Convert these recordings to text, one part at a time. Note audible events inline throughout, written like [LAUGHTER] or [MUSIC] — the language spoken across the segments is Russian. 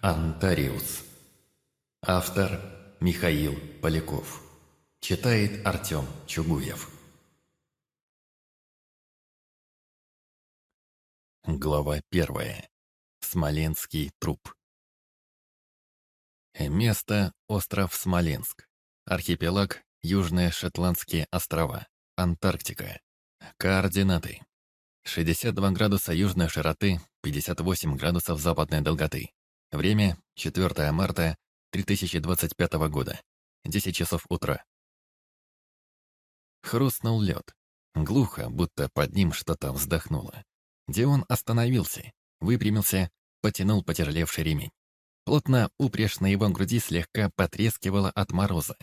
Антариус. Автор Михаил Поляков. Читает Артем Чугуев. Глава первая. Смоленский труп. Место – остров Смоленск. Архипелаг – Южные Шотландские острова. Антарктика. Координаты. 62 градуса южной широты, 58 градусов западной долготы. Время – 4 марта 2025 года. 10 часов утра. Хрустнул лед. Глухо, будто под ним что-то вздохнуло. Дион остановился, выпрямился, потянул потяжелевший ремень. Плотно упряжь на его груди слегка потрескивала от мороза.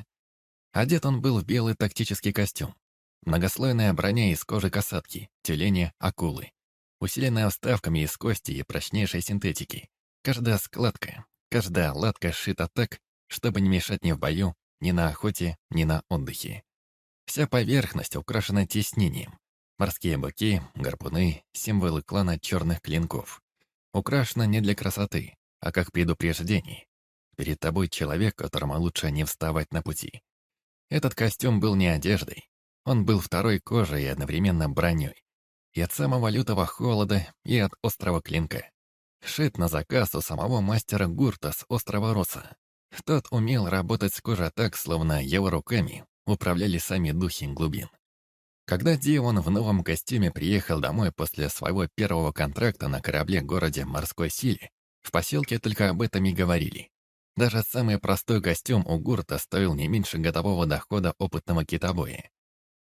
Одет он был в белый тактический костюм. Многослойная броня из кожи касатки, тюлени, акулы. Усиленная вставками из кости и прочнейшей синтетики. Каждая складка, каждая латка сшита так, чтобы не мешать ни в бою, ни на охоте, ни на отдыхе. Вся поверхность украшена тиснением. Морские быки, гарпуны, символы клана черных клинков. Украшена не для красоты, а как предупреждение. Перед тобой человек, которому лучше не вставать на пути. Этот костюм был не одеждой. Он был второй кожей и одновременно броней. И от самого лютого холода, и от острого клинка. Шит на заказ у самого мастера Гурта с острова Роса. Тот умел работать с кожей так, словно его руками управляли сами духи глубин. Когда Дивон в новом костюме приехал домой после своего первого контракта на корабле-городе морской силе, в поселке только об этом и говорили. Даже самый простой костюм у Гурта стоил не меньше годового дохода опытного китобоя.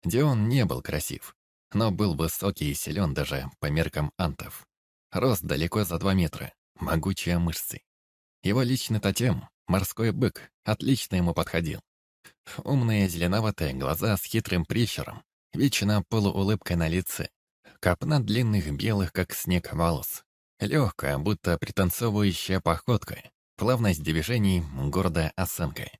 Дион не был красив, но был высокий и силен даже по меркам антов. Рост далеко за два метра, могучие мышцы. Его личный тотем, морской бык, отлично ему подходил. Умные зеленоватые глаза с хитрым прищуром, вечно полуулыбкой на лице. Копна длинных белых, как снег, волос. Легкая, будто пританцовывающая походка. Плавность движений, гордая осанка.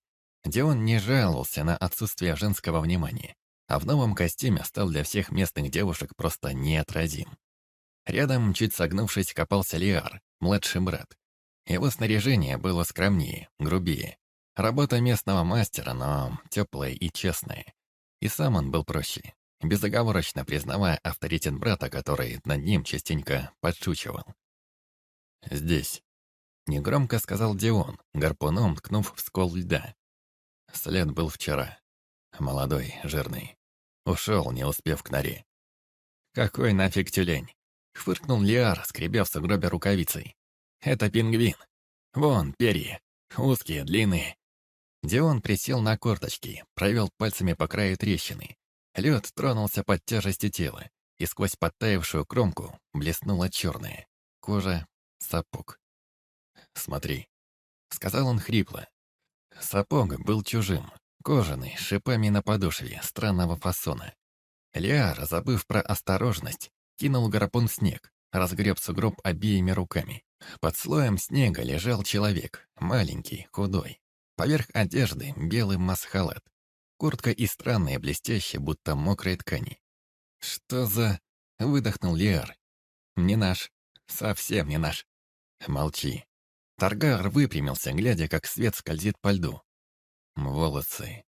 Дион не жаловался на отсутствие женского внимания, а в новом костюме стал для всех местных девушек просто неотразим. Рядом, чуть согнувшись, копался Лиар, младший брат. Его снаряжение было скромнее, грубее. Работа местного мастера, но теплая и честная. И сам он был проще, безоговорочно признавая авторитет брата, который над ним частенько подшучивал. «Здесь», — негромко сказал Дион, гарпуном ткнув в скол льда. След был вчера. Молодой, жирный. Ушел, не успев к норе. «Какой нафиг тюлень?» Фыркнул Лиар, скребя в сугробе рукавицей. «Это пингвин. Вон, перья. Узкие, длинные». Дион присел на корточки, провел пальцами по краю трещины. Лед тронулся под тяжестью тела, и сквозь подтаявшую кромку блеснула черная. Кожа, сапог. «Смотри», — сказал он хрипло. Сапог был чужим, кожаный, шипами на подошве, странного фасона. Лиар, забыв про осторожность, кинул гарпун в снег, разгреб сугроб обеими руками. Под слоем снега лежал человек, маленький, худой. Поверх одежды белый масхалат. Куртка и странная, блестящая, будто мокрой ткани. «Что за...» — выдохнул Лиар. «Не наш. Совсем не наш». «Молчи». Таргар выпрямился, глядя, как свет скользит по льду. Волосы.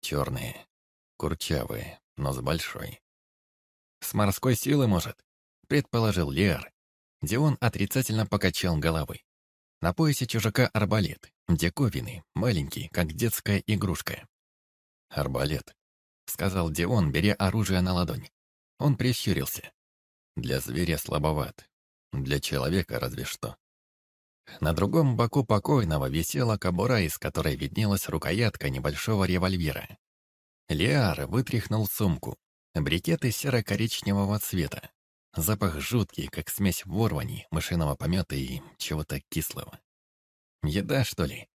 Черные. Курчавые, нос большой. «С морской силы, может?» — предположил Лиар. Дион отрицательно покачал головой. На поясе чужака арбалет, диковинный, маленький, как детская игрушка. «Арбалет», — сказал Дион, беря оружие на ладонь. Он прищурился. «Для зверя слабоват. Для человека разве что». На другом боку покойного висела кобура, из которой виднелась рукоятка небольшого револьвера. Лиар вытряхнул сумку, Брикеты серо-коричневого цвета. Запах жуткий, как смесь ворваний, мышиного помета и чего-то кислого. Еда, что ли?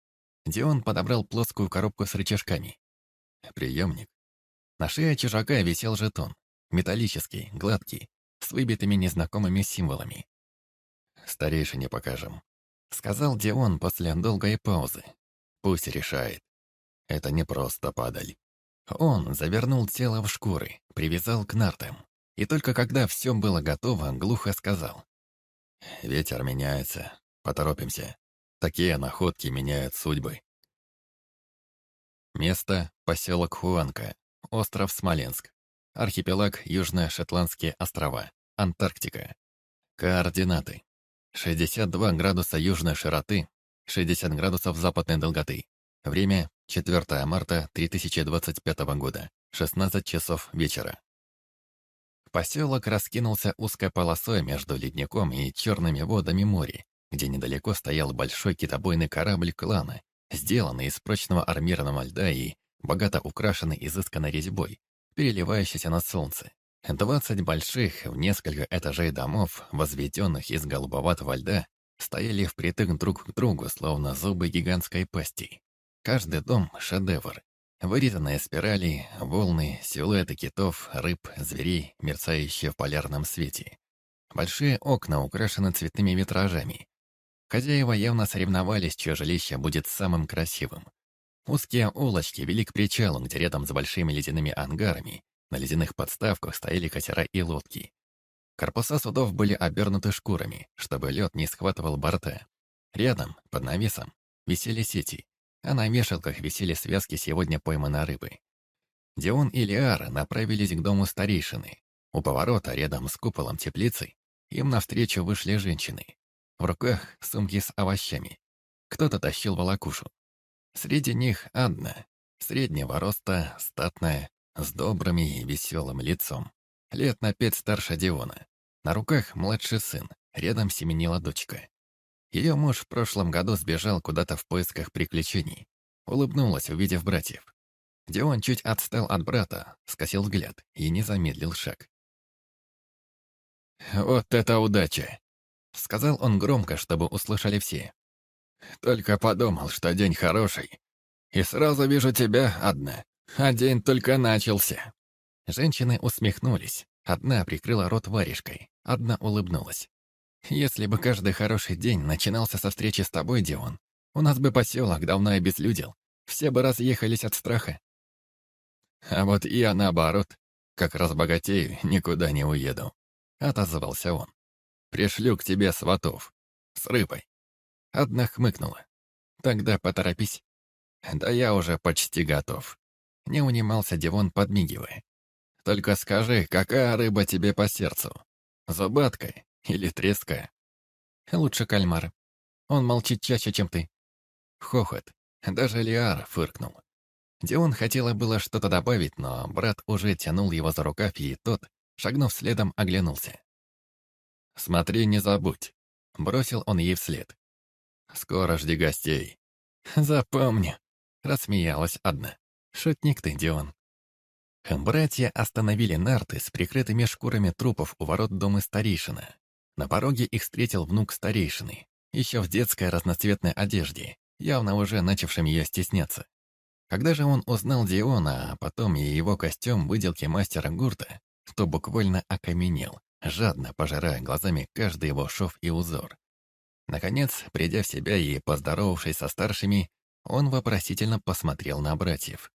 Дион подобрал плоскую коробку с рычажками. Приемник. На шее чужака висел жетон. Металлический, гладкий, с выбитыми незнакомыми символами. «Старейшине покажем», — сказал Дион после долгой паузы. «Пусть решает. Это не просто падаль. Он завернул тело в шкуры, привязал к нартам. И только когда все было готово, глухо сказал. «Ветер меняется. Поторопимся. Такие находки меняют судьбы. Место — поселок Хуанка, остров Смоленск, архипелаг Южно-Шотландские острова, Антарктика. Координаты. 62 градуса южной широты, 60 градусов западной долготы. Время 4 марта 2025 года, 16 часов вечера. Поселок раскинулся узкой полосой между ледником и черными водами моря, где недалеко стоял большой китобойный корабль клана, сделанный из прочного армированного льда и богато украшенный изысканной резьбой, переливающийся на солнце. Двадцать больших, в несколько этажей домов, возведенных из голубоватого льда, стояли впритык друг к другу, словно зубы гигантской пасти. Каждый дом — шедевр. Вырезанные спирали, волны, силуэты китов, рыб, зверей, мерцающие в полярном свете. Большие окна украшены цветными витражами. Хозяева явно соревновались, чье жилище будет самым красивым. Узкие улочки вели к причалу, где рядом с большими ледяными ангарами на ледяных подставках стояли катера и лодки. Корпуса судов были обернуты шкурами, чтобы лед не схватывал борта. Рядом, под навесом, висели сети, а на вешалках висели связки сегодня пойманной рыбы. Дион и Лиар направились к дому старейшины. У поворота, рядом с куполом теплицы, им навстречу вышли женщины. В руках сумки с овощами. Кто-то тащил волокушу. Среди них одна, среднего роста, статная, с добрым и веселым лицом. Лет на пять старше Диона. На руках младший сын, рядом семенила дочка. Ее муж в прошлом году сбежал куда-то в поисках приключений. Улыбнулась, увидев братьев. Дион чуть отстал от брата, скосил взгляд и не замедлил шаг. «Вот это удача!» — сказал он громко, чтобы услышали все. Только подумал, что день хороший. И сразу вижу тебя одна, а день только начался». Женщины усмехнулись. Одна прикрыла рот варежкой, одна улыбнулась. «Если бы каждый хороший день начинался со встречи с тобой, Дион, у нас бы поселок давно обезлюдил, все бы разъехались от страха». «А вот и я наоборот, как разбогатею, никуда не уеду», — отозвался он. «Пришлю к тебе сватов. С рыбой». Одна хмыкнула. «Тогда поторопись». «Да я уже почти готов». Не унимался Дивон, подмигивая. «Только скажи, какая рыба тебе по сердцу? Зубатка или треска?» «Лучше кальмар. Он молчит чаще, чем ты». Хохот. Даже Лиар фыркнул. Дион хотела было что-то добавить, но брат уже тянул его за рукав, и тот, шагнув следом, оглянулся. «Смотри, не забудь», — бросил он ей вслед. Скоро жди гостей». «Запомню», — рассмеялась одна. «Шутник ты, Дион». Братья остановили нарты с прикрытыми шкурами трупов у ворот дома старейшина. На пороге их встретил внук старейшины, еще в детской разноцветной одежде, явно уже начавшим ее стесняться. Когда же он узнал Диона, а потом и его костюм выделки мастера Гурта, то буквально окаменел, жадно пожирая глазами каждый его шов и узор. Наконец, придя в себя и поздоровавшись со старшими, он вопросительно посмотрел на братьев.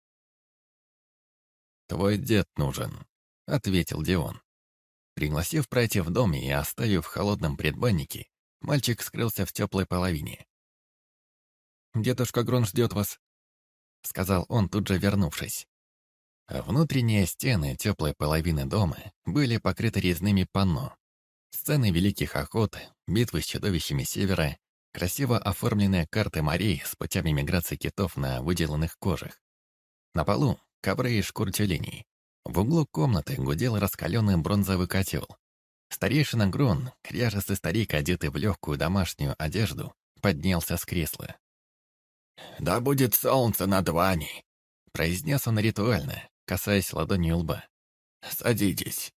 «Твой дед нужен», — ответил Дион. Пригласив пройти в дом и оставив в холодном предбаннике, мальчик скрылся в теплой половине. «Дедушка Грон ждет вас», — сказал он, тут же вернувшись. Внутренние стены теплой половины дома были покрыты резными панно, Сцены великих охот, битвы с чудовищами севера, красиво оформленные карты морей с путями миграции китов на выделанных кожах. На полу — ковры из шкур тюленей. В углу комнаты гудел раскаленный бронзовый котел. Старейшина Грон, кряжестый старик, одетый в легкую домашнюю одежду, поднялся с кресла. «Да будет солнце над вами!» — произнес он ритуально, касаясь ладонью лба. «Садитесь!»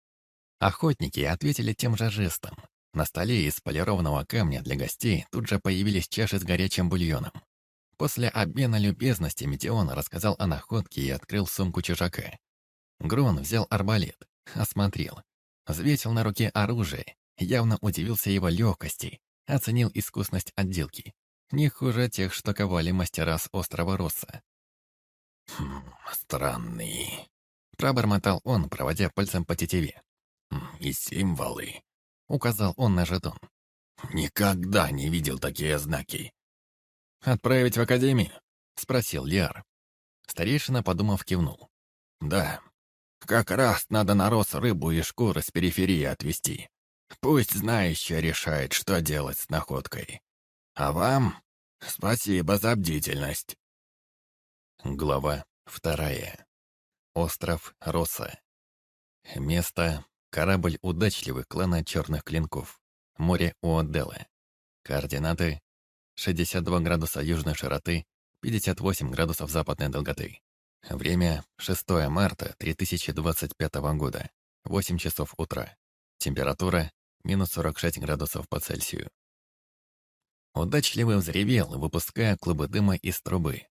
Охотники ответили тем же жестом. На столе из полированного камня для гостей тут же появились чаши с горячим бульоном. После обмена любезностями Дион рассказал о находке и открыл сумку чужака. Грон взял арбалет, осмотрел, взвесил на руке оружие, явно удивился его легкости, оценил искусность отделки. Не хуже тех, что ковали мастера с острова Росса. «Хм, странный», — пробормотал он, проводя пальцем по тетиве и символы», — указал он на жетон. «Никогда не видел такие знаки. «Отправить в академию?» — спросил Лиар. Старейшина, подумав, кивнул. «Да, как раз надо на рост рыбу и шкуры с периферии отвезти. Пусть знающая решает, что делать с находкой. А вам спасибо за бдительность». Глава вторая. Остров Роса. Место — корабль удачливых клана Черных Клинков. Море Уоделла. Координаты — 62 градуса южной широты, 58 градусов западной долготы. Время — 6 марта 3025 года, 8 часов утра. Температура — минус 46 градусов по Цельсию. Удачливый взревел, выпуская клубы дыма из трубы.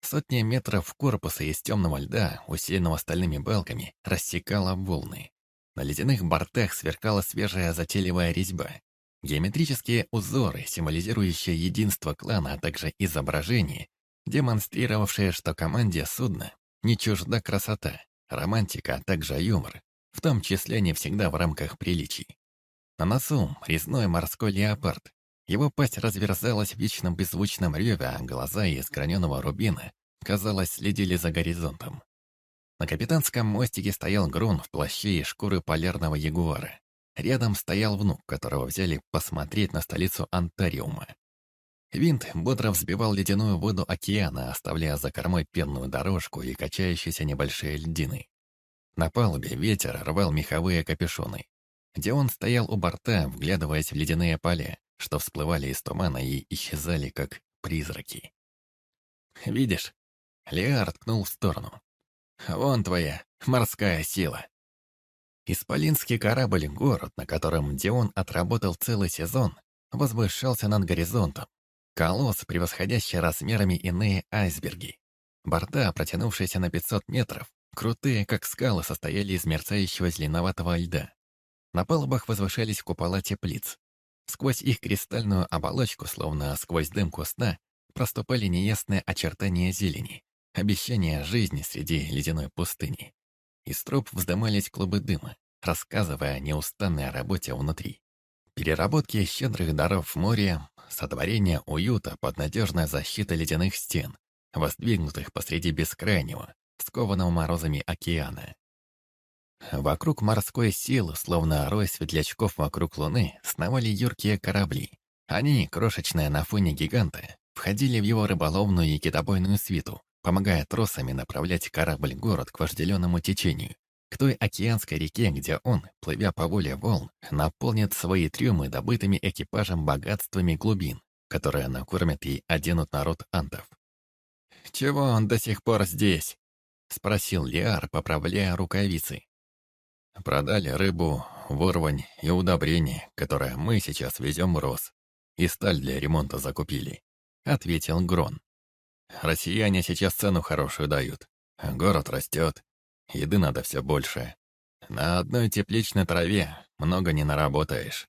Сотни метров корпуса из темного льда, усеянного стальными балками, рассекала волны. На ледяных бортах сверкала свежая затейливая резьба. Геометрические узоры, символизирующие единство клана, а также изображения, демонстрировавшие, что команде судна не чужда красота, романтика, а также юмор, в том числе не всегда в рамках приличий. На носу резной морской леопард. Его пасть разверзалась в вечном беззвучном реве, а глаза из граненого рубина, казалось, следили за горизонтом. На капитанском мостике стоял Грун в плаще и шкуры полярного ягуара. Рядом стоял внук, которого взяли посмотреть на столицу Антариума. Винт бодро взбивал ледяную воду океана, оставляя за кормой пенную дорожку и качающиеся небольшие льдины. На палубе ветер рвал меховые капюшоны. Где он стоял у борта, вглядываясь в ледяные поля, что всплывали из тумана и исчезали, как призраки. «Видишь?» Леар ткнул в сторону. «Вон твоя морская сила». Исполинский корабль «Город», на котором Дион отработал целый сезон, возвышался над горизонтом, Колосс, превосходящий размерами иные айсберги. Борта, протянувшиеся на 500 метров, крутые, как скалы, состояли из мерцающего зеленоватого льда. На палубах возвышались купола теплиц. Сквозь их кристальную оболочку, словно сквозь дымку сна, проступали неясные очертания зелени, обещания жизни среди ледяной пустыни. Из труб вздымались клубы дыма, рассказывая о неустанной работе внутри. Переработки щедрых даров моря, сотворение уюта под надежной защитой ледяных стен, воздвигнутых посреди бескрайнего, скованного морозами океана. Вокруг морской силы, словно рой светлячков вокруг луны, сновали юркие корабли. Они, крошечные на фоне гиганта, входили в его рыболовную и китобойную свиту, помогая тросами направлять корабль-город к вожделенному течению, к той океанской реке, где он, плывя по воле волн, наполнит свои трюмы добытыми экипажем богатствами глубин, которые накормят и оденут народ антов. «Чего он до сих пор здесь?» — спросил Лиар, поправляя рукавицы. «Продали рыбу, ворвань и удобрение, которое мы сейчас везем в Рос, и сталь для ремонта закупили», — ответил Грон. «Россияне сейчас цену хорошую дают. Город растет, Еды надо все больше. На одной тепличной траве много не наработаешь.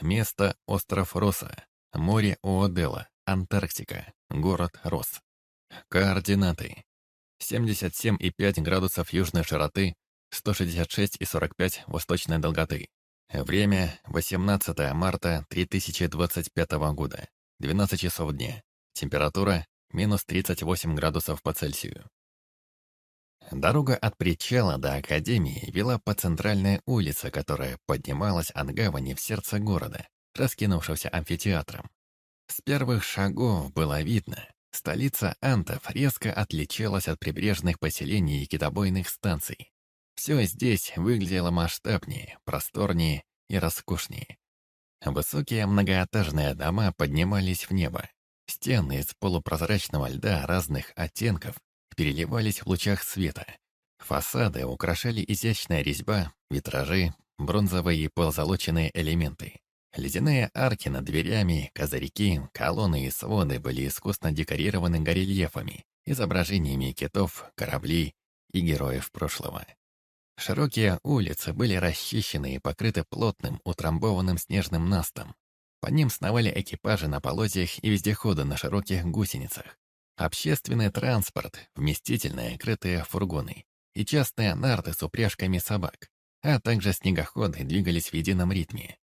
Место — остров Роса, море Уодела, Антарктика, город Рос. Координаты. 77,5 градусов южной широты, 166,45 восточной долготы. Время — 18 марта 3025 года, 12 часов дня. Температура — минус 38 градусов по Цельсию. Дорога от причала до Академии вела по центральной улице, которая поднималась от гавани в сердце города, раскинувшегося амфитеатром. С первых шагов было видно, столица антов резко отличалась от прибрежных поселений и китобойных станций. Все здесь выглядело масштабнее, просторнее и роскошнее. Высокие многоэтажные дома поднимались в небо. Стены из полупрозрачного льда разных оттенков переливались в лучах света. Фасады украшали изящная резьба, витражи, бронзовые и позолоченные элементы. Ледяные арки над дверями, козырьки, колонны и своды были искусно декорированы горельефами, изображениями китов, кораблей и героев прошлого. Широкие улицы были расчищены и покрыты плотным, утрамбованным снежным настом. По ним сновали экипажи на полозьях и вездеходы на широких гусеницах. Общественный транспорт, вместительные крытые фургоны и частные нарты с упряжками собак, а также снегоходы двигались в едином ритме.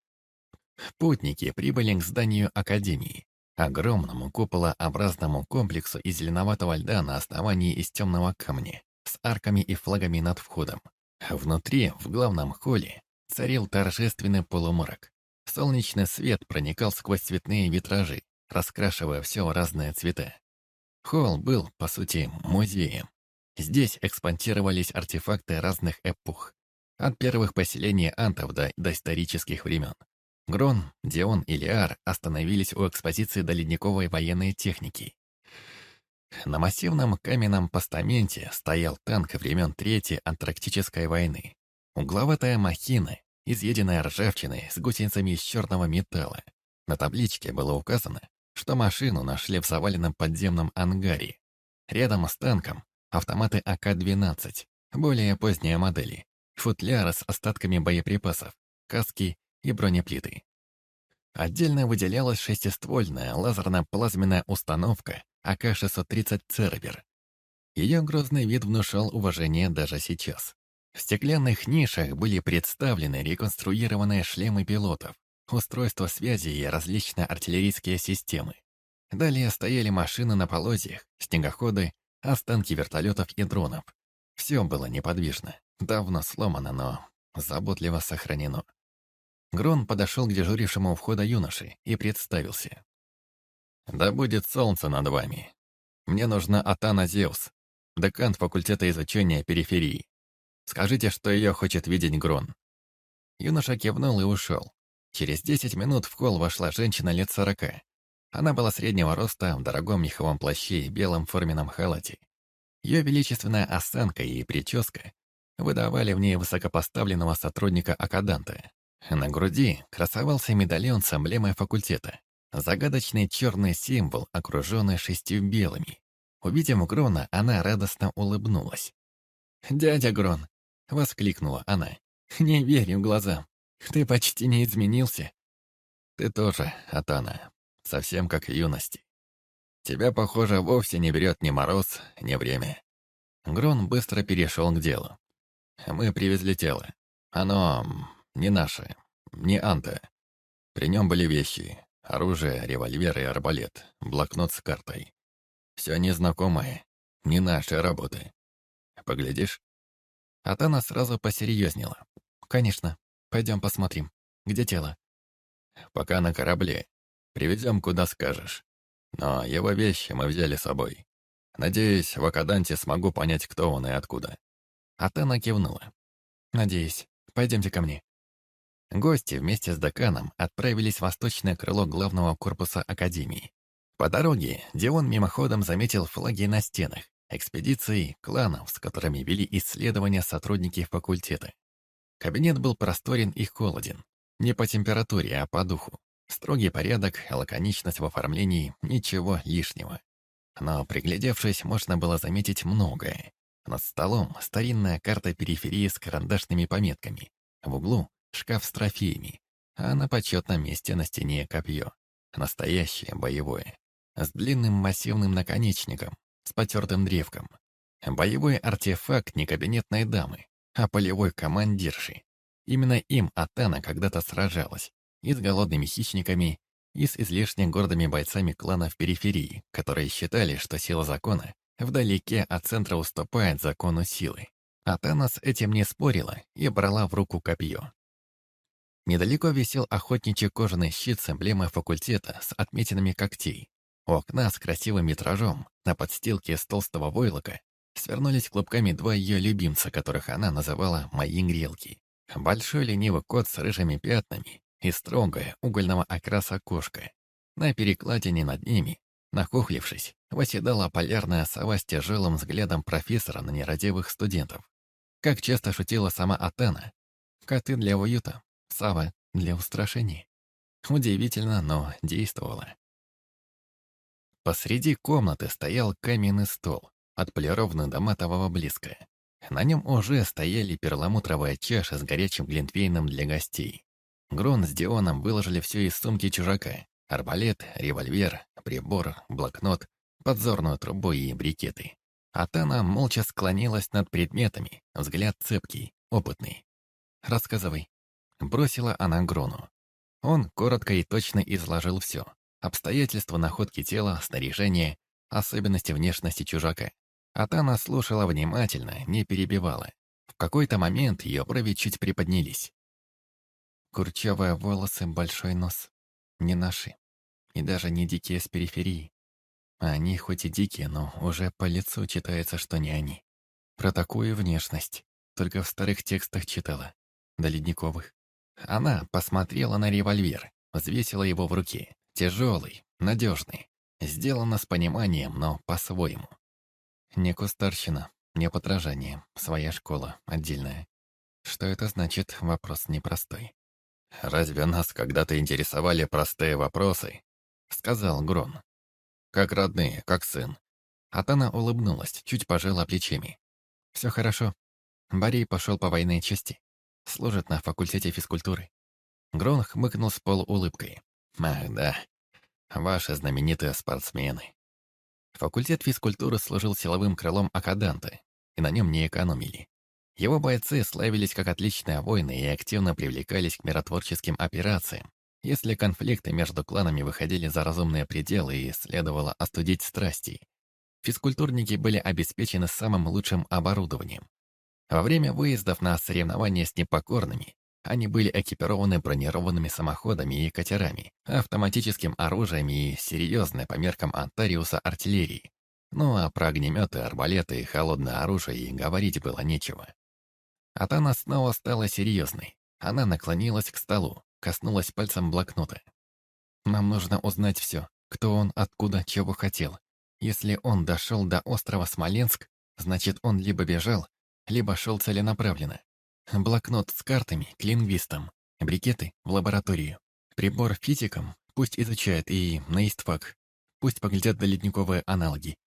Путники прибыли к зданию Академии. огромному куполообразному комплексу из зеленоватого льда на основании из темного камня, с арками и флагами над входом. Внутри, в главном холле, царил торжественный полумрак. Солнечный свет проникал сквозь цветные витражи, раскрашивая все разные цвета. Холл был, по сути, музеем. Здесь экспонтировались артефакты разных эпох, от первых поселений антов до доисторических времен. Грон, Дион и Лиар остановились у экспозиции до ледниковой военной техники. На массивном каменном постаменте стоял танк времен Третьей Антарктической войны. Угловатая махина, изъеденная ржавчиной с гусеницами из черного металла. На табличке было указано, что машину нашли в заваленном подземном ангаре. Рядом с танком автоматы АК-12, более поздние модели, футляры с остатками боеприпасов, каски и бронеплиты. Отдельно выделялась шестиствольная лазерно-плазменная установка АК-630 «Цербер». Ее грозный вид внушал уважение даже сейчас. В стеклянных нишах были представлены реконструированные шлемы пилотов, устройства связи и различные артиллерийские системы. Далее стояли машины на полозьях, снегоходы, останки вертолетов и дронов. Все было неподвижно, давно сломано, но заботливо сохранено. Грон подошел к дежурившему у входа юноше и представился. «Да будет солнце над вами. Мне нужна Атана Зевс, декан факультета изучения периферии. Скажите, что ее хочет видеть Грон». Юноша кивнул и ушел. Через десять минут в холл вошла женщина лет сорока. Она была среднего роста, в дорогом меховом плаще и белом форменном халате. Ее величественная осанка и прическа выдавали в ней высокопоставленного сотрудника Акаданта. На груди красовался медальон с эмблемой факультета. Загадочный черный символ, окруженный шестью белыми. Увидев Грона, она радостно улыбнулась. «Дядя Грон!» — воскликнула она. «Не верю глазам. Ты почти не изменился». «Ты тоже, Атана. Совсем как в юности. Тебя, похоже, вовсе не берет ни мороз, ни время». Грон быстро перешел к делу. «Мы привезли тело. Оно не наше, не Анта. При нем были вещи, оружие, револьвер и арбалет, блокнот с картой. Все незнакомое, не нашей работы. Поглядишь?» Атана сразу посерьезнела. «Конечно. Пойдем посмотрим. Где тело?» «Пока на корабле. Привезем, куда скажешь. Но его вещи мы взяли с собой. Надеюсь, в Акаданте смогу понять, кто он и откуда». Атана кивнула. «Надеюсь. Пойдемте ко мне». Гости вместе с деканом отправились в восточное крыло главного корпуса Академии. По дороге Дион мимоходом заметил флаги на стенах, экспедиции, кланов, с которыми вели исследования сотрудники факультета. Кабинет был просторен и холоден. Не по температуре, а по духу. Строгий порядок, лаконичность в оформлении, ничего лишнего. Но, приглядевшись, можно было заметить многое. Над столом старинная карта периферии с карандашными пометками. В углу шкаф с трофеями, а на почетном месте на стене копье. Настоящее, боевое. С длинным массивным наконечником, с потертым древком. Боевой артефакт не кабинетной дамы, а полевой командирши. Именно им Атана когда-то сражалась, и с голодными хищниками, и с излишне гордыми бойцами клана в периферии, которые считали, что сила закона вдалеке от центра уступает закону силы. Атана с этим не спорила и брала в руку копье. Недалеко висел охотничий кожаный щит с эмблемой факультета с отметинами когтей. У окна с красивым витражом, на подстилке из толстого войлока, свернулись клубками два ее любимца, которых она называла «мои грелки». Большой ленивый кот с рыжими пятнами и строгая угольного окраса кошка. На перекладине над ними, нахохлившись, восседала полярная сова с тяжелым взглядом профессора на нерадивых студентов. Как часто шутила сама Атена, коты для уюта, сава для устрашения. Удивительно, но действовало. Посреди комнаты стоял каменный стол, отполированный до матового блеска. На нем уже стояли перламутровая чаша с горячим глинтвейном для гостей. Грон с Дионом выложили все из сумки чужака. Арбалет, револьвер, прибор, блокнот, подзорную трубу и брикеты. А Тана молча склонилась над предметами, взгляд цепкий, опытный. «Рассказывай». Бросила она Грону. Он коротко и точно изложил все. Обстоятельства находки тела, снаряжение, особенности внешности чужака. Атана слушала внимательно, не перебивала. В какой-то момент ее брови чуть приподнялись. Курчавые волосы, большой нос. Не наши. И даже не дикие с периферии. Они хоть и дикие, но уже по лицу читается, что не они. Про такую внешность только в старых текстах читала. До ледниковых. Она посмотрела на револьвер, взвесила его в руке. Тяжелый, надежный. Сделано с пониманием, но по-своему. Не кустарщина, не подражание. Своя школа, отдельная. Что это значит, вопрос непростой. «Разве нас когда-то интересовали простые вопросы?» — сказал Грон. «Как родные, как сын». Атана улыбнулась, чуть пожала плечами. «Все хорошо. Борей пошел по военной части. Служит на факультете физкультуры». Грон хмыкнул с полуулыбкой. «Ах, да. Ваши знаменитые спортсмены». Факультет физкультуры служил силовым крылом Акаданта, и на нем не экономили. Его бойцы славились как отличные воины и активно привлекались к миротворческим операциям. Если конфликты между кланами выходили за разумные пределы и следовало остудить страсти, физкультурники были обеспечены самым лучшим оборудованием. Во время выездов на соревнования с непокорными они были экипированы бронированными самоходами и катерами, автоматическим оружием и серьезной по меркам Антариуса артиллерией. Ну а про огнеметы, арбалеты и холодное оружие и говорить было нечего. Атана снова стала серьезной. Она наклонилась к столу, коснулась пальцем блокнота. «Нам нужно узнать все, кто он, откуда, чего хотел. Если он дошел до острова Смоленск, значит, он либо бежал, либо шел целенаправленно. Блокнот с картами к лингвистам, брикеты в лабораторию. Прибор физикам пусть изучает и на истфак. Пусть поглядят до ледниковые аналоги.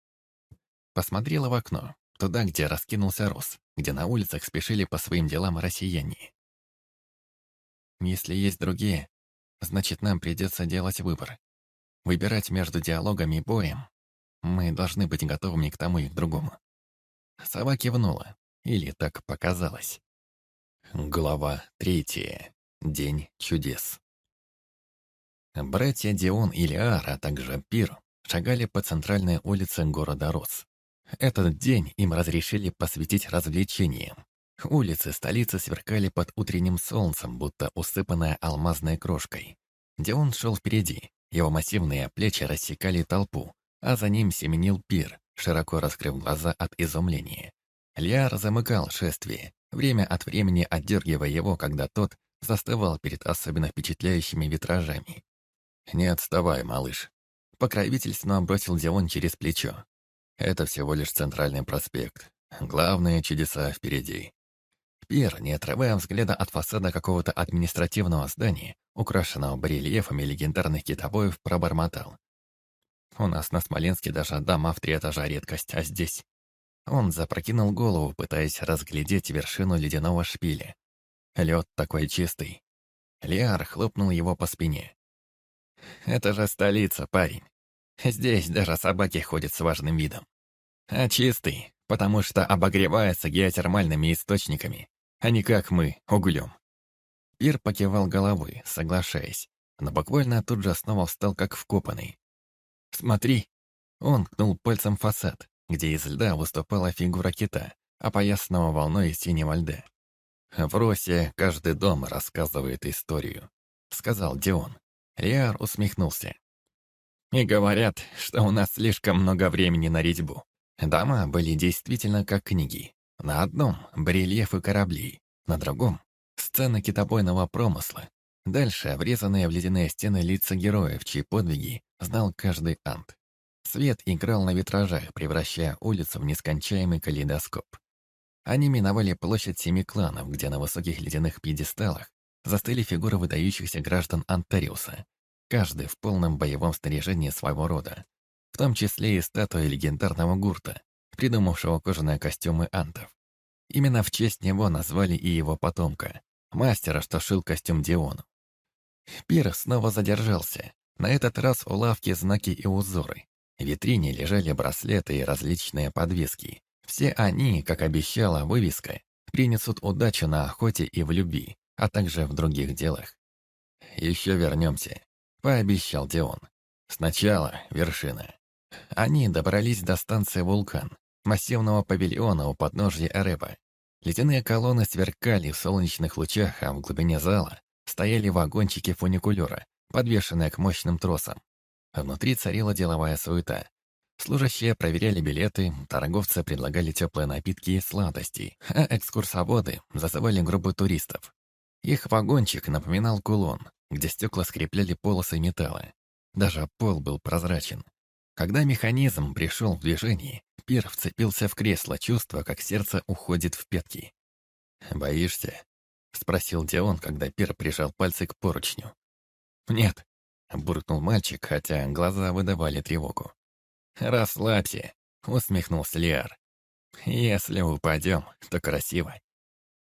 Посмотрела в окно, туда, где раскинулся роз, где на улицах спешили по своим делам россияне. Если есть другие, значит, нам придется делать выбор. Выбирать между диалогом и боем. Мы должны быть готовыми к тому и к другому. Сова кивнула, или так показалось. Глава третья. День чудес. Братья Дион и Лиар, а также Пир, шагали по центральной улице города Рос. Этот день им разрешили посвятить развлечениям. Улицы столицы сверкали под утренним солнцем, будто усыпанная алмазной крошкой. Дион шел впереди, его массивные плечи рассекали толпу, а за ним семенил пир, широко раскрыв глаза от изумления. Лиар замыкал шествие, время от времени отдергивая его, когда тот застывал перед особенно впечатляющими витражами. «Не отставай, малыш», — покровительственно бросил Дион через плечо. Это всего лишь центральный проспект. Главные чудеса впереди. Пир, не отрывая взгляда от фасада какого-то административного здания, украшенного барельефами легендарных китобоев, пробормотал. «У нас на Смоленске даже дома в три этажа редкость, а здесь...» Он запрокинул голову, пытаясь разглядеть вершину ледяного шпиля. Лед такой чистый. Лиар хлопнул его по спине. «Это же столица, парень. Здесь даже собаки ходят с важным видом. А чистый, потому что обогревается геотермальными источниками, а не как мы, углем. Пир покивал головой, соглашаясь, но буквально тут же снова встал как вкопанный. «Смотри!» Он ткнул пальцем фасад, где из льда выступала фигура кита, опоясанного волной синего льда. «В Росе каждый дом рассказывает историю», — сказал Дион. Риар усмехнулся. И говорят, что у нас слишком много времени на резьбу. Дома были действительно как книги. На одном — барельефы кораблей, на другом — сцены китобойного промысла. Дальше врезанные в ледяные стены лица героев, чьи подвиги знал каждый ант. Свет играл на витражах, превращая улицу в нескончаемый калейдоскоп. Они миновали площадь Семи Кланов, где на высоких ледяных пьедесталах застыли фигуры выдающихся граждан Антариуса, каждый в полном боевом снаряжении своего рода, в том числе и статуя легендарного гурта, придумавшего кожаные костюмы антов. Именно в честь него назвали и его потомка, мастера, что шил костюм Диону. Пир снова задержался, на этот раз у лавки знаки и узоры. В витрине лежали браслеты и различные подвески. Все они, как обещала вывеска, принесут удачу на охоте и в любви, а также в других делах. Еще вернемся. Пообещал Дион. Сначала вершина. Они добрались до станции «Вулкан», массивного павильона у подножья Эреба. Ледяные колонны сверкали в солнечных лучах, а в глубине зала стояли вагончики фуникулера, подвешенные к мощным тросам. Внутри царила деловая суета. Служащие проверяли билеты, торговцы предлагали теплые напитки и сладости, а экскурсоводы зазывали группы туристов. Их вагончик напоминал кулон, где стекла скрепляли полосы металла. Даже пол был прозрачен. Когда механизм пришел в движение, Пир вцепился в кресло, чувствуя, как сердце уходит в пятки. «Боишься?» — спросил Дион, когда Пир прижал пальцы к поручню. «Нет», — буркнул мальчик, хотя глаза выдавали тревогу. «Расслабься», — усмехнулся Лиар. «Если упадем, то красиво».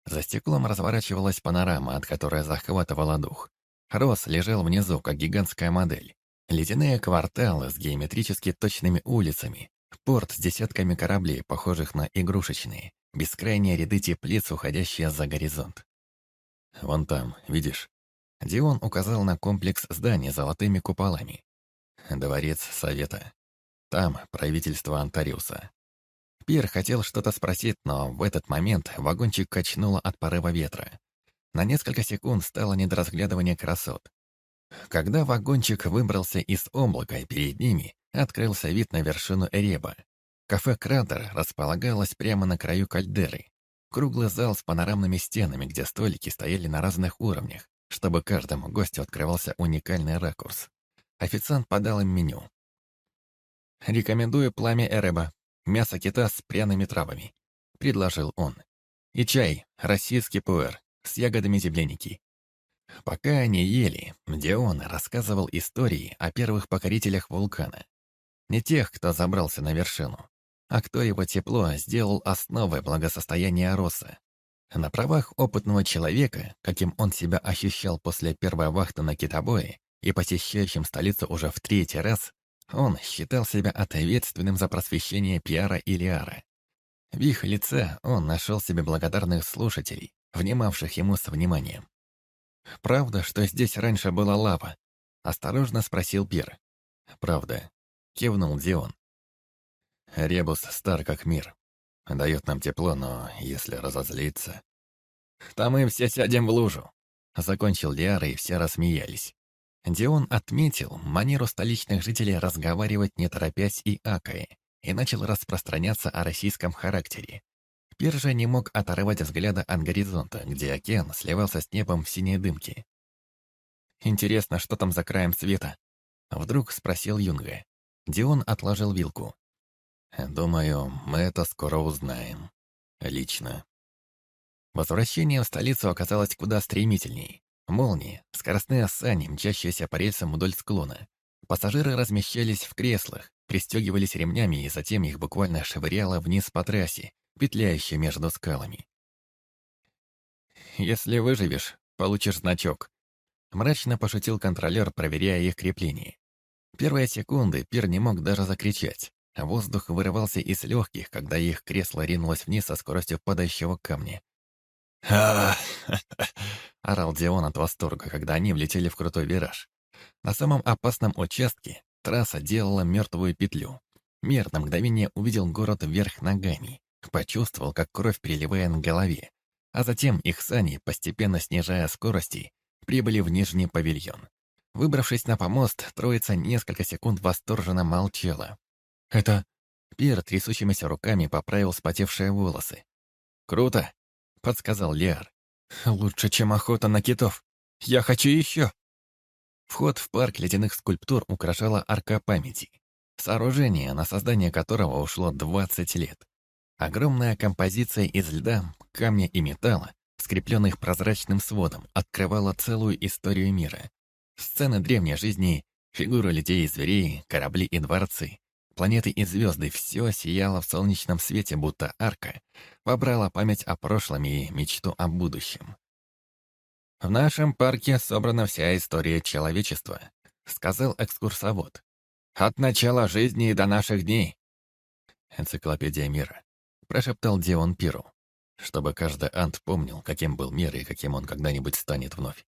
За стеклом разворачивалась панорама, от которой захватывала дух. Рос лежал внизу, как гигантская модель. Ледяные кварталы с геометрически точными улицами, порт с десятками кораблей, похожих на игрушечные, бескрайние ряды теплиц, уходящие за горизонт. «Вон там, видишь?» Дион указал на комплекс зданий с золотыми куполами. «Дворец Совета. Там правительство Антариуса». Пир хотел что-то спросить, но в этот момент вагончик качнуло от порыва ветра. На несколько секунд стало недоразглядывание красот. Когда вагончик выбрался из облака, перед ними открылся вид на вершину Эреба. Кафе «Кратер» располагалось прямо на краю кальдеры. Круглый зал с панорамными стенами, где столики стояли на разных уровнях, чтобы каждому гостю открывался уникальный ракурс. Официант подал им меню. «Рекомендую пламя Эреба, мясо кита с пряными травами», — предложил он. «И чай, российский пуэр, с ягодами земляники. Пока они ели, Дион рассказывал истории о первых покорителях вулкана. Не тех, кто забрался на вершину, а кто его тепло сделал основой благосостояния Роса. На правах опытного человека, каким он себя ощущал после первой вахты на китобое и посещающим столицу уже в третий раз, он считал себя ответственным за просвещение Пиара и Лиара. В их лице он нашел себе благодарных слушателей, внимавших ему с вниманием. «Правда, что здесь раньше была лава?» — осторожно спросил Пир. «Правда», — кивнул Дион. «Ребус стар как мир. Дает нам тепло, но если разозлиться...» «Там мы все сядем в лужу», — закончил Лиар, и все рассмеялись. Дион отметил манеру столичных жителей разговаривать не торопясь и акая, и начал распространяться о российском характере. Пир же не мог оторвать взгляда от горизонта, где океан сливался с небом в синей дымке. «Интересно, что там за краем света?» Вдруг спросил Юнга. Дион отложил вилку. «Думаю, мы это скоро узнаем. Лично». Возвращение в столицу оказалось куда стремительней. Молнии, скоростные сани, мчащиеся по рельсам вдоль склона. Пассажиры размещались в креслах, пристегивались ремнями, и затем их буквально швыряло вниз по трассе, петляющей между скалами. «Если выживешь, получишь значок», — мрачно пошутил контролер, проверяя их крепление. Первые секунды Пир не мог даже закричать, воздух вырывался из легких, когда их кресло ринулось вниз со скоростью падающего камня. а [LAUGHS] орал Дион от восторга, когда они влетели в крутой вираж. На самом опасном участке трасса делала мертвую петлю. Мир на мгновение увидел город вверх ногами. Почувствовал, как кровь переливает на голове. А затем их сани, постепенно снижая скорости, прибыли в нижний павильон. Выбравшись на помост, троица несколько секунд восторженно молчала. «Это...» Пир трясущимися руками поправил спотевшие волосы. «Круто!» — подсказал Лиар. «Лучше, чем охота на китов. Я хочу еще!» Вход в парк ледяных скульптур украшала арка памяти. Сооружение, на создание которого ушло 20 лет. Огромная композиция из льда, камня и металла, скрепленных прозрачным сводом, открывала целую историю мира. Сцены древней жизни, фигуры людей и зверей, корабли и дворцы, планеты и звезды — все сияло в солнечном свете, будто арка, вобрала память о прошлом и мечту о будущем. «В нашем парке собрана вся история человечества», — сказал экскурсовод. «От начала жизни до наших дней». Энциклопедия мира прошептал Дион Пиру, чтобы каждый ант помнил, каким был мир и каким он когда-нибудь станет вновь.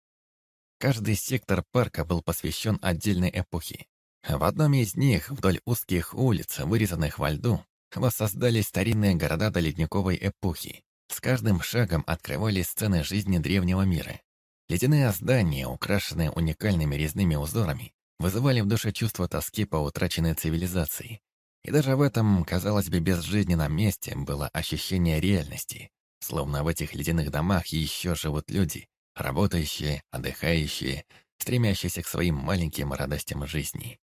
Каждый сектор парка был посвящен отдельной эпохе. В одном из них, вдоль узких улиц, вырезанных во льду, воссоздались старинные города до ледниковой эпохи. С каждым шагом открывались сцены жизни древнего мира. Ледяные здания, украшенные уникальными резными узорами, вызывали в душе чувство тоски по утраченной цивилизации. И даже в этом, казалось бы, безжизненном месте было ощущение реальности, словно в этих ледяных домах еще живут люди, работающие, отдыхающие, стремящиеся к своим маленьким радостям жизни.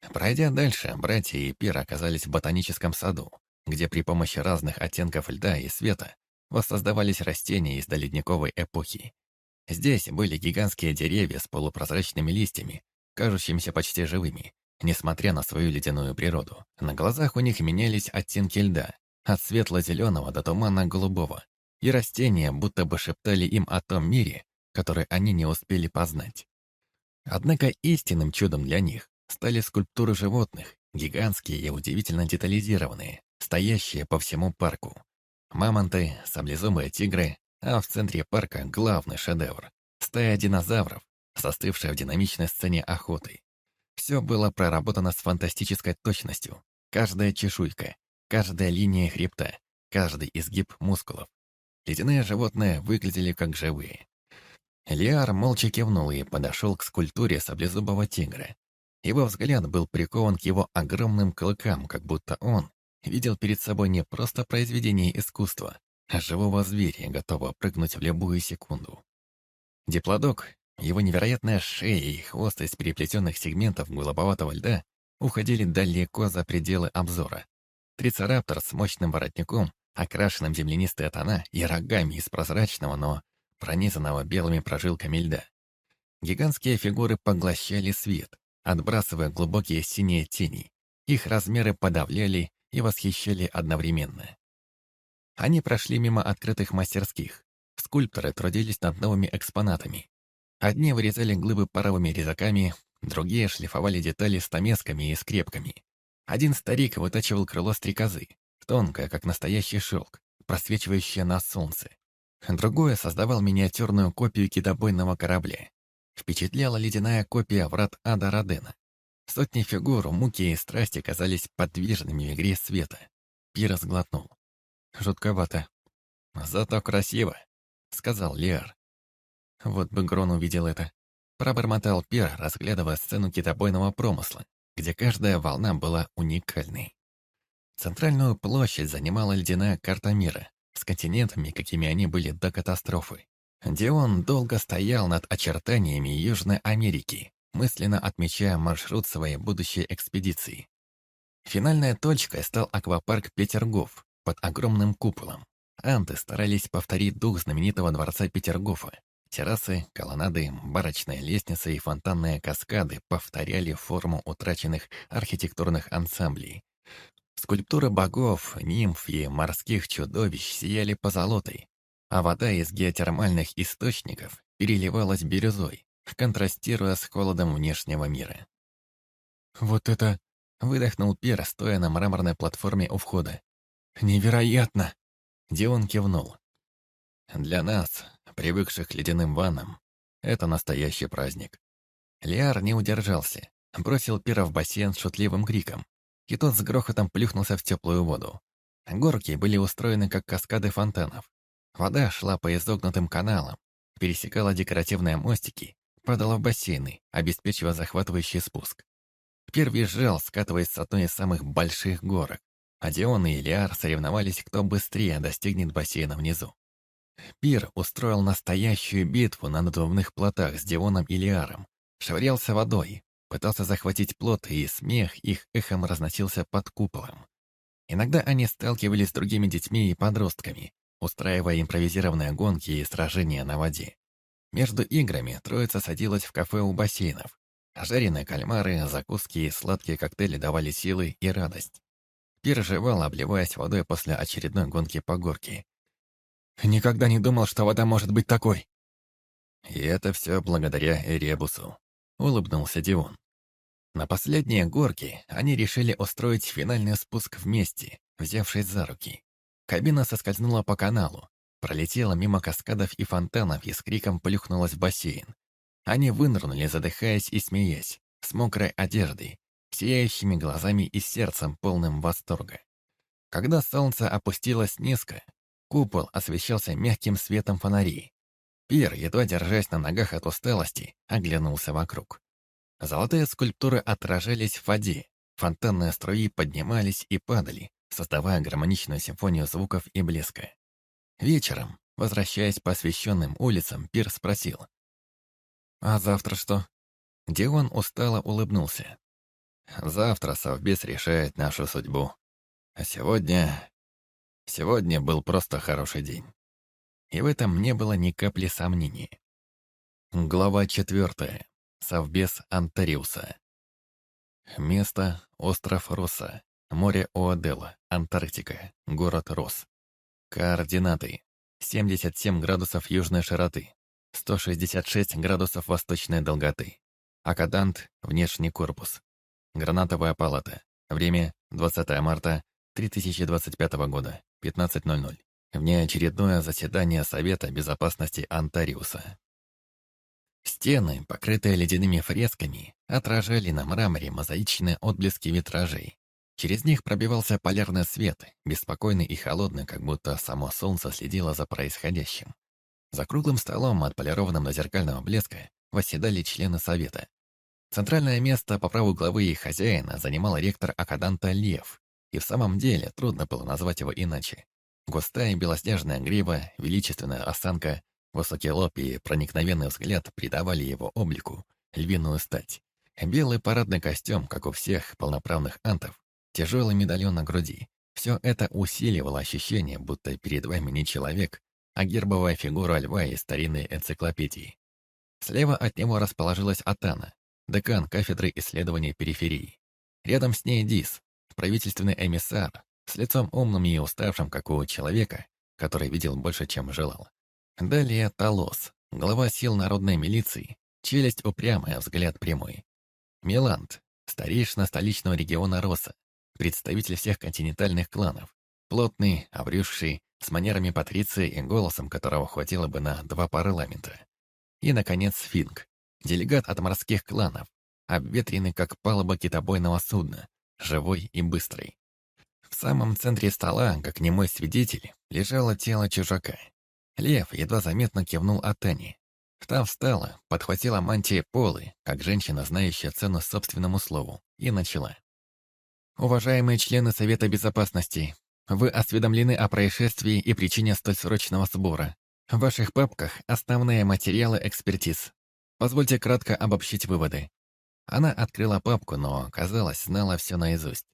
Пройдя дальше, братья и Пир оказались в ботаническом саду, где при помощи разных оттенков льда и света воссоздавались растения из доледниковой эпохи. Здесь были гигантские деревья с полупрозрачными листьями, кажущимися почти живыми, несмотря на свою ледяную природу. На глазах у них менялись оттенки льда, от светло-зеленого до туманно-голубого, и растения будто бы шептали им о том мире, который они не успели познать. Однако истинным чудом для них стали скульптуры животных, гигантские и удивительно детализированные, стоящие по всему парку. Мамонты, саблезубые тигры, а в центре парка главный шедевр — стая динозавров, застывшая в динамичной сцене охоты. Все было проработано с фантастической точностью. Каждая чешуйка, каждая линия хребта, каждый изгиб мускулов. Ледяные животные выглядели как живые. Лиар молча кивнул и подошел к скульптуре саблезубого тигра, его взгляд был прикован к его огромным клыкам, как будто он видел перед собой не просто произведение искусства, а живого зверя, готового прыгнуть в любую секунду. Диплодок, его невероятная шея и хвост из переплетенных сегментов голубоватого льда уходили далеко за пределы обзора. Трицераптор с мощным воротником, окрашенным землянистые тона и рогами из прозрачного, но пронизанного белыми прожилками льда. Гигантские фигуры поглощали свет, отбрасывая глубокие синие тени. Их размеры подавляли и восхищали одновременно. Они прошли мимо открытых мастерских. Скульпторы трудились над новыми экспонатами. Одни вырезали глыбы паровыми резаками, другие шлифовали детали стамесками и скрепками. Один старик вытачивал крыло стрекозы, тонкое, как настоящий шелк, просвечивающее на солнце. Другое создавал миниатюрную копию китобойного корабля. Впечатляла ледяная копия врат Ада Родена. Сотни фигур, муки и страсти казались подвижными в игре света. Пир сглотнул. Жутковато. «Зато красиво», — сказал Лиар. Вот бы Грон увидел это. Пробормотал Пир, разглядывая сцену китобойного промысла, где каждая волна была уникальной. Центральную площадь занимала ледяная карта мира, с континентами, какими они были до катастрофы. Дион долго стоял над очертаниями Южной Америки, мысленно отмечая маршрут своей будущей экспедиции. Финальной точкой стал аквапарк Петергоф под огромным куполом. Анты старались повторить дух знаменитого дворца Петергофа. Террасы, колоннады, барочные лестницы и фонтанные каскады повторяли форму утраченных архитектурных ансамблей. Скульптуры богов, нимф и морских чудовищ сияли позолотой, а вода из геотермальных источников переливалась бирюзой, контрастируя с холодом внешнего мира. «Вот это...» — выдохнул Пер, стоя на мраморной платформе у входа. «Невероятно!» — Дион кивнул. «Для нас, привыкших к ледяным ваннам, это настоящий праздник». Лиар не удержался, бросил Пира в бассейн с шутливым криком, и тот с грохотом плюхнулся в теплую воду. Горки были устроены как каскады фонтанов, Вода шла по изогнутым каналам, пересекала декоративные мостики, падала в бассейны, обеспечивая захватывающий спуск. Первый жал, скатываясь с одной из самых больших горок, а Дион и Илиар соревновались, кто быстрее достигнет бассейна внизу. Пир устроил настоящую битву на надувных плотах с Дионом и Лиаром, швырялся водой, пытался захватить плот, и смех их эхом разносился под куполом. Иногда они сталкивались с другими детьми и подростками, устраивая импровизированные гонки и сражения на воде. Между играми троица садилась в кафе у бассейнов. Жареные кальмары, закуски и сладкие коктейли давали силы и радость. Пир жевал, обливаясь водой после очередной гонки по горке. «Никогда не думал, что вода может быть такой!» «И это все благодаря Эребусу», — улыбнулся Дион. На последние горки они решили устроить финальный спуск вместе, взявшись за руки. Кабина соскользнула по каналу, пролетела мимо каскадов и фонтанов и с криком плюхнулась в бассейн. Они вынырнули, задыхаясь и смеясь, с мокрой одеждой, сияющими глазами и сердцем полным восторга. Когда солнце опустилось низко, купол освещался мягким светом фонарей. Пир, едва держась на ногах от усталости, оглянулся вокруг. Золотые скульптуры отражались в воде, фонтанные струи поднимались и падали, создавая гармоничную симфонию звуков и блеска. Вечером, возвращаясь по освещенным улицам, Пир спросил. «А завтра что?» Дион устало улыбнулся. «Завтра Совбез решает нашу судьбу. А сегодня... Сегодня был просто хороший день. И в этом не было ни капли сомнений. Глава четвертая. Совбез Антариуса. Место — остров Роса, море Оадела, Антарктика, город Рос. Координаты. 77 градусов южной широты, 166 градусов восточной долготы. Акадант, внешний корпус. Гранатовая палата. Время 20 марта 2025 года, 15.00. Внеочередное заседание Совета Безопасности Антариуса. Стены, покрытые ледяными фресками, отражали на мраморе мозаичные отблески витражей. Через них пробивался полярный свет, беспокойный и холодный, как будто само солнце следило за происходящим. За круглым столом, отполированным до зеркального блеска, восседали члены совета. Центральное место по праву главы и хозяина занимал ректор Акаданта Лев, и в самом деле трудно было назвать его иначе. Густая белоснежная грива, величественная осанка, высокий лоб и проникновенный взгляд придавали его облику львиную стать. Белый парадный костюм, как у всех полноправных антов, тяжелый медальон на груди. Все это усиливало ощущение, будто перед вами не человек, а гербовая фигура льва из старинной энциклопедии. Слева от него расположилась Атана, декан кафедры исследования периферии. Рядом с ней Дис, правительственный эмиссар, с лицом умным и уставшим, как у человека, который видел больше, чем желал. Далее Талос, глава сил народной милиции, челюсть упрямая, взгляд прямой. Миланд, старейшина столичного региона Роса, представитель всех континентальных кланов, плотный, обрюзший, с манерами патриции и голосом которого хватило бы на два парламента. И, наконец, Финг, делегат от морских кланов, обветренный как палуба китобойного судна, живой и быстрый. В самом центре стола, как немой свидетель, лежало тело чужака. Лев едва заметно кивнул Атани. Та встала, подхватила мантии полы, как женщина, знающая цену собственному слову, и начала. «Уважаемые члены Совета Безопасности, вы осведомлены о происшествии и причине столь срочного сбора. В ваших папках основные материалы экспертиз. Позвольте кратко обобщить выводы. Она открыла папку, но, казалось, знала все наизусть.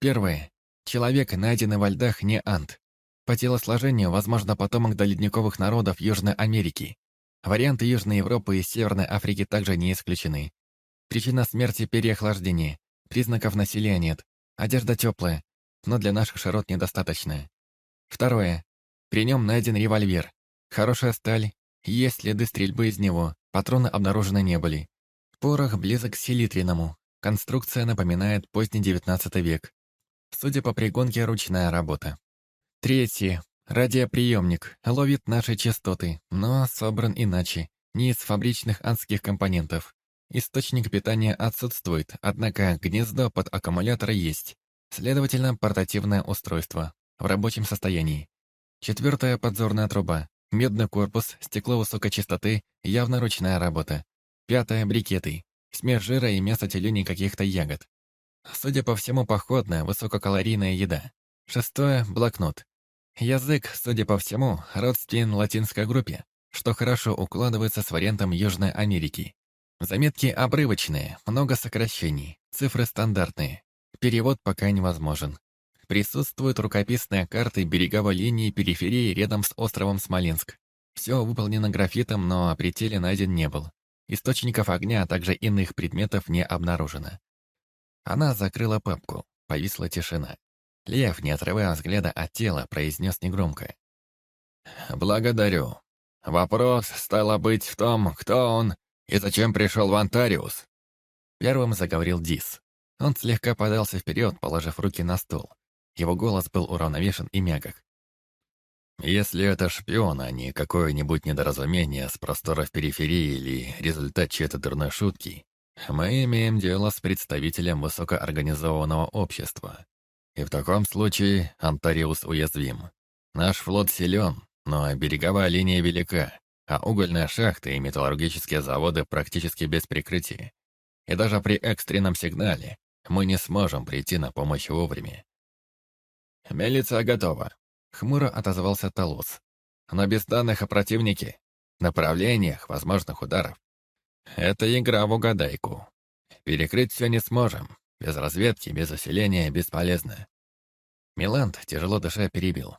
Первое. Человек, найденный во льдах, не ант. По телосложению, возможно, потомок доледниковых народов Южной Америки. Варианты Южной Европы и Северной Африки также не исключены. Причина смерти – переохлаждение. Признаков насилия нет. Одежда теплая, но для наших широт недостаточная. Второе. При нем найден револьвер. Хорошая сталь, есть следы стрельбы из него, патроны обнаружены не были. Порох близок к селитриному. Конструкция напоминает поздний XIX век. Судя по пригонке, ручная работа. Третье. Радиоприемник. Ловит наши частоты, но собран иначе, не из фабричных адских компонентов. Источник питания отсутствует, однако гнездо под аккумулятор есть. Следовательно, портативное устройство. В рабочем состоянии. Четвертая подзорная труба. Медный корпус, стекло высокой частоты, явно ручная работа. Пятое — брикеты. Смесь жира и мяса тюленей каких-то ягод. Судя по всему, походная, высококалорийная еда. Шестое — блокнот. Язык, судя по всему, родственен латинской группе, что хорошо укладывается с вариантом Южной Америки. Заметки обрывочные, много сокращений, цифры стандартные. Перевод пока невозможен. Присутствуют рукописные карты береговой линии периферии рядом с островом Смоленск. Все выполнено графитом, но при теле найден не был. Источников огня, а также иных предметов не обнаружено. Она закрыла папку. Повисла тишина. Лев, не отрывая взгляда от тела, произнес негромко. «Благодарю. Вопрос, стало быть, в том, кто он и зачем пришел в Антариус?» Первым заговорил Дис. Он слегка подался вперед, положив руки на стол. Его голос был уравновешен и мягок. Если это шпион, а не какое-нибудь недоразумение с просторов периферии или результат чьей-то дурной шутки, Мы имеем дело с представителем высокоорганизованного общества. И в таком случае Антариус уязвим. Наш флот силен, но береговая линия велика, а угольные шахты и металлургические заводы практически без прикрытия. И даже при экстренном сигнале мы не сможем прийти на помощь вовремя. «Милиция готова», — хмуро отозвался Талус. «Но без данных о противнике, направлениях, возможных ударов. Это игра в угадайку. Перекрыть все не сможем. Без разведки, без усиления бесполезно». Миланд, тяжело дыша, перебил.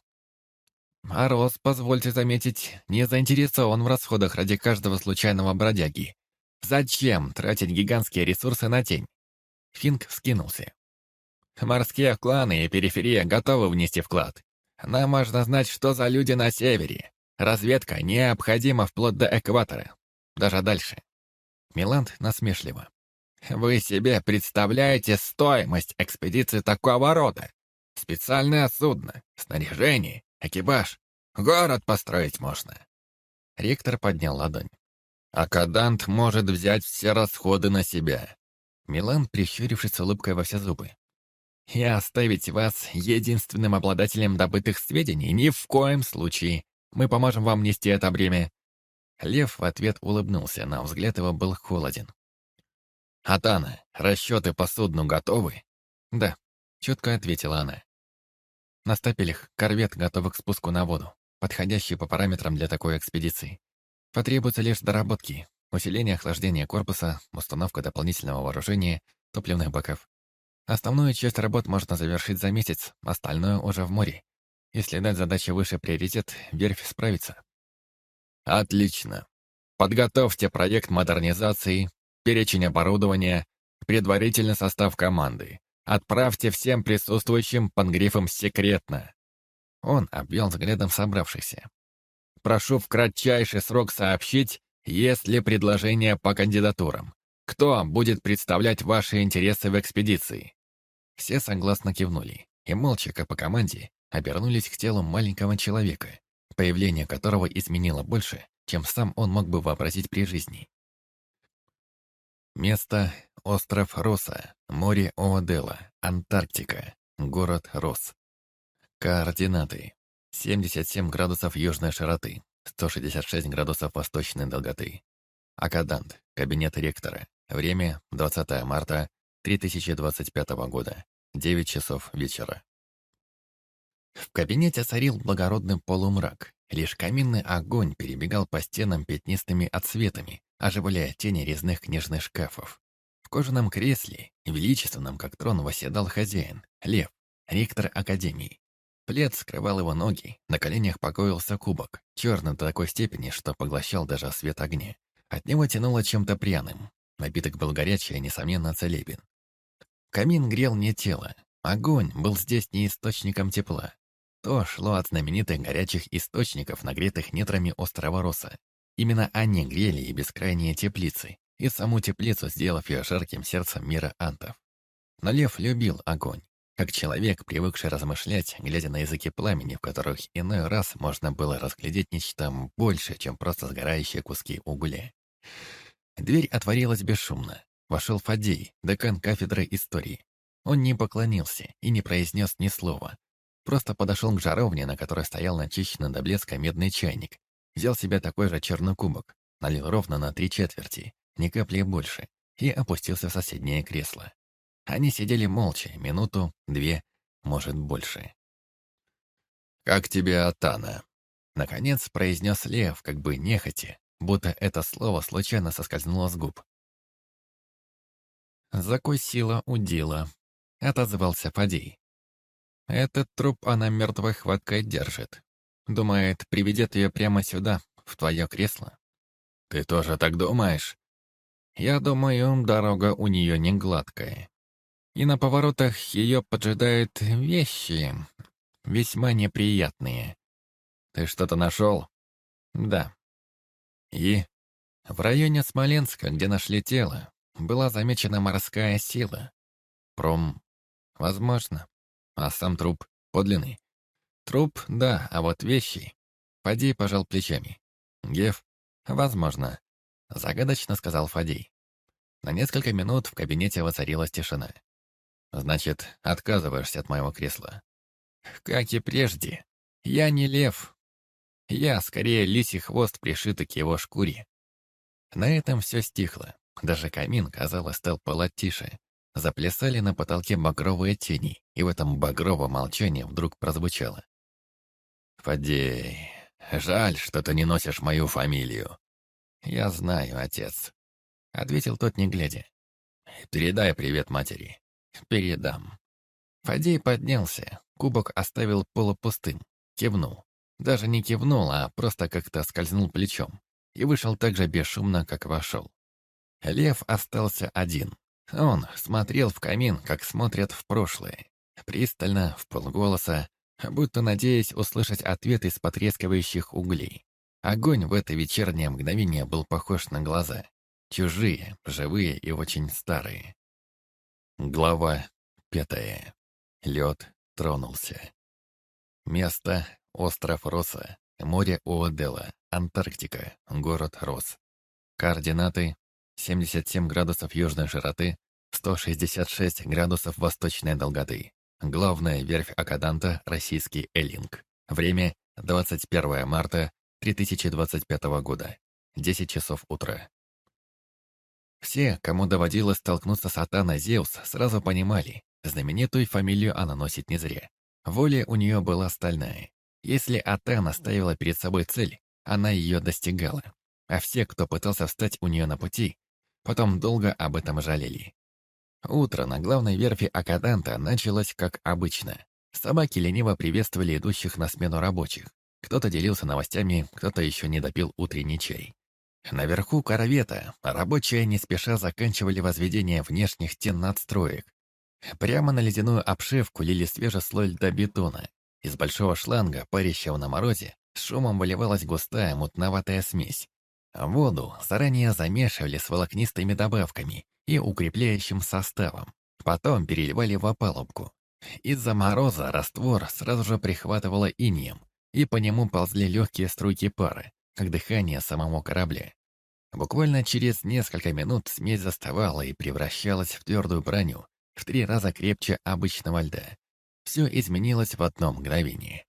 А позвольте заметить, не заинтересован в расходах ради каждого случайного бродяги. Зачем тратить гигантские ресурсы на тень? Финк вскинулся. Морские кланы и периферия готовы внести вклад. Нам важно знать, что за люди на севере. Разведка необходима вплоть до экватора. Даже дальше. Миланд насмешливо. Вы себе представляете стоимость экспедиции такого рода? Специальное судно, снаряжение, экипаж. Город построить можно. Ректор поднял ладонь. Акадант может взять все расходы на себя. Милан, прищурившись улыбкой во все зубы. «И оставить вас единственным обладателем добытых сведений ни в коем случае. Мы поможем вам нести это бремя». Лев в ответ улыбнулся, но взгляд его был холоден. «Атана, расчеты по судну готовы?» «Да», — четко ответила она. «На стапелях корвет готов к спуску на воду, подходящий по параметрам для такой экспедиции. Потребуются лишь доработки, усиление охлаждения корпуса, установка дополнительного вооружения, топливных баков. Основную часть работ можно завершить за месяц, остальное уже в море. Если дать задаче выше приоритет, верфь справится. Отлично. Подготовьте проект модернизации, перечень оборудования, предварительный состав команды. Отправьте всем присутствующим под грифом «Секретно». Он обвел взглядом собравшихся. Прошу в кратчайший срок сообщить, есть ли предложение по кандидатурам. Кто будет представлять ваши интересы в экспедиции?» Все согласно кивнули и, молча, как по команде, обернулись к телу маленького человека, появление которого изменило больше, чем сам он мог бы вообразить при жизни. Место — остров Роса, море Оодела, Антарктика, город Рос. Координаты. 77 градусов южной широты, 166 градусов восточной долготы. Акадант, кабинет ректора. Время 20 марта 3025 года, 9 часов вечера. В кабинете царил благородный полумрак. Лишь каминный огонь перебегал по стенам пятнистыми отсветами, оживляя тени резных книжных шкафов. Кожаном кресле, величественном как трон, восседал хозяин, Лев, ректор Академии. Плед скрывал его ноги, на коленях покоился кубок, черный до такой степени, что поглощал даже свет огня. От него тянуло чем-то пряным. Напиток был горячий и, несомненно, целебен. Камин грел мне тело. Огонь был здесь не источником тепла. То шло от знаменитых горячих источников, нагретых нетрами острова Роса. Именно они грели и бескрайние теплицы, и саму теплицу сделав ее жарким сердцем мира антов. Но лев любил огонь. Как человек, привыкший размышлять, глядя на языки пламени, в которых иной раз можно было разглядеть нечто больше, чем просто сгорающие куски угля. Дверь отворилась бесшумно. Вошел Фадей, декан кафедры истории. Он не поклонился и не произнес ни слова. Просто подошел к жаровне, на которой стоял начищенный до блеска медный чайник. Взял себе такой же черный кубок, налил ровно на три четверти, ни капли больше, и опустился в соседнее кресло. Они сидели молча, минуту, две, может, больше. «Как тебе Атана?» Наконец произнес Лев, как бы нехотя, будто это слово случайно соскользнуло с губ. «Закусила удила», — отозвался Фадей. «Этот труп она мертвой хваткой держит. Думает, приведет ее прямо сюда, в твое кресло». «Ты тоже так думаешь?» «Я думаю, дорога у нее не гладкая и на поворотах ее поджидают вещи весьма неприятные. Ты что-то нашел? Да. И в районе Смоленска, где нашли тело, была замечена морская сила. Пром, возможно. А сам труп подлинный. Труп, да, а вот вещи. Фадей пожал плечами. Геф, возможно. Загадочно сказал Фадей. На несколько минут в кабинете воцарилась тишина. «Значит, отказываешься от моего кресла?» «Как и прежде. Я не лев. Я, скорее, лисий хвост, пришитый к его шкуре». На этом все стихло. Даже камин, казалось, стал пылать тише. Заплясали на потолке багровые тени, и в этом багровом молчании вдруг прозвучало. «Фадей, жаль, что ты не носишь мою фамилию». «Я знаю, отец», — ответил тот, не глядя. «Передай привет матери». «Передам». Фадей поднялся, кубок оставил полупустым, кивнул. Даже не кивнул, а просто как-то скользнул плечом и вышел так же бесшумно, как вошел. Лев остался один. Он смотрел в камин, как смотрят в прошлое. Пристально, в полголоса, будто надеясь услышать ответ из потрескивающих углей. Огонь в это вечернее мгновение был похож на глаза. Чужие, живые и очень старые. Глава пятая. Лед тронулся. Место — остров Роса, море Уодела, Антарктика, город Рос. Координаты 77 градусов южной широты, 166 градусов восточной долготы. Главная верфь Акаданта – российский Эллинг. Время – 21 марта 2025 года, 10 часов утра. Все, кому доводилось столкнуться с Атана Зеус, сразу понимали, знаменитую фамилию она носит не зря. Воля у нее была стальная. Если Атана ставила перед собой цель, она ее достигала. А все, кто пытался встать у нее на пути, Потом долго об этом жалели. Утро на главной верфи Акаданта началось как обычно. Собаки лениво приветствовали идущих на смену рабочих. Кто-то делился новостями, кто-то еще не допил утренний чай. Наверху корвета рабочие не спеша заканчивали возведение внешних стен надстроек. Прямо на ледяную обшивку лили свежий слой льда бетона. Из большого шланга, парящего на морозе, шумом выливалась густая мутноватая смесь. Воду заранее замешивали с волокнистыми добавками и укрепляющим составом. Потом переливали в опалубку. Из-за мороза раствор сразу же прихватывало инеем, и по нему ползли легкие струйки пары, как дыхание самого корабля. Буквально через несколько минут смесь заставала и превращалась в твердую броню, в три раза крепче обычного льда. Все изменилось в одно мгновение.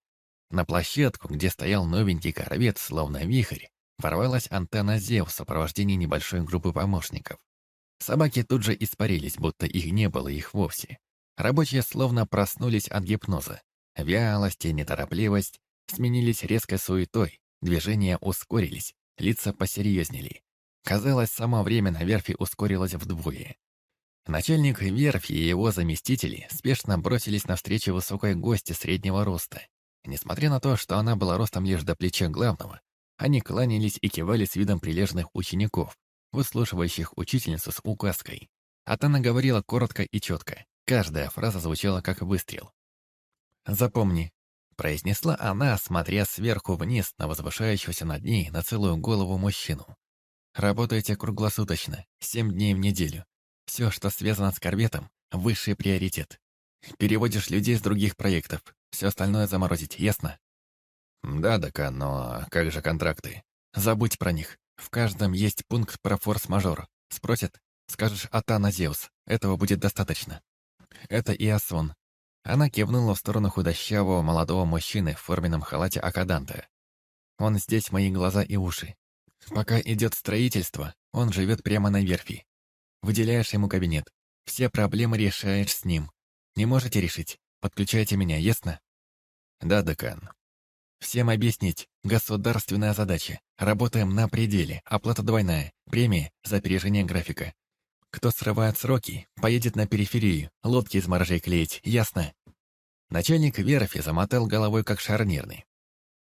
На площадку, где стоял новенький корвет, словно вихрь, Ворвалась антенна Зев в сопровождении небольшой группы помощников. Собаки тут же испарились, будто их не было их вовсе. Рабочие словно проснулись от гипноза. Вялость и неторопливость сменились резкой суетой, движения ускорились, лица посерьезнели. Казалось, само время на верфи ускорилось вдвое. Начальник верфи и его заместители спешно бросились навстречу высокой гости среднего роста. Несмотря на то, что она была ростом лишь до плеча главного, они кланялись и кивали с видом прилежных учеников, выслушивающих учительницу с указкой. Атана говорила коротко и четко. Каждая фраза звучала как выстрел. «Запомни», — произнесла она, смотря сверху вниз на возвышающегося над ней на целую голову мужчину. «Работайте круглосуточно, семь дней в неделю. Все, что связано с корветом, — высший приоритет. Переводишь людей с других проектов, все остальное заморозить, ясно?» «Да, Дака, но как же контракты?» «Забудь про них. В каждом есть пункт про форс-мажор. Спросят, скажешь «Атана Зеус». Этого будет достаточно». «Это Иосон». Она кивнула в сторону худощавого молодого мужчины в форменном халате Акаданта. «Он здесь мои глаза и уши. Пока идет строительство, он живет прямо на верфи. Выделяешь ему кабинет. Все проблемы решаешь с ним. Не можете решить? Подключайте меня, ясно?» «Да, декан. Всем объяснить. Государственная задача. Работаем на пределе. Оплата двойная. Премия за опережение графика. Кто срывает сроки, поедет на периферию. Лодки из моржей клеить. Ясно? Начальник верфи замотал головой как шарнирный.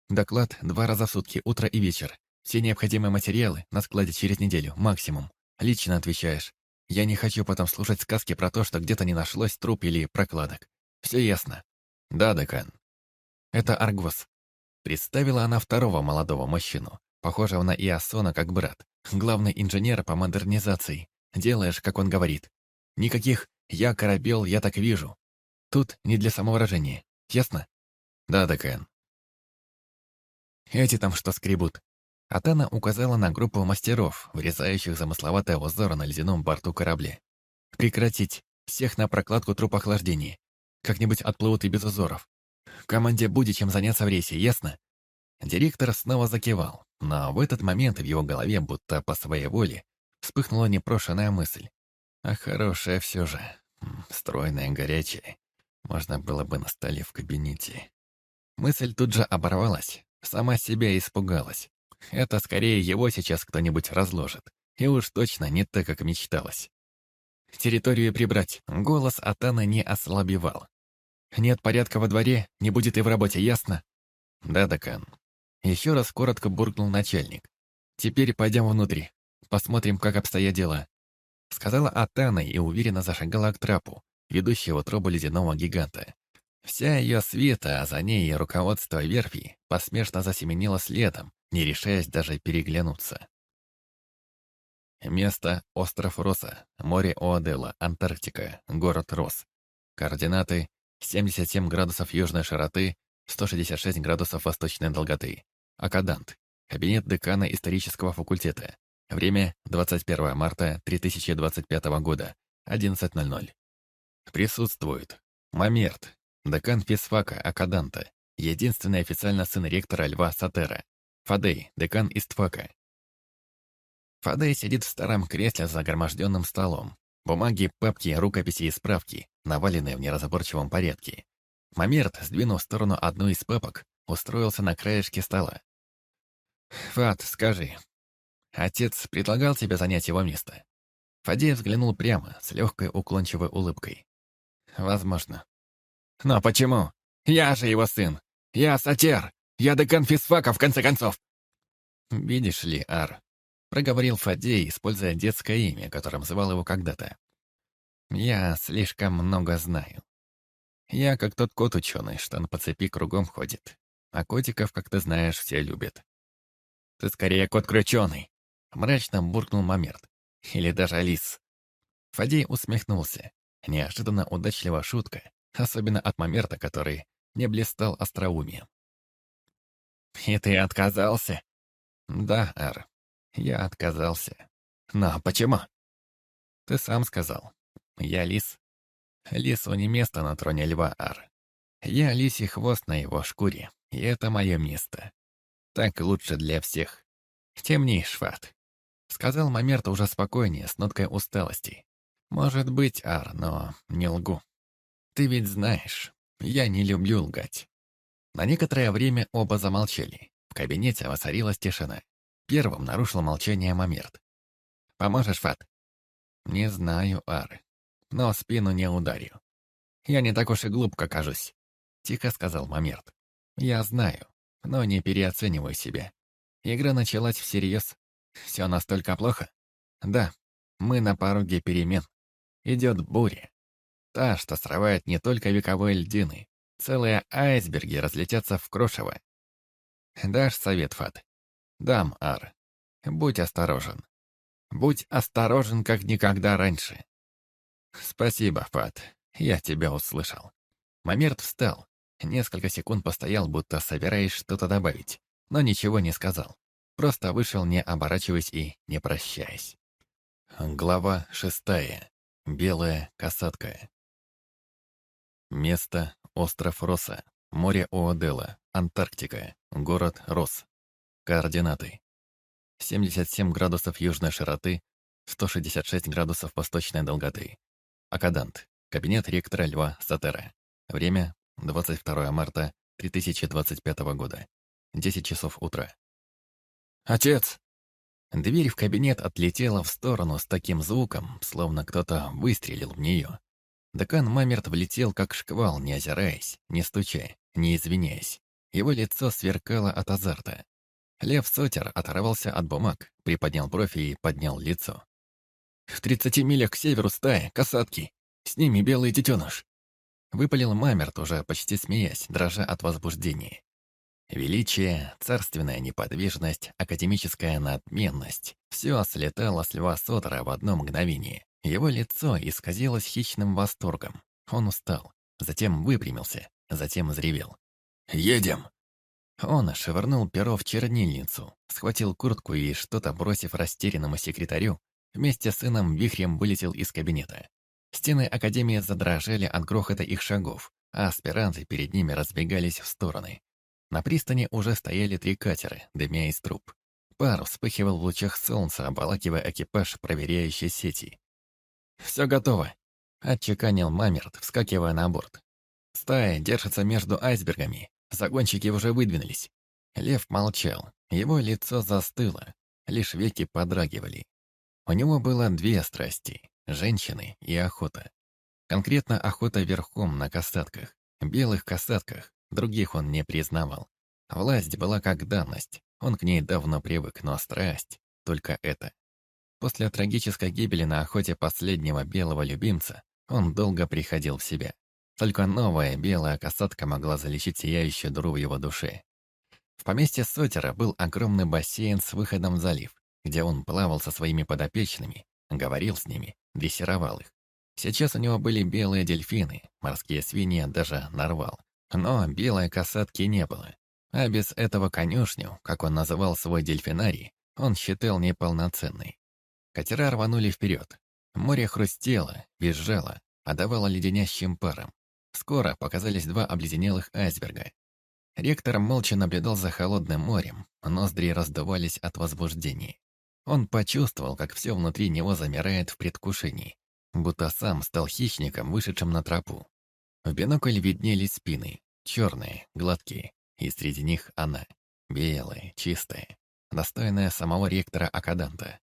Доклад два раза в сутки, утро и вечер. Все необходимые материалы на складе через неделю, максимум. Лично отвечаешь. Я не хочу потом слушать сказки про то, что где-то не нашлось труп или прокладок. Все ясно. Да, декан. Это Аргос. Представила она второго молодого мужчину, похожего на Иосона как брат, главный инженер по модернизации. Делаешь, как он говорит. Никаких «я корабел, я так вижу». Тут не для самовыражения. Ясно? Да, Декэн. Эти там что скребут? Атана указала на группу мастеров, вырезающих замысловатые узоры на ледяном борту корабля. «Прекратить! Всех на прокладку труб охлаждения. Как-нибудь отплывут и без узоров. Команде будет чем заняться в рейсе, ясно?» Директор снова закивал, но в этот момент в его голове, будто по своей воле, вспыхнула непрошенная мысль. А хорошая все же, стройная, горячая. Можно было бы на столе в кабинете. Мысль тут же оборвалась, сама себя испугалась. Это скорее его сейчас кто-нибудь разложит. И уж точно не так, как мечталось. Территорию прибрать. Голос Атана не ослабевал. Нет порядка во дворе, не будет и в работе, ясно? Да, Дакан. Еще раз коротко буркнул начальник. Теперь пойдем внутрь. Посмотрим, как обстоят дела. Сказала Атана и уверенно зашагала к трапу, ведущего трубу ледяного гиганта. Вся ее света, а за ней и руководство верфи, посмешно засеменило следом, не решаясь даже переглянуться. Место — остров Роса, море Оадела, Антарктика, город Рос. Координаты — 77 градусов южной широты, 166 градусов восточной долготы. Акадант. Кабинет декана исторического факультета. Время — 21 марта 2025 года, 11.00. Присутствует Мамерт, декан физфака Акаданта, единственный официально сын ректора Льва Сатера, Фадей, декан Истфака. Фадей сидит в старом кресле за огроможденным столом. Бумаги, папки, рукописи и справки, наваленные в неразборчивом порядке. Мамерт, сдвинув в сторону одну из папок, устроился на краешке стола. «Фад, скажи, отец предлагал тебе занять его место?» Фадей взглянул прямо, с легкой уклончивой улыбкой. «Возможно». «Но почему? Я же его сын! Я сатер! Я декан физфака, в конце концов!» «Видишь ли, Ар», — проговорил Фадей, используя детское имя, которым звал его когда-то. «Я слишком много знаю. Я как тот кот-ученый, что на по цепи кругом ходит. А котиков, как ты знаешь, все любят. Ты скорее кот-крюченый!» — мрачно буркнул Мамерт. «Или даже лис». Фадей усмехнулся. Неожиданно удачливая шутка, особенно от Мамерта, который не блистал остроумием. «И ты отказался?» «Да, Эр, я отказался. Но почему?» «Ты сам сказал. Я лис. Лису не место на троне льва, Ар. Я лисий хвост на его шкуре, и это мое место. Так лучше для всех. Темни, Шват», — сказал Мамерт уже спокойнее, с ноткой усталости. «Может быть, Ар, но не лгу. Ты ведь знаешь, я не люблю лгать. На некоторое время оба замолчали. В кабинете воцарилась тишина. Первым нарушил молчание Мамерт. «Поможешь, Фат?» «Не знаю, Ар. Но спину не ударю. Я не так уж и глупко кажусь», — тихо сказал Мамерт. «Я знаю, но не переоценивай себя. Игра началась всерьез. Все настолько плохо? Да, мы на пороге перемен. Идет буря. Та, что срывает не только вековые льдины, Целые айсберги разлетятся в крошево. Дашь совет, Фат? Дам, Ар. Будь осторожен. Будь осторожен, как никогда раньше. Спасибо, Фат. Я тебя услышал. Мамерт встал. Несколько секунд постоял, будто собираясь что-то добавить, но ничего не сказал. Просто вышел, не оборачиваясь и не прощаясь. Глава шестая. Белая касатка. Место — остров Роса, море Оадела, Антарктика, город Рос. Координаты. 77 градусов южной широты, 166 градусов восточной долготы. Акадант. Кабинет ректора Льва Сатера. Время — 22 марта 2025 года. 10 часов утра. «Отец!» Дверь в кабинет отлетела в сторону с таким звуком, словно кто-то выстрелил в нее. Декан Мамерт влетел как шквал, не озираясь, не стуча, не извиняясь. Его лицо сверкало от азарта. Лев Сотер оторвался от бумаг, приподнял бровь и поднял лицо. «В тридцати милях к северу стая, касатки. С ними белый детеныш». Выпалил Мамерт, уже почти смеясь, дрожа от возбуждения. Величие, царственная неподвижность, академическая надменность — все слетало с Льва Сотера в одно мгновение. Его лицо исказилось хищным восторгом. Он устал, затем выпрямился, затем взревел. «Едем!» Он швырнул перо в чернильницу, схватил куртку и, что-то бросив растерянному секретарю, вместе с сыном вихрем вылетел из кабинета. Стены Академии задрожали от грохота их шагов, а аспиранты перед ними разбегались в стороны. На пристани уже стояли три катера, дымя из труб. Пар вспыхивал в лучах солнца, обволакивая экипаж, проверяющий сети. «Все готово», — отчеканил Мамерт, вскакивая на борт. «Стая держится между айсбергами. Загонщики уже выдвинулись». Лев молчал. Его лицо застыло. Лишь веки подрагивали. У него было две страсти — женщины и охота. Конкретно охота верхом на касатках, белых касатках, других он не признавал. Власть была как данность, он к ней давно привык, но страсть — только это. После трагической гибели на охоте последнего белого любимца он долго приходил в себя. Только новая белая касатка могла залечить сияющую дыру в его душе. В поместье Сотера был огромный бассейн с выходом в залив, где он плавал со своими подопечными, говорил с ними, дрессировал их. Сейчас у него были белые дельфины, морские свиньи даже нарвал. Но белой касатки не было. А без этого конюшню, как он называл свой дельфинарий, он считал неполноценной. Катера рванули вперед. Море хрустело, визжало, отдавало леденящим паром. Скоро показались два обледенелых айсберга. Ректор молча наблюдал за холодным морем, ноздри раздувались от возбуждения. Он почувствовал, как все внутри него замирает в предвкушении, будто сам стал хищником, вышедшим на тропу. В бинокль виднелись спины, черные, гладкие, и среди них она, белая, чистая, достойная самого ректора Акаданта.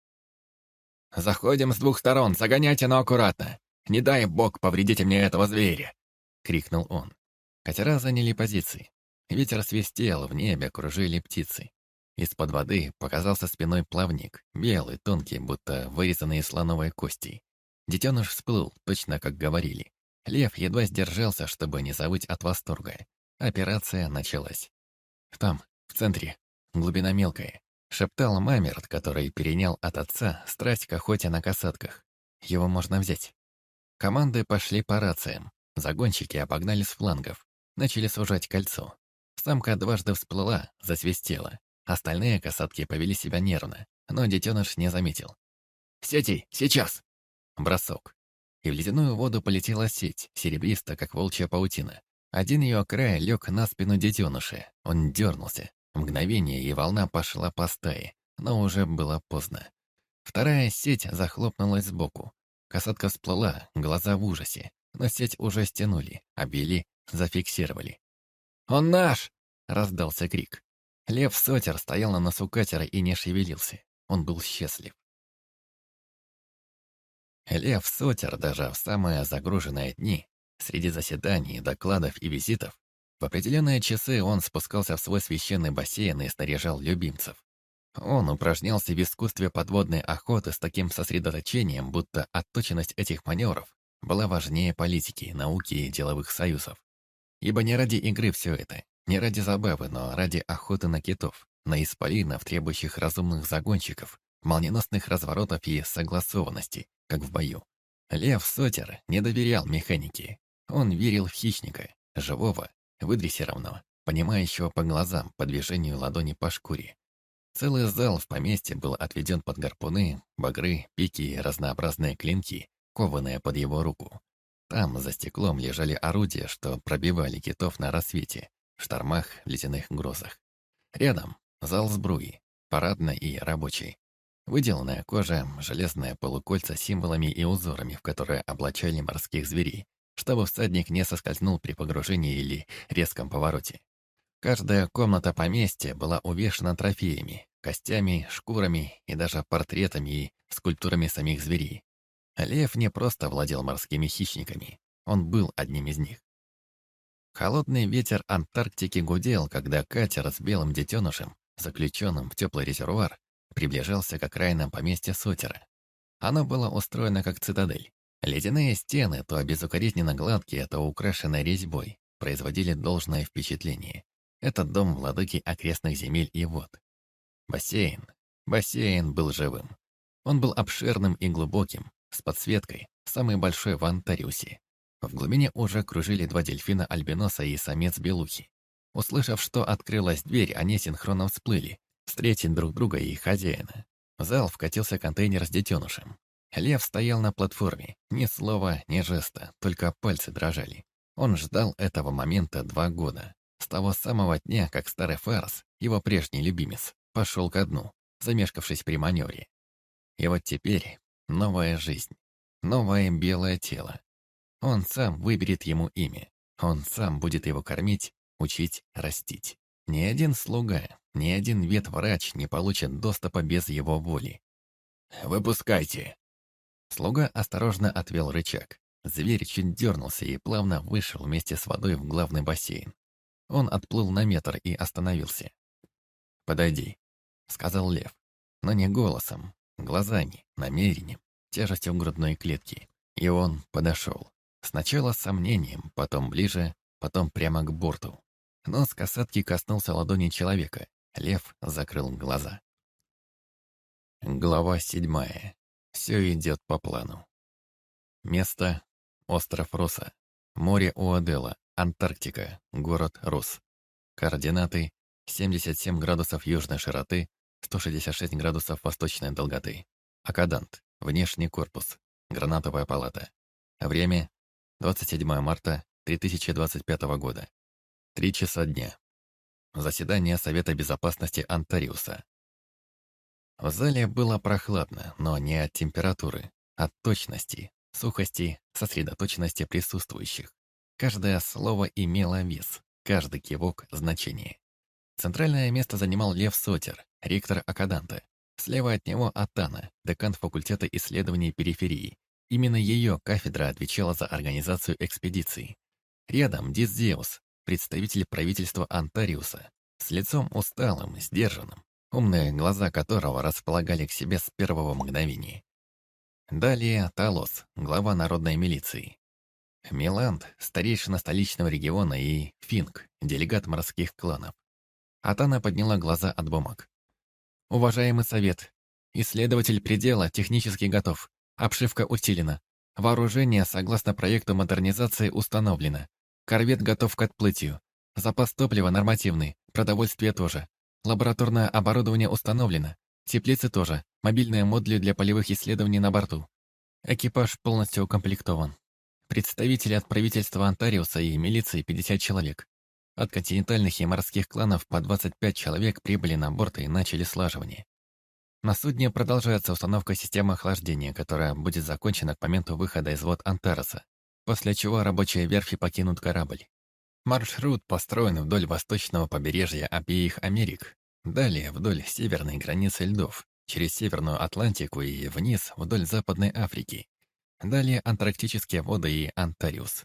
«Заходим с двух сторон, загоняйте, но аккуратно! Не дай бог повредите мне этого зверя!» — крикнул он. Катера заняли позиции. Ветер свистел, в небе кружили птицы. Из-под воды показался спиной плавник, белый, тонкий, будто вырезанный из слоновой кости. Детеныш всплыл, точно как говорили. Лев едва сдержался, чтобы не завыть от восторга. Операция началась. Там, в центре, глубина мелкая. Шептал Мамерт, который перенял от отца страсть к охоте на касатках. Его можно взять. Команды пошли по рациям. Загонщики обогнали с флангов. Начали сужать кольцо. Самка дважды всплыла, засвистела. Остальные касатки повели себя нервно, но детеныш не заметил. «Сети, сейчас!» Бросок. И в ледяную воду полетела сеть, серебристо, как волчья паутина. Один ее край лег на спину детеныша. Он дернулся, Мгновение, и волна пошла по стае, но уже было поздно. Вторая сеть захлопнулась сбоку. Касатка всплыла, глаза в ужасе, но сеть уже стянули, обвели, зафиксировали. «Он наш!» — раздался крик. Лев Сотер стоял на носу катера и не шевелился. Он был счастлив. Лев Сотер даже в самые загруженные дни, среди заседаний, докладов и визитов, в определенные часы он спускался в свой священный бассейн и снаряжал любимцев. Он упражнялся в искусстве подводной охоты с таким сосредоточением, будто отточенность этих маневров была важнее политики, науки и деловых союзов. Ибо не ради игры все это, не ради забавы, но ради охоты на китов, на исполинов, требующих разумных загонщиков, молниеносных разворотов и согласованности, как в бою. Лев Сотер не доверял механике. Он верил в хищника, живого, выдрессированного, понимающего по глазам, по движению ладони по шкуре. Целый зал в поместье был отведен под гарпуны, багры, пики и разнообразные клинки, кованные под его руку. Там, за стеклом, лежали орудия, что пробивали китов на рассвете, в штормах, ледяных грозах. Рядом — зал сбруи, парадный и рабочий. Выделанная кожа, железное полукольца с символами и узорами, в которые облачали морских зверей, чтобы всадник не соскользнул при погружении или резком повороте. Каждая комната поместья была увешана трофеями, костями, шкурами и даже портретами и скульптурами самих зверей. Лев не просто владел морскими хищниками, он был одним из них. Холодный ветер Антарктики гудел, когда катер с белым детенышем, заключенным в теплый резервуар, приближался к окраинам поместья Сотера. Оно было устроено как цитадель. Ледяные стены, то безукоризненно гладкие, то украшенные резьбой, производили должное впечатление. Этот дом владыки окрестных земель и вод. Бассейн. Бассейн был живым. Он был обширным и глубоким, с подсветкой, самый большой в Антариусе. В глубине уже кружили два дельфина альбиноса и самец белухи. Услышав, что открылась дверь, они синхронно всплыли, встретить друг друга и хозяина. В зал вкатился контейнер с детенышем. Лев стоял на платформе, ни слова, ни жеста, только пальцы дрожали. Он ждал этого момента два года. С того самого дня, как старый Фарс, его прежний любимец, пошел ко дну, замешкавшись при маневре. И вот теперь новая жизнь, новое белое тело. Он сам выберет ему имя. Он сам будет его кормить, учить, растить. Ни один слуга, ни один ветврач не получит доступа без его воли. «Выпускайте!» Слуга осторожно отвел рычаг. Зверь чуть дернулся и плавно вышел вместе с водой в главный бассейн. Он отплыл на метр и остановился. «Подойди», — сказал лев, но не голосом, глазами, намерением, тяжестью грудной клетки. И он подошел. Сначала с сомнением, потом ближе, потом прямо к борту. Нос касатки коснулся ладони человека. Лев закрыл глаза. Глава седьмая. Все идет по плану. Место — остров Роса. Море Уадела, Антарктика, город Рус. Координаты — 77 градусов южной широты, 166 градусов восточной долготы. Акадант, внешний корпус, гранатовая палата. Время — 27 марта 2025 года. Три часа дня. Заседание Совета Безопасности Антариуса. В зале было прохладно, но не от температуры, а от точности, сухости, сосредоточенности присутствующих. Каждое слово имело вес, каждый кивок — значение. Центральное место занимал Лев Сотер, ректор Акаданта. Слева от него Атана, декан факультета исследований периферии. Именно ее кафедра отвечала за организацию экспедиции. Рядом Диззеус, представитель правительства Антариуса, с лицом усталым, сдержанным, умные глаза которого располагали к себе с первого мгновения. Далее Талос, глава народной милиции. Миланд, старейшина столичного региона, и Финк, делегат морских кланов. Атана подняла глаза от бумаг. «Уважаемый совет, исследователь предела технически готов. Обшивка усилена. Вооружение, согласно проекту модернизации, установлено. Корвет готов к отплытию. Запас топлива нормативный, продовольствие тоже. Лабораторное оборудование установлено. Теплицы тоже. Мобильные модули для полевых исследований на борту. Экипаж полностью укомплектован. Представители от правительства Онтариуса и милиции 50 человек. От континентальных и морских кланов по 25 человек прибыли на борт и начали слаживание. На судне продолжается установка системы охлаждения, которая будет закончена к моменту выхода из вод Антареса после чего рабочие верфи покинут корабль. Маршрут построен вдоль восточного побережья обеих Америк, далее вдоль северной границы льдов, через Северную Атлантику и вниз вдоль Западной Африки. Далее Антарктические воды и Антариус.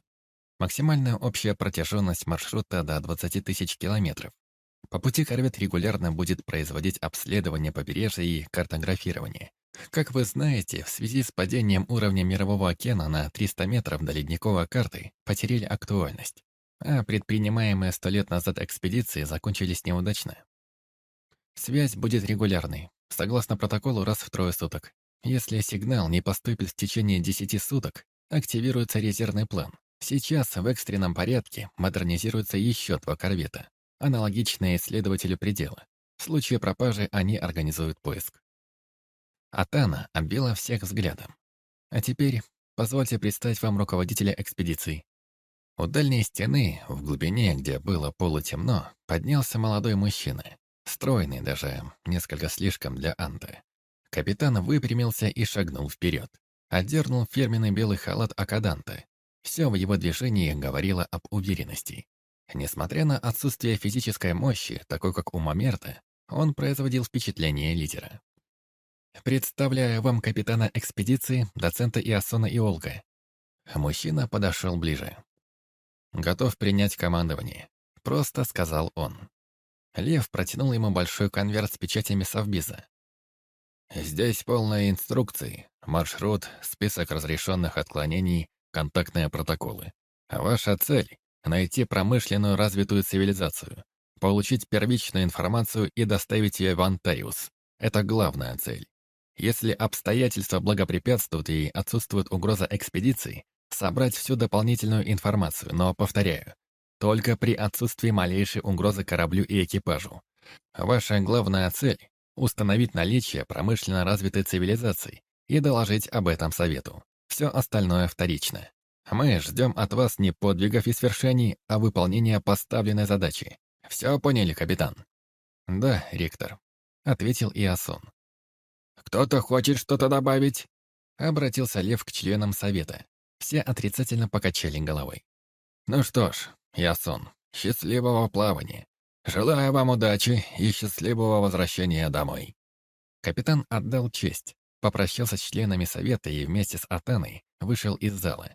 Максимальная общая протяженность маршрута до 20 тысяч километров. По пути корвет регулярно будет производить обследование побережья и картографирование. Как вы знаете, в связи с падением уровня Мирового океана на 300 метров до ледниковой карты потеряли актуальность, а предпринимаемые сто лет назад экспедиции закончились неудачно. Связь будет регулярной, согласно протоколу раз в трое суток. Если сигнал не поступит в течение 10 суток, активируется резервный план. Сейчас в экстренном порядке модернизируется еще два корвета, аналогичные исследователю предела. В случае пропажи они организуют поиск. Атана обвела всех взглядом. А теперь позвольте представить вам руководителя экспедиции. У дальней стены, в глубине, где было полутемно, поднялся молодой мужчина, стройный даже, несколько слишком для Анты. Капитан выпрямился и шагнул вперед. Отдернул фирменный белый халат Акаданта. Все в его движении говорило об уверенности. Несмотря на отсутствие физической мощи, такой как у Мамерта, он производил впечатление лидера. Представляю вам капитана экспедиции, доцента Иосона Иолга. Мужчина подошел ближе. «Готов принять командование», — просто сказал он. Лев протянул ему большой конверт с печатями Совбиза. «Здесь полные инструкции, маршрут, список разрешенных отклонений, контактные протоколы. Ваша цель — найти промышленную развитую цивилизацию, получить первичную информацию и доставить ее в Антариус. Это главная цель. Если обстоятельства благоприятствуют и отсутствует угроза экспедиции, собрать всю дополнительную информацию, но, повторяю, только при отсутствии малейшей угрозы кораблю и экипажу. Ваша главная цель — установить наличие промышленно развитой цивилизации и доложить об этом совету. Все остальное вторично. Мы ждем от вас не подвигов и свершений, а выполнения поставленной задачи. Все поняли, капитан? Да, ректор, — ответил Иосон. «Кто-то хочет что-то добавить?» Обратился Лев к членам совета. Все отрицательно покачали головой. «Ну что ж, Ясон, счастливого плавания. Желаю вам удачи и счастливого возвращения домой». Капитан отдал честь, попрощался с членами совета и вместе с Атаной вышел из зала.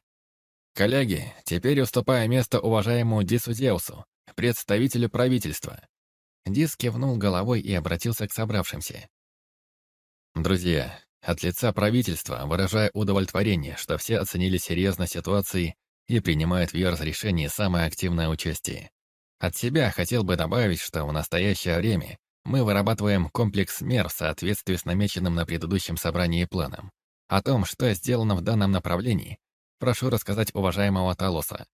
«Коллеги, теперь уступая место уважаемому Дису Зеусу, представителю правительства». Дис кивнул головой и обратился к собравшимся. «Друзья, от лица правительства выражаю удовлетворение, что все оценили серьезность ситуации и принимают в ее разрешении самое активное участие. От себя хотел бы добавить, что в настоящее время мы вырабатываем комплекс мер в соответствии с намеченным на предыдущем собрании планом. О том, что сделано в данном направлении, прошу рассказать уважаемого Талоса.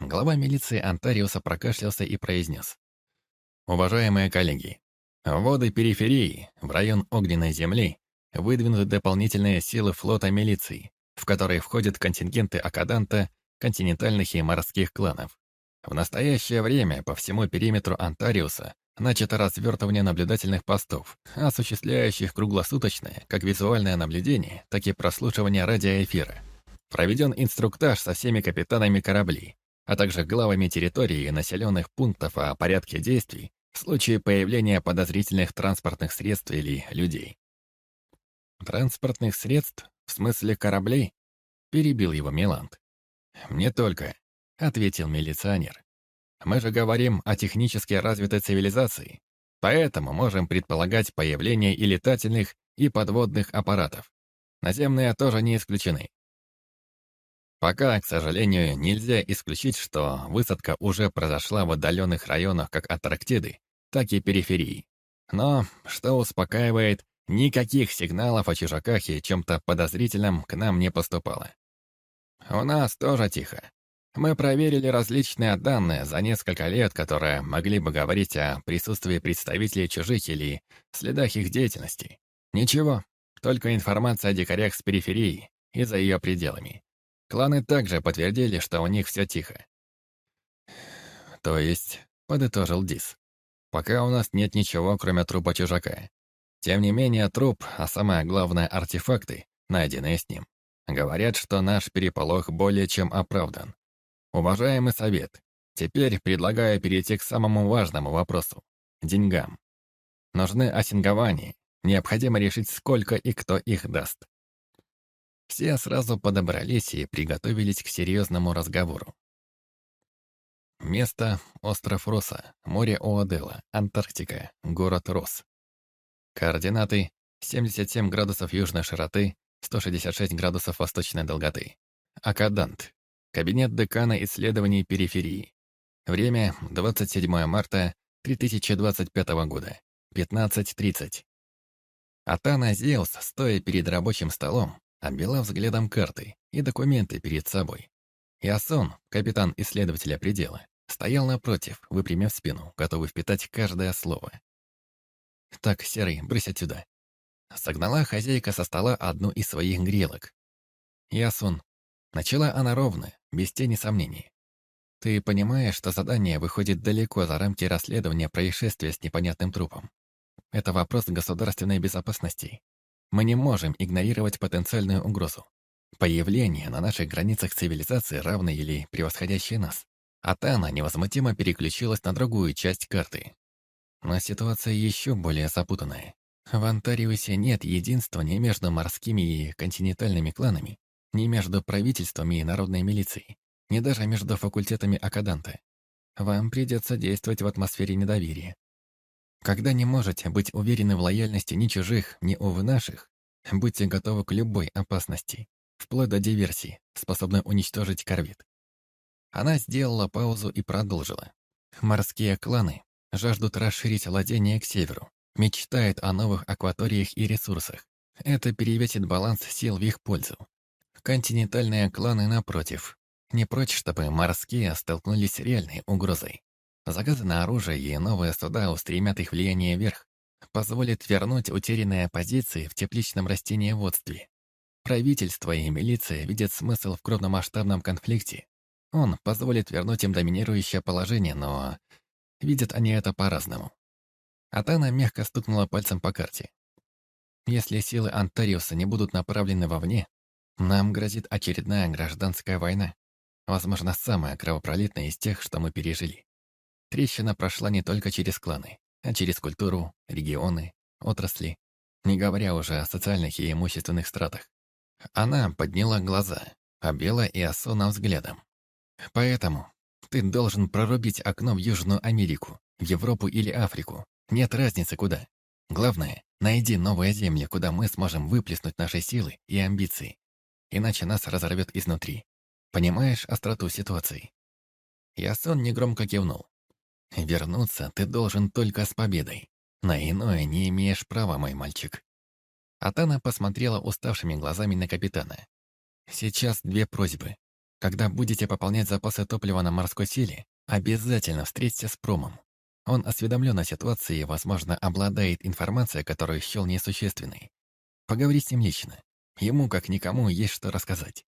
Глава милиции Антариуса прокашлялся и произнес. Уважаемые коллеги, воды периферии, в район Огненной Земли, выдвинуты дополнительные силы флота милиции, в которые входят контингенты Акаданта, континентальных и морских кланов. В настоящее время по всему периметру Антариуса начато развертывание наблюдательных постов, осуществляющих круглосуточное как визуальное наблюдение, так и прослушивание радиоэфира. Проведен инструктаж со всеми капитанами кораблей, а также главами территории и населенных пунктов о порядке действий в случае появления подозрительных транспортных средств или людей. «Транспортных средств? В смысле кораблей?» — перебил его Миланд. «Не только», — ответил милиционер. «Мы же говорим о технически развитой цивилизации, поэтому можем предполагать появление и летательных, и подводных аппаратов. Наземные тоже не исключены. Пока, к сожалению, нельзя исключить, что высадка уже произошла в отдаленных районах как Антарктиды, так и периферии. Но, что успокаивает, Никаких сигналов о чужаках и чем-то подозрительном к нам не поступало. У нас тоже тихо. Мы проверили различные данные за несколько лет, которые могли бы говорить о присутствии представителей чужих или следах их деятельности. Ничего, только информация о дикарях с периферии и за ее пределами. Кланы также подтвердили, что у них все тихо. То есть, подытожил Дис, пока у нас нет ничего, кроме трупа чужака. Тем не менее, труп, а самое главное артефакты, найденные с ним, говорят, что наш переполох более чем оправдан. Уважаемый совет, теперь предлагаю перейти к самому важному вопросу — деньгам. Нужны осингования, необходимо решить, сколько и кто их даст. Все сразу подобрались и приготовились к серьезному разговору. Место — остров Роса, море Оадела, Антарктика, город Рос. Координаты 77 градусов южной широты, 166 градусов восточной долготы. Акадант. Кабинет декана исследований периферии. Время 27 марта 3025 года. 15.30. Атана Зеус, стоя перед рабочим столом, обвела взглядом карты и документы перед собой. Иосон, капитан исследователя предела, стоял напротив, выпрямив спину, готовый впитать каждое слово. «Так, Серый, брысь отсюда». Согнала хозяйка со стола одну из своих грелок. Ясон. Начала она ровно, без тени сомнений. «Ты понимаешь, что задание выходит далеко за рамки расследования происшествия с непонятным трупом? Это вопрос государственной безопасности. Мы не можем игнорировать потенциальную угрозу. Появление на наших границах цивилизации, равной или превосходящей нас. А Тана невозмутимо переключилась на другую часть карты, но ситуация еще более запутанная. В Антариусе нет единства ни между морскими и континентальными кланами, ни между правительствами и народной милицией, ни даже между факультетами Акаданта. Вам придется действовать в атмосфере недоверия. Когда не можете быть уверены в лояльности ни чужих, ни увы наших, будьте готовы к любой опасности, вплоть до диверсии, способной уничтожить корвет. Она сделала паузу и продолжила. Морские кланы жаждут расширить владение к северу, мечтают о новых акваториях и ресурсах. Это перевесит баланс сил в их пользу. Континентальные кланы, напротив, не прочь, чтобы морские столкнулись с реальной угрозой. Заказы на оружие и новые суда устремят их влияние вверх, позволит вернуть утерянные позиции в тепличном растениеводстве. Правительство и милиция видят смысл в крупномасштабном конфликте. Он позволит вернуть им доминирующее положение, но видят они это по-разному. Атана мягко стукнула пальцем по карте. Если силы Антариуса не будут направлены вовне, нам грозит очередная гражданская война, возможно, самая кровопролитная из тех, что мы пережили. Трещина прошла не только через кланы, а через культуру, регионы, отрасли, не говоря уже о социальных и имущественных стратах. Она подняла глаза, обвела и осона взглядом. «Поэтому ты должен прорубить окно в Южную Америку, в Европу или Африку. Нет разницы куда. Главное, найди новые земли, куда мы сможем выплеснуть наши силы и амбиции иначе нас разорвет изнутри. Понимаешь остроту ситуации?» Ясон негромко кивнул. «Вернуться ты должен только с победой. На иное не имеешь права, мой мальчик». Атана посмотрела уставшими глазами на капитана. «Сейчас две просьбы. Когда будете пополнять запасы топлива на морской силе, обязательно встреться с промом. Он осведомлен о ситуации и, возможно, обладает информацией, которую счел несущественной. Поговори с ним лично. Ему, как никому, есть что рассказать.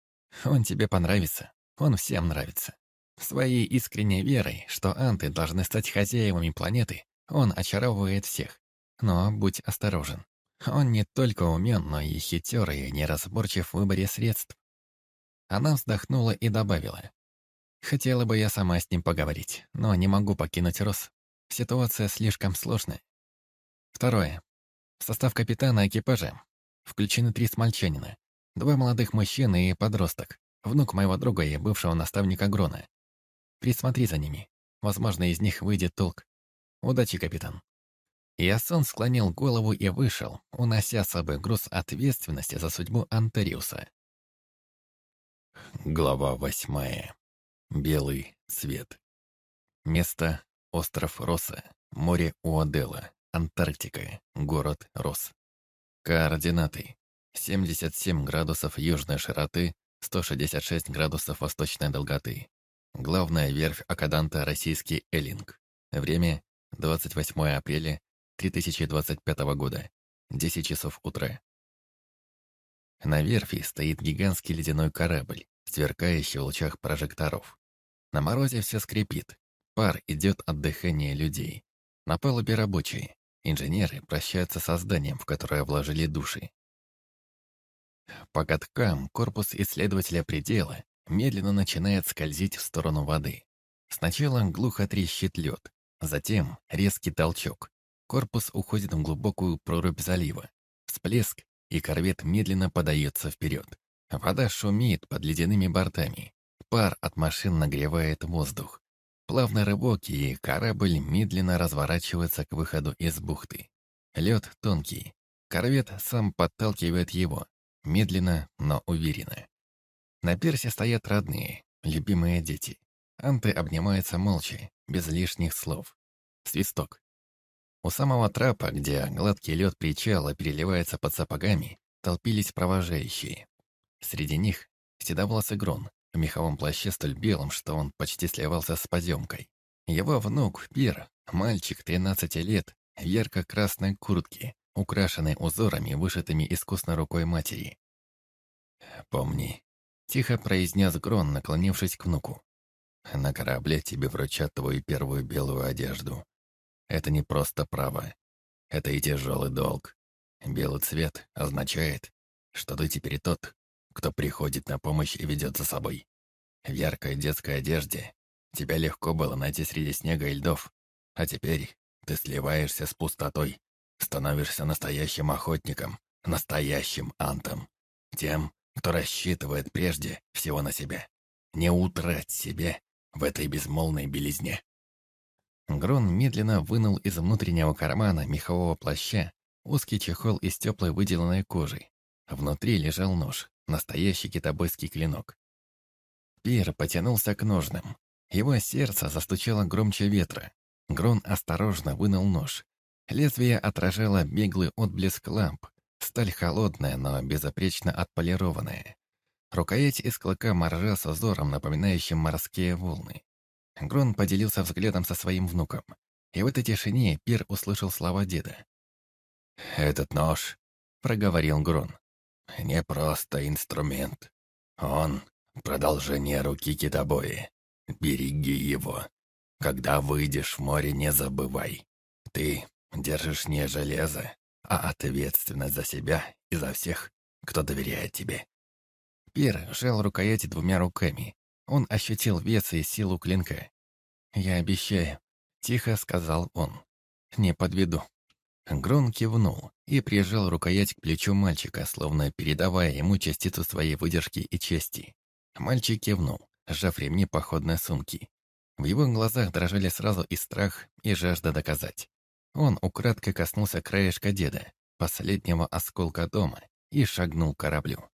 Он тебе понравится. Он всем нравится. Своей искренней верой, что анты должны стать хозяевами планеты, он очаровывает всех. Но будь осторожен. Он не только умен, но и хитер и неразборчив в выборе средств. Она вздохнула и добавила. Хотела бы я сама с ним поговорить, но не могу покинуть Рос. Ситуация слишком сложная. Второе. Состав капитана экипажа Включены три смальчанина. Два молодых мужчины и подросток. Внук моего друга и бывшего наставника Грона. Присмотри за ними. Возможно, из них выйдет толк. Удачи, капитан. Ясон склонил голову и вышел, унося с собой груз ответственности за судьбу Антариуса. Глава восьмая. Белый цвет. Место — остров Роса, море Уадела, Антарктика, город Рос. Координаты. 77 градусов южной широты, 166 градусов восточной долготы. Главная верфь Акаданта «Российский Эллинг». Время 28 апреля 2025 года, 10 часов утра. На верфи стоит гигантский ледяной корабль, сверкающий в лучах прожекторов. На морозе все скрипит, пар идет от дыхания людей. На палубе рабочие, Инженеры прощаются со зданием, в которое вложили души. По каткам корпус исследователя предела медленно начинает скользить в сторону воды. Сначала глухо трещит лед, затем резкий толчок. Корпус уходит в глубокую прорубь залива. Всплеск, и корвет медленно подается вперед. Вода шумит под ледяными бортами. Пар от машин нагревает воздух. Плавный рывок, и корабль медленно разворачивается к выходу из бухты. Лед тонкий. Корвет сам подталкивает его. Медленно, но уверенно. На пирсе стоят родные, любимые дети. Анты обнимаются молча, без лишних слов. Свисток. У самого трапа, где гладкий лед причала переливается под сапогами, толпились провожающие. Среди них седовласый Грон, в меховом плаще столь белом, что он почти сливался с поземкой. Его внук, Пир, мальчик 13 лет, в ярко-красной куртке, украшенной узорами, вышитыми искусно рукой матери. «Помни», — тихо произнес Грон, наклонившись к внуку. «На корабле тебе вручат твою первую белую одежду. Это не просто право. Это и тяжелый долг. Белый цвет означает, что ты теперь тот, кто приходит на помощь и ведет за собой. В яркой детской одежде тебя легко было найти среди снега и льдов, а теперь ты сливаешься с пустотой, становишься настоящим охотником, настоящим антом, тем, кто рассчитывает прежде всего на себя. Не утрать себе в этой безмолвной белизне. Грон медленно вынул из внутреннего кармана мехового плаща узкий чехол из теплой выделанной кожи. Внутри лежал нож, Настоящий китобойский клинок. Пир потянулся к ножным. Его сердце застучало громче ветра. Грон осторожно вынул нож. Лезвие отражало беглый отблеск ламп. Сталь холодная, но безопречно отполированная. Рукоять из клыка моржа с узором, напоминающим морские волны. Грон поделился взглядом со своим внуком. И в этой тишине Пир услышал слова деда. «Этот нож», — проговорил Грон, — «не просто инструмент. Он — продолжение руки китобои. Береги его. Когда выйдешь в море, не забывай. Ты держишь не железо, а ответственность за себя и за всех, кто доверяет тебе». Пир сжал рукояти двумя руками. Он ощутил вес и силу клинка. «Я обещаю», — тихо сказал он. «Не подведу». Грон кивнул и прижал рукоять к плечу мальчика, словно передавая ему частицу своей выдержки и чести. Мальчик кивнул, сжав ремни походной сумки. В его глазах дрожали сразу и страх, и жажда доказать. Он украдкой коснулся краешка деда, последнего осколка дома, и шагнул к кораблю.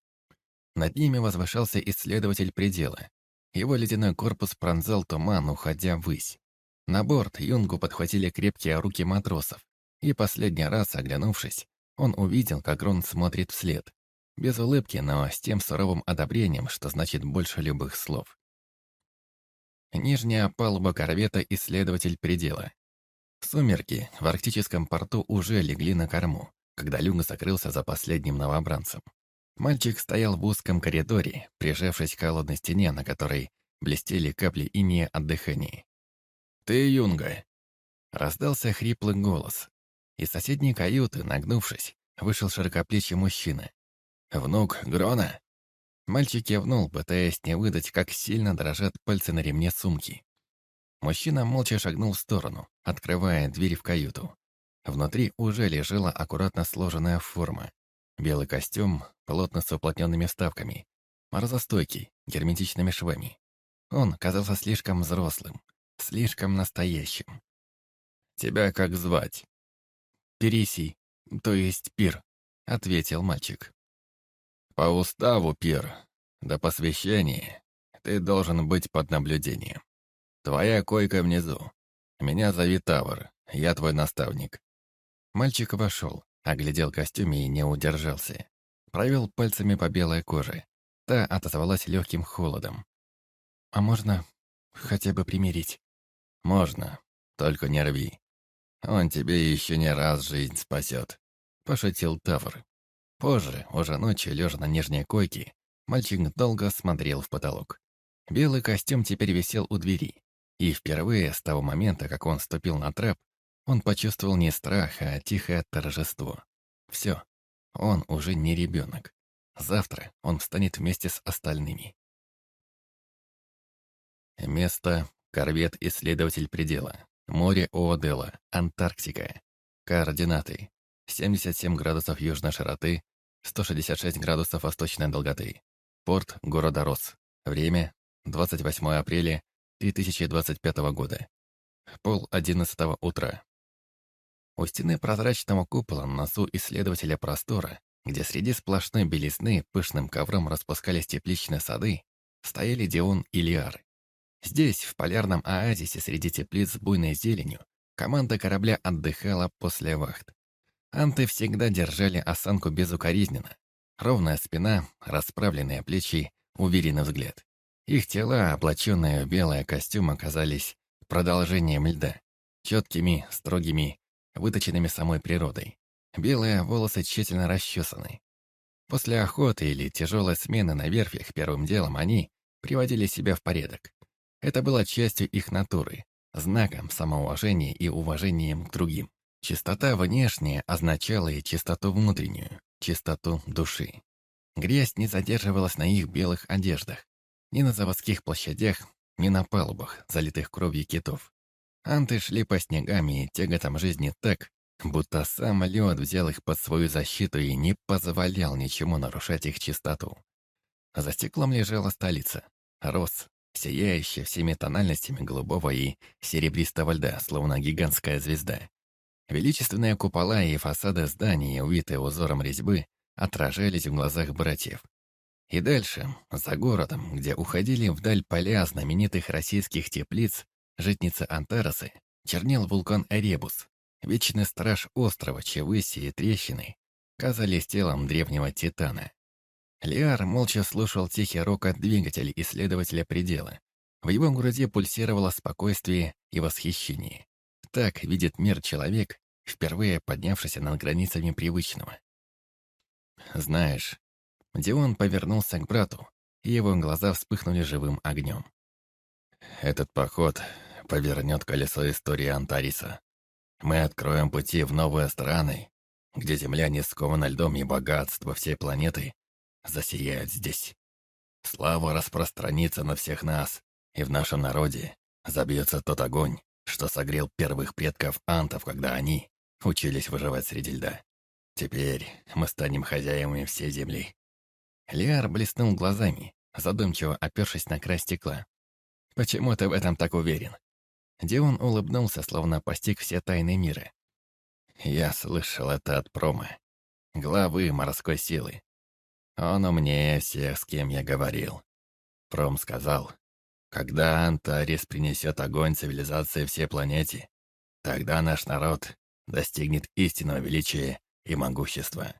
Над ними возвышался исследователь предела. Его ледяной корпус пронзал туман, уходя ввысь. На борт Юнгу подхватили крепкие руки матросов, и последний раз, оглянувшись, он увидел, как Рон смотрит вслед. Без улыбки, но с тем суровым одобрением, что значит больше любых слов. Нижняя палуба корвета «Исследователь предела». Сумерки в арктическом порту уже легли на корму, когда Люк закрылся за последним новобранцем. Мальчик стоял в узком коридоре, прижавшись к холодной стене, на которой блестели капли иния от дыхания. «Ты Юнга!» Раздался хриплый голос. Из соседней каюты, нагнувшись, вышел широкоплечий мужчина. «Внук Грона?» Мальчик кивнул, пытаясь не выдать, как сильно дрожат пальцы на ремне сумки. Мужчина молча шагнул в сторону, открывая дверь в каюту. Внутри уже лежала аккуратно сложенная форма. Белый костюм, плотно с уплотненными вставками. Морозостойкий, герметичными швами. Он казался слишком взрослым, слишком настоящим. «Тебя как звать?» «Перисий, то есть Пир», — ответил мальчик. «По уставу, Пир, до посвящения ты должен быть под наблюдением. Твоя койка внизу. Меня зовут Тавр, я твой наставник». Мальчик вошел, оглядел костюм и не удержался. Провел пальцами по белой коже. Та отозвалась легким холодом. «А можно хотя бы примирить?» «Можно, только не рви. Он тебе еще не раз жизнь спасет», — пошутил Тавр. Позже, уже ночью, лежа на нижней койке, мальчик долго смотрел в потолок. Белый костюм теперь висел у двери. И впервые с того момента, как он ступил на трап, он почувствовал не страх, а тихое торжество. Все, он уже не ребенок. Завтра он встанет вместе с остальными. Место — корвет-исследователь предела. Море Оодела, Антарктика. Координаты. 77 градусов южной широты, 166 градусов восточной долготы. Порт города Рос. Время 28 апреля 2025 года. Пол 11 утра. У стены прозрачного купола на носу исследователя простора, где среди сплошной белизны пышным ковром распускались тепличные сады, стояли Дион и Лиар. Здесь, в полярном оазисе среди теплиц с буйной зеленью, команда корабля отдыхала после вахт. Анты всегда держали осанку безукоризненно. Ровная спина, расправленные плечи, уверенный взгляд. Их тела, облаченные в белые костюмы, оказались продолжением льда. Четкими, строгими, выточенными самой природой. Белые волосы тщательно расчесаны. После охоты или тяжелой смены на верфях первым делом они приводили себя в порядок. Это было частью их натуры, знаком самоуважения и уважением к другим. Чистота внешняя означала и чистоту внутреннюю, чистоту души. Грязь не задерживалась на их белых одеждах, ни на заводских площадях, ни на палубах, залитых кровью китов. Анты шли по снегам и тяготам жизни так, будто сам лед взял их под свою защиту и не позволял ничему нарушать их чистоту. За стеклом лежала столица, Рос, сияющая всеми тональностями голубого и серебристого льда, словно гигантская звезда. Величественные купола и фасады зданий, увитые узором резьбы, отражались в глазах братьев. И дальше, за городом, где уходили вдаль поля знаменитых российских теплиц, житницы Антарасы, чернел вулкан Эребус, вечный страж острова, чьи выси и трещины казались телом древнего Титана. Лиар молча слушал тихий рокот двигателей исследователя предела, В его груди пульсировало спокойствие и восхищение. Так видит мир человек, впервые поднявшийся над границами привычного. «Знаешь...» Дион повернулся к брату, и его глаза вспыхнули живым огнем. «Этот поход повернет колесо истории Антариса. Мы откроем пути в новые страны, где земля не скована льдом и богатство всей планеты засияют здесь. Слава распространится на всех нас, и в нашем народе забьется тот огонь, что согрел первых предков антов, когда они учились выживать среди льда. Теперь мы станем хозяевами всей земли». Лиар блеснул глазами, задумчиво опершись на край стекла. «Почему ты в этом так уверен?» Дион улыбнулся, словно постиг все тайны мира. «Я слышал это от Прома, главы морской силы. Он умнее всех, с кем я говорил. Пром сказал, когда Антарис принесет огонь цивилизации всей планете, тогда наш народ достигнет истинного величия и могущества.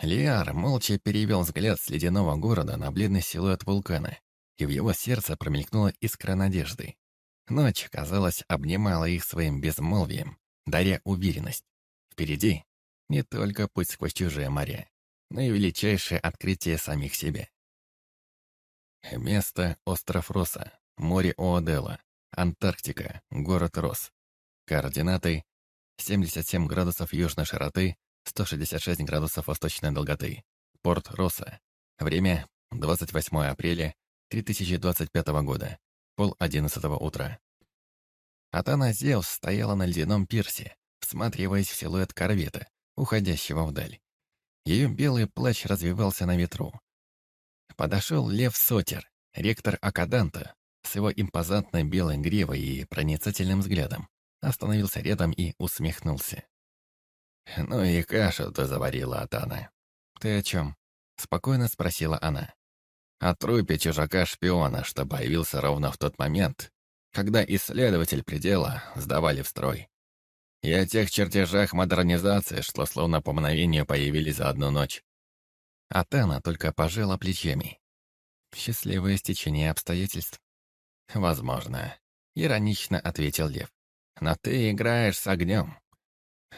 Лиар молча перевел взгляд с ледяного города на бледный силуэт вулкана, и в его сердце промелькнула искра надежды. Ночь, казалось, обнимала их своим безмолвием, даря уверенность. Впереди не только путь сквозь чужие моря, но и величайшее открытие самих себя. Место — остров Роса, море Оодела, Антарктика, город Рос. Координаты — 77 градусов южной широты, 166 градусов восточной долготы. Порт Роса. Время — 28 апреля 2025 года. Пол одиннадцатого утра. Атана Зевс стояла на ледяном пирсе, всматриваясь в силуэт корвета, уходящего вдаль. Ее белый плащ развивался на ветру. Подошел Лев Сотер, ректор Акаданта, с его импозантной белой гривой и проницательным взглядом. Остановился рядом и усмехнулся. «Ну и кашу ты заварила, Атана». «Ты о чем?» — спокойно спросила она. «О трупе чужака-шпиона, что появился ровно в тот момент, когда исследователь предела сдавали в строй. И о тех чертежах модернизации, что словно по мгновению появились за одну ночь. Атана только пожала плечами. Счастливое стечение обстоятельств. Возможно. Иронично ответил Лев. Но ты играешь с огнем.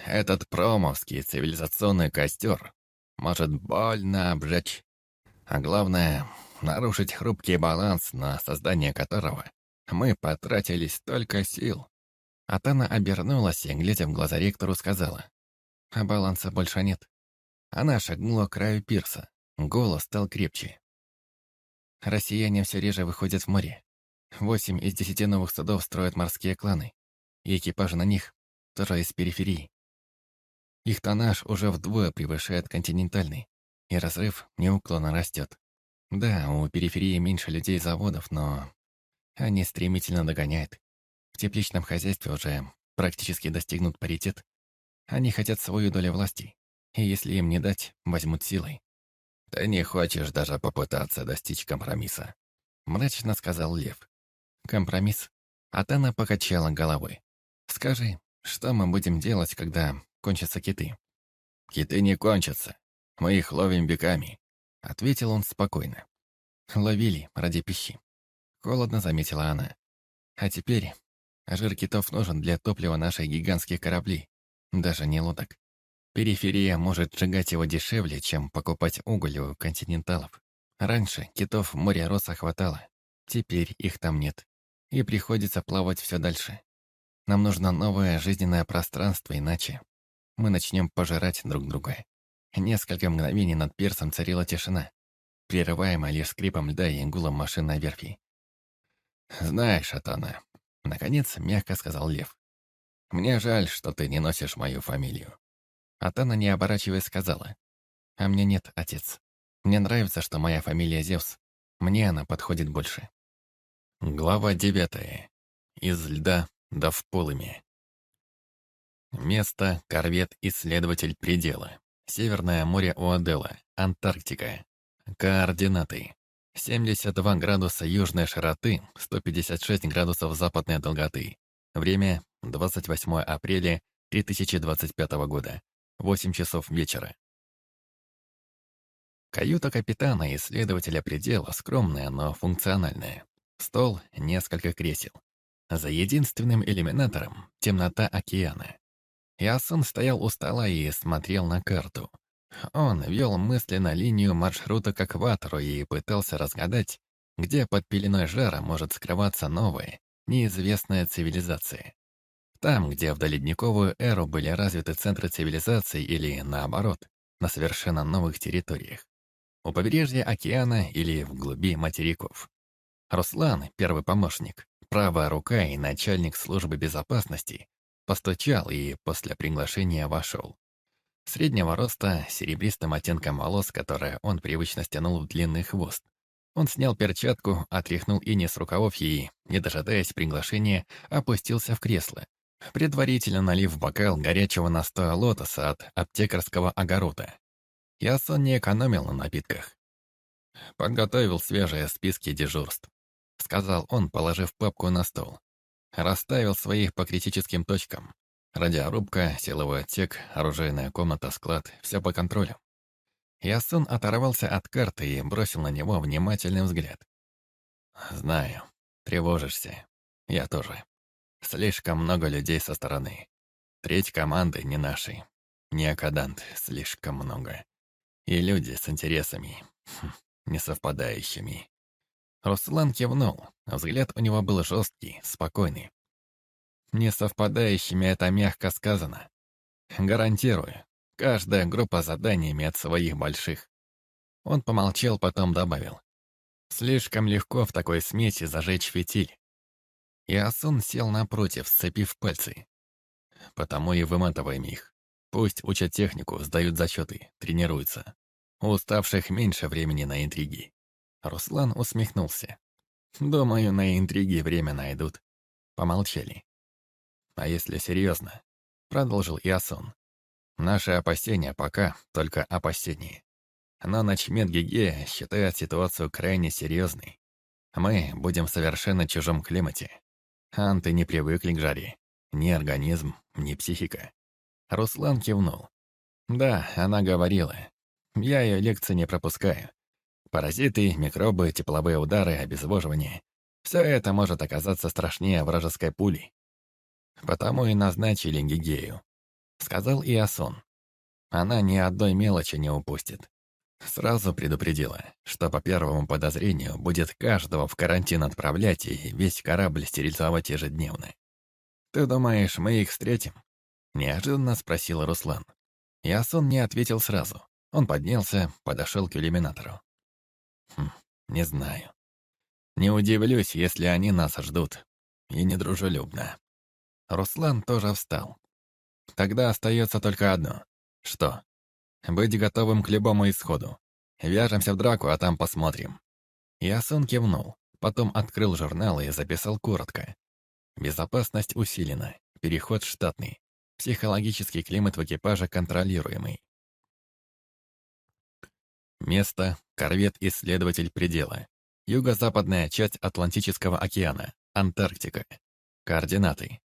Этот промовский цивилизационный костер может больно обжечь. А главное, нарушить хрупкий баланс, на создание которого мы потратили столько сил. Атана обернулась и, глядя в глаза ректору, сказала. А баланса больше нет. Она шагнула к краю пирса. Голос стал крепче. Россияне все реже выходят в море. Восемь из десяти новых судов строят морские кланы. И экипажи на них тоже из периферии. Их тоннаж уже вдвое превышает континентальный, и разрыв неуклонно растет. Да, у периферии меньше людей заводов, но они стремительно догоняют. В тепличном хозяйстве уже практически достигнут паритет. Они хотят свою долю власти, и если им не дать, возьмут силой. «Ты не хочешь даже попытаться достичь компромисса», — мрачно сказал Лев. «Компромисс?» Атана покачала головой. «Скажи, что мы будем делать, когда кончатся киты?» «Киты не кончатся. Мы их ловим беками», — ответил он спокойно. «Ловили ради пищи». Холодно заметила она. «А теперь жир китов нужен для топлива наших гигантских кораблей, даже не лодок. Периферия может сжигать его дешевле, чем покупать уголь у континенталов. Раньше китов в море Роса хватало, теперь их там нет. И приходится плавать все дальше. Нам нужно новое жизненное пространство, иначе мы начнем пожирать друг друга. Несколько мгновений над пирсом царила тишина, прерываемая лишь скрипом льда и гулом машин на верфи. «Знаешь, Атана», — наконец мягко сказал Лев, «мне жаль, что ты не носишь мою фамилию. Атана, не оборачиваясь, сказала. «А мне нет, отец. Мне нравится, что моя фамилия Зевс. Мне она подходит больше». Глава девятая. Из льда до в полыми. Место — корвет-исследователь предела. Северное море Уадела, Антарктика. Координаты. 72 градуса южной широты, 156 градусов западной долготы. Время — 28 апреля 2025 года. Восемь часов вечера. Каюта капитана исследователя предела скромная, но функциональная. Стол, несколько кресел. За единственным иллюминатором — темнота океана. Ясон стоял у стола и смотрел на карту. Он вел мысленно линию маршрута к экватору и пытался разгадать, где под пеленой жара может скрываться новая, неизвестная цивилизация. Там, где в доледниковую эру были развиты центры цивилизации или, наоборот, на совершенно новых территориях. У побережья океана или в глуби материков. Руслан, первый помощник, правая рука и начальник службы безопасности, постучал и после приглашения вошел. Среднего роста, серебристым оттенком волос, которое он привычно стянул в длинный хвост. Он снял перчатку, отряхнул ини с рукавов и, не дожидаясь приглашения, опустился в кресло, предварительно налив бокал горячего настоя лотоса от аптекарского огорода. Ясон не экономил на напитках. «Подготовил свежие списки дежурств», — сказал он, положив папку на стол. Расставил своих по критическим точкам. Радиорубка, силовой отсек, оружейная комната, склад — все по контролю. Ясон оторвался от карты и бросил на него внимательный взгляд. «Знаю, тревожишься. Я тоже. Слишком много людей со стороны. Треть команды не нашей. Не Акадант, слишком много. И люди с интересами, [LAUGHS] хм, не совпадающими. Руслан кивнул. Взгляд у него был жесткий, спокойный. Не совпадающими это мягко сказано. Гарантирую, каждая группа заданий имеет своих больших. Он помолчал, потом добавил. Слишком легко в такой смеси зажечь фитиль. И Асун сел напротив, сцепив пальцы. Потому и выматываем их. Пусть учат технику, сдают зачеты, тренируются. У уставших меньше времени на интриги. Руслан усмехнулся. «Думаю, на интриги время найдут». Помолчали. «А если серьезно?» Продолжил Иосон. «Наши опасения пока только опасения. Но начмет Гиге считает ситуацию крайне серьезной. Мы будем в совершенно чужом климате. Анты не привыкли к жаре. Ни организм, ни психика. Руслан кивнул. Да, она говорила. Я ее лекции не пропускаю. Паразиты, микробы, тепловые удары, обезвоживание. Все это может оказаться страшнее вражеской пули. Потому и назначили Гигею. Сказал Иосон. Она ни одной мелочи не упустит. Сразу предупредила, что по первому подозрению будет каждого в карантин отправлять и весь корабль стерилизовать ежедневно. «Ты думаешь, мы их встретим?» Неожиданно спросил Руслан. Ясон не ответил сразу. Он поднялся, подошел к иллюминатору. «Хм, не знаю. Не удивлюсь, если они нас ждут. И недружелюбно». Руслан тоже встал. «Тогда остается только одно. Что?» Быть готовым к любому исходу. Вяжемся в драку, а там посмотрим». Ясон кивнул, потом открыл журнал и записал коротко. Безопасность усилена, переход штатный, психологический климат в экипаже контролируемый. Место — корвет-исследователь предела. Юго-западная часть Атлантического океана, Антарктика. Координаты.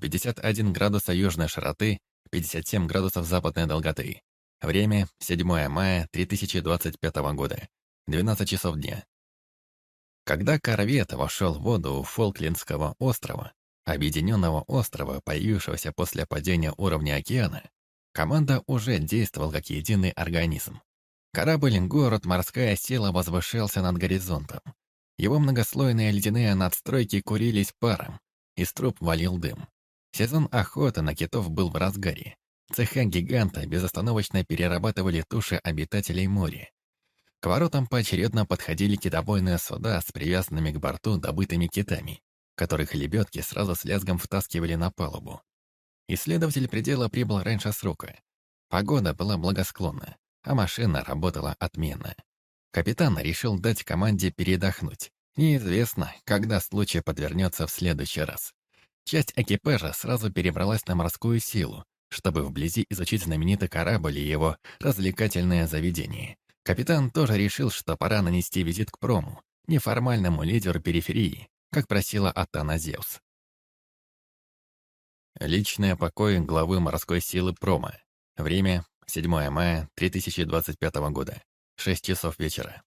51 градуса южной широты, 57 градусов западной долготы. Время — 7 мая 3025 года, 12 часов дня. Когда корвет вошел в воду у Фолклендского острова, объединенного острова, появившегося после падения уровня океана, команда уже действовала как единый организм. Корабль «Город. Морская сила» возвышался над горизонтом. Его многослойные ледяные надстройки курились паром, из труб валил дым. Сезон охоты на китов был в разгаре. Цеха гиганта безостановочно перерабатывали туши обитателей моря. К воротам поочередно подходили китобойные суда с привязанными к борту добытыми китами, которых лебедки сразу с лязгом втаскивали на палубу. Исследователь предела прибыл раньше срока. Погода была благосклонна, а машина работала отменно. Капитан решил дать команде передохнуть. Неизвестно, когда случай подвернется в следующий раз. Часть экипажа сразу перебралась на морскую силу, чтобы вблизи изучить знаменитый корабль и его развлекательное заведение. Капитан тоже решил, что пора нанести визит к Прому, неформальному лидеру периферии, как просила Атана Зевс. Личные покои главы морской силы Прома. Время 7 мая 3025 года. 6 часов вечера.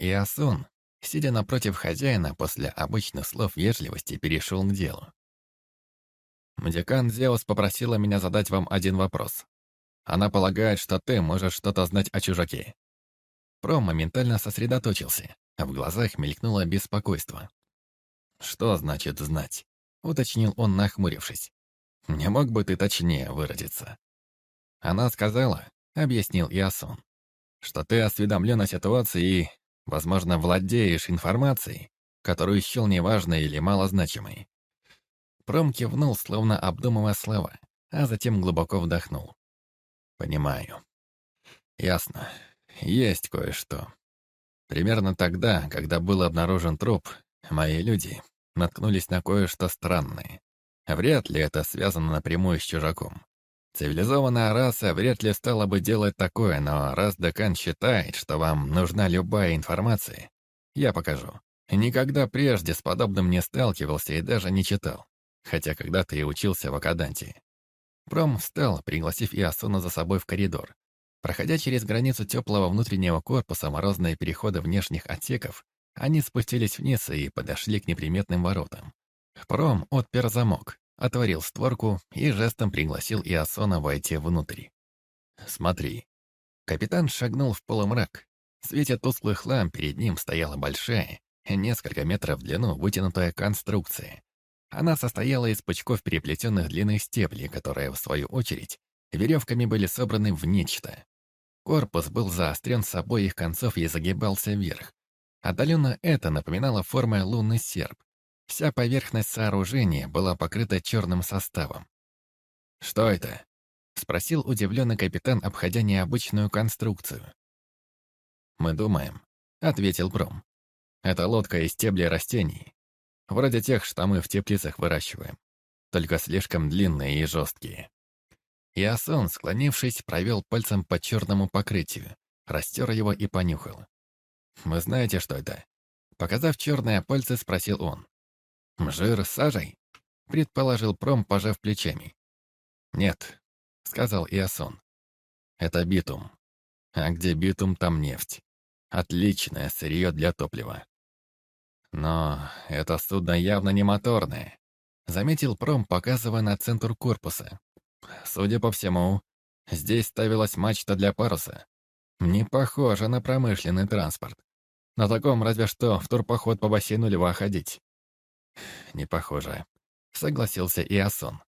Иосун, сидя напротив хозяина, после обычных слов вежливости перешел к делу. «Декан Зеус попросила меня задать вам один вопрос. Она полагает, что ты можешь что-то знать о чужаке». Пром моментально сосредоточился, а в глазах мелькнуло беспокойство. «Что значит знать?» — уточнил он, нахмурившись. «Не мог бы ты точнее выразиться?» Она сказала, — объяснил Иосон, — что ты осведомлен о ситуации и, возможно, владеешь информацией, которую счел неважной или малозначимой. Пром кивнул, словно обдумывая слова, а затем глубоко вдохнул. «Понимаю. Ясно. Есть кое-что. Примерно тогда, когда был обнаружен труп, мои люди наткнулись на кое-что странное. Вряд ли это связано напрямую с чужаком. Цивилизованная раса вряд ли стала бы делать такое, но раз декан считает, что вам нужна любая информация, я покажу. Никогда прежде с подобным не сталкивался и даже не читал, хотя когда-то и учился в Акаданте. Пром встал, пригласив Иосуна за собой в коридор. Проходя через границу теплого внутреннего корпуса морозные переходы внешних отсеков, они спустились вниз и подошли к неприметным воротам. Пром отпер замок, отворил створку и жестом пригласил Иосона войти внутрь. «Смотри». Капитан шагнул в полумрак. В свете тусклых ламп перед ним стояла большая, несколько метров в длину вытянутая конструкция. Она состояла из пучков переплетенных длинных стеблей, которые, в свою очередь, веревками были собраны в нечто. Корпус был заострен с обоих концов и загибался вверх. Отдаленно это напоминало формой лунный серп, Вся поверхность сооружения была покрыта черным составом. «Что это?» — спросил удивленный капитан, обходя необычную конструкцию. «Мы думаем», — ответил Бром. «Это лодка из стеблей растений, вроде тех, что мы в теплицах выращиваем, только слишком длинные и жесткие». Иосон, склонившись, провел пальцем по черному покрытию, растер его и понюхал. «Вы знаете, что это?» Показав черное пальцы, спросил он. «Жир с сажей?» — предположил Пром, пожав плечами. «Нет», — сказал Иосон. «Это битум. А где битум, там нефть. Отличное сырье для топлива». «Но это судно явно не моторное», — заметил Пром, показывая на центр корпуса. «Судя по всему, здесь ставилась мачта для паруса. Не похоже на промышленный транспорт. На таком разве что в турпоход по бассейну льва ходить». «Не похоже», — согласился Иосон.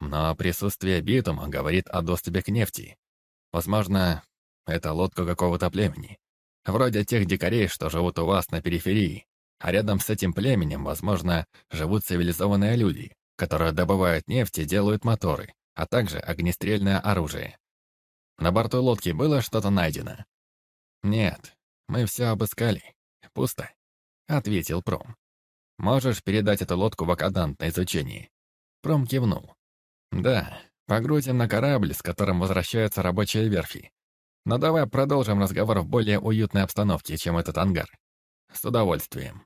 «Но присутствие битума говорит о доступе к нефти. Возможно, это лодка какого-то племени. Вроде тех дикарей, что живут у вас на периферии. А рядом с этим племенем, возможно, живут цивилизованные люди, которые добывают нефть и делают моторы, а также огнестрельное оружие. На борту лодки было что-то найдено? Нет, мы все обыскали. Пусто, — ответил Пром. Можешь передать эту лодку в Акадант на изучение?» Пром кивнул. «Да, погрузим на корабль, с которым возвращаются рабочие верфи. Но давай продолжим разговор в более уютной обстановке, чем этот ангар. С удовольствием».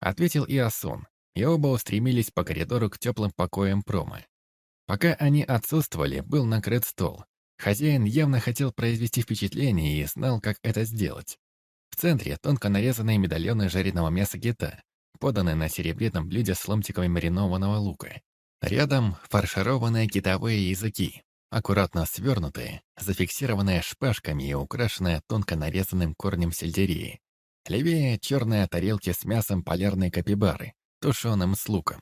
Ответил Иосун, и оба устремились по коридору к теплым покоям прома. Пока они отсутствовали, был накрыт стол. Хозяин явно хотел произвести впечатление и знал, как это сделать. В центре тонко нарезанные медальоны жареного мяса гита, поданные на серебряном блюде с ломтиками маринованного лука. Рядом фаршированные китовые языки, аккуратно свернутые, зафиксированные шпажками и украшенные тонко нарезанным корнем сельдереи. Левее черные тарелки с мясом полярной капибары, тушеным с луком.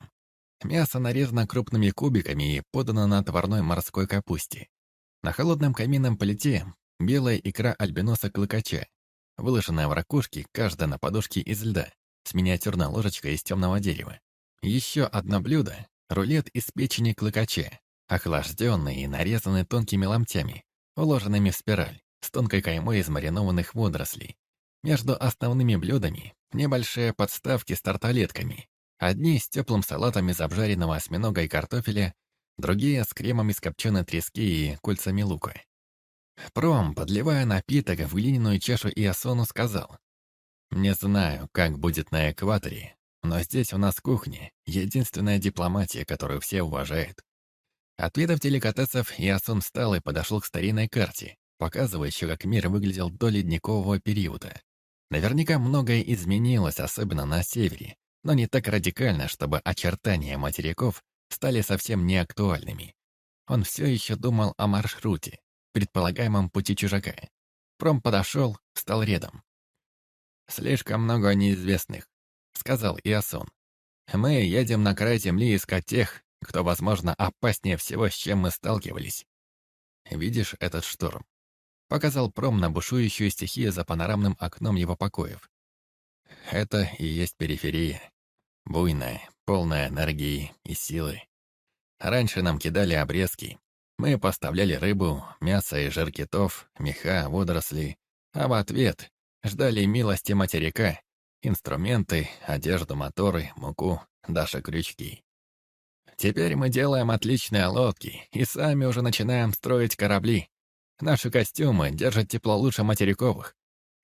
Мясо нарезано крупными кубиками и подано на отварной морской капусте. На холодном каминном плите белая икра альбиноса клыкача, выложенная в ракушки, каждая на подушке из льда, с миниатюрной ложечкой из темного дерева. Еще одно блюдо — рулет из печени клыкача, охлажденный и нарезанный тонкими ломтями, уложенными в спираль, с тонкой каймой из маринованных водорослей. Между основными блюдами — небольшие подставки с тарталетками. Одни с теплым салатом из обжаренного осьминога и картофеля, другие с кремом из копченой трески и кольцами лука. Пром, подливая напиток в глиняную чашу Иосону, сказал, не знаю, как будет на экваторе, но здесь у нас кухня — единственная дипломатия, которую все уважают. Отведав деликатесов, Ясон встал и подошел к старинной карте, показывающей, как мир выглядел до ледникового периода. Наверняка многое изменилось, особенно на севере, но не так радикально, чтобы очертания материков стали совсем неактуальными. Он все еще думал о маршруте, предполагаемом пути чужака. Пром подошел, стал рядом. «Слишком много неизвестных», — сказал Иосон. «Мы едем на край земли искать тех, кто, возможно, опаснее всего, с чем мы сталкивались. Видишь этот шторм?» Показал Пром на бушующую стихию за панорамным окном его покоев. Это и есть периферия. Буйная, полная энергии и силы. Раньше нам кидали обрезки. Мы поставляли рыбу, мясо и жир китов, меха, водоросли. А в ответ ждали милости материка, инструменты, одежду, моторы, муку, даже крючки. Теперь мы делаем отличные лодки и сами уже начинаем строить корабли. Наши костюмы держат тепло лучше материковых.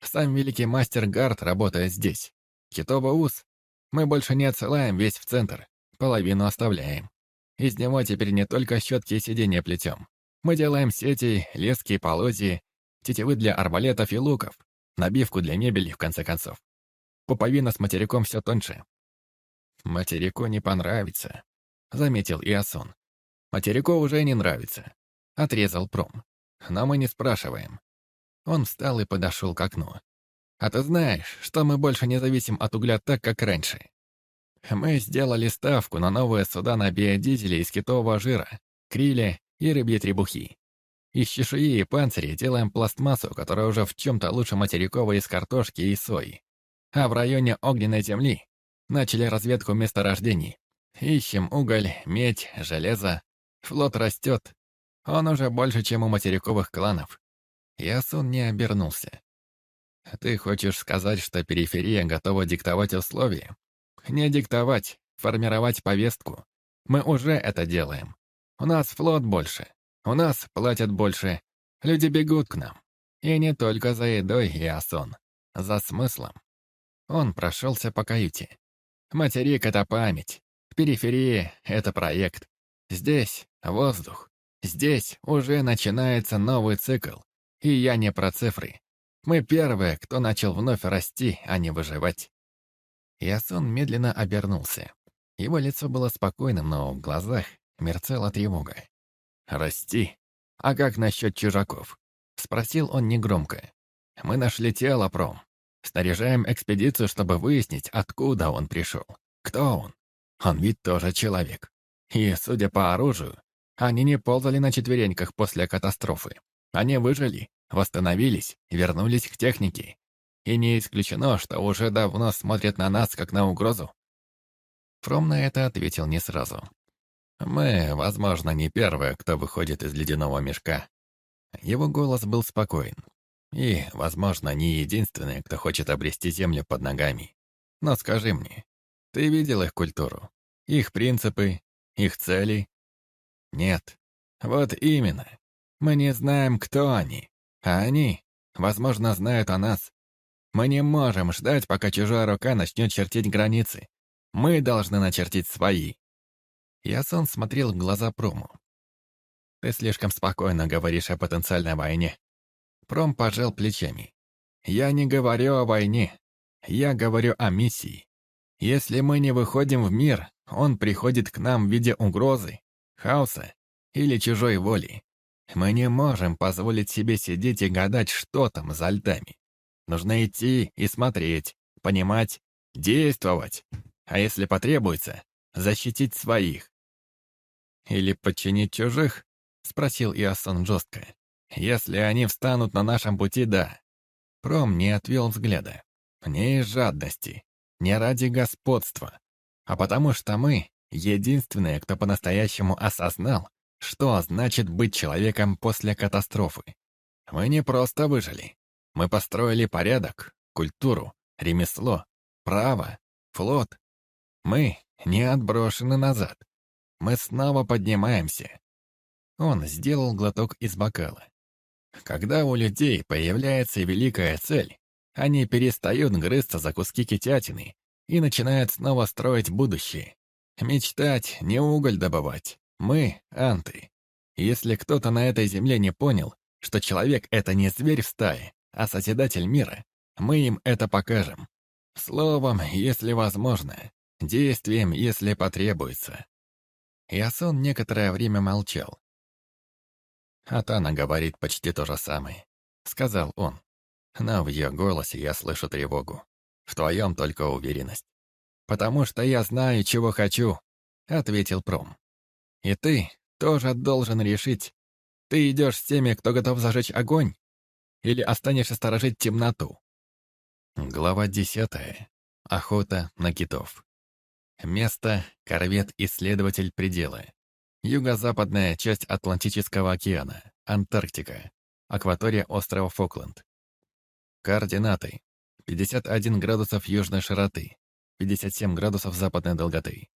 Сам великий мастер Гард работает здесь. Китово ус. Мы больше не отсылаем весь в центр. Половину оставляем. Из него теперь не только щетки и сиденья плетем. Мы делаем сети, лески, полозья, тетивы для арбалетов и луков, набивку для мебели, в конце концов. Пуповина с материком все тоньше. «Материку не понравится», — заметил Иосон. «Материку уже не нравится», — отрезал Пром. «Но мы не спрашиваем». Он встал и подошел к окну. «А ты знаешь, что мы больше не зависим от угля так, как раньше. Мы сделали ставку на новые суда на биодизеле из китового жира, криле и рыбьи требухи. Из чешуи и панциря делаем пластмассу, которая уже в чем-то лучше материковой из картошки и сои. А в районе огненной земли начали разведку месторождений. Ищем уголь, медь, железо. Флот растет. Он уже больше, чем у материковых кланов. Ясун не обернулся. «Ты хочешь сказать, что периферия готова диктовать условия?» Не диктовать, формировать повестку. Мы уже это делаем. У нас флот больше. У нас платят больше. Люди бегут к нам. И не только за едой и осон. За смыслом. Он прошелся по каюте. Материк — это память. В периферии — это проект. Здесь — воздух. Здесь уже начинается новый цикл. И я не про цифры. Мы первые, кто начал вновь расти, а не выживать. Ясон медленно обернулся. Его лицо было спокойным, но в глазах мерцала тревога. «Расти? А как насчет чужаков?» — спросил он негромко. «Мы нашли тело, Пром. Снаряжаем экспедицию, чтобы выяснить, откуда он пришел. Кто он? Он ведь тоже человек. И, судя по оружию, они не ползали на четвереньках после катастрофы. Они выжили, восстановились, вернулись к технике и не исключено, что уже давно смотрят на нас, как на угрозу. Фром на это ответил не сразу. Мы, возможно, не первые, кто выходит из ледяного мешка. Его голос был спокоен. И, возможно, не единственные, кто хочет обрести землю под ногами. Но скажи мне, ты видел их культуру? Их принципы? Их цели? Нет. Вот именно. Мы не знаем, кто они. А они, возможно, знают о нас. Мы не можем ждать, пока чужая рука начнет чертить границы. Мы должны начертить свои. Ясон смотрел в глаза Прому. «Ты слишком спокойно говоришь о потенциальной войне». Пром пожал плечами. «Я не говорю о войне. Я говорю о миссии. Если мы не выходим в мир, он приходит к нам в виде угрозы, хаоса или чужой воли. Мы не можем позволить себе сидеть и гадать, что там за льдами. Нужно идти и смотреть, понимать, действовать. А если потребуется, защитить своих. «Или подчинить чужих?» — спросил Иосон жестко. «Если они встанут на нашем пути, да». Пром не отвел взгляда. Не из жадности, не ради господства, а потому что мы — единственные, кто по-настоящему осознал, что значит быть человеком после катастрофы. Мы не просто выжили, мы построили порядок, культуру, ремесло, право, флот. Мы не отброшены назад. Мы снова поднимаемся. Он сделал глоток из бокала. Когда у людей появляется великая цель, они перестают грызться за куски китятины и начинают снова строить будущее. Мечтать, не уголь добывать. Мы — анты. Если кто-то на этой земле не понял, что человек — это не зверь в стае, а Созидатель мира, Мы им это покажем. Словом, если возможно, действием, если потребуется». Ясон некоторое время молчал. «Атана говорит почти то же самое», — сказал он. Но в ее голосе я слышу тревогу. В твоем только уверенность. «Потому что я знаю, чего хочу», — ответил Пром. «И ты тоже должен решить, ты идешь с теми, кто готов зажечь огонь, или останешься сторожить темноту?» Глава десятая. Охота на китов. Место — корвет-исследователь предела. Юго-западная часть Атлантического океана, Антарктика, акватория острова Фокленд. Координаты. 51 градусов южной широты, 57 градусов западной долготы.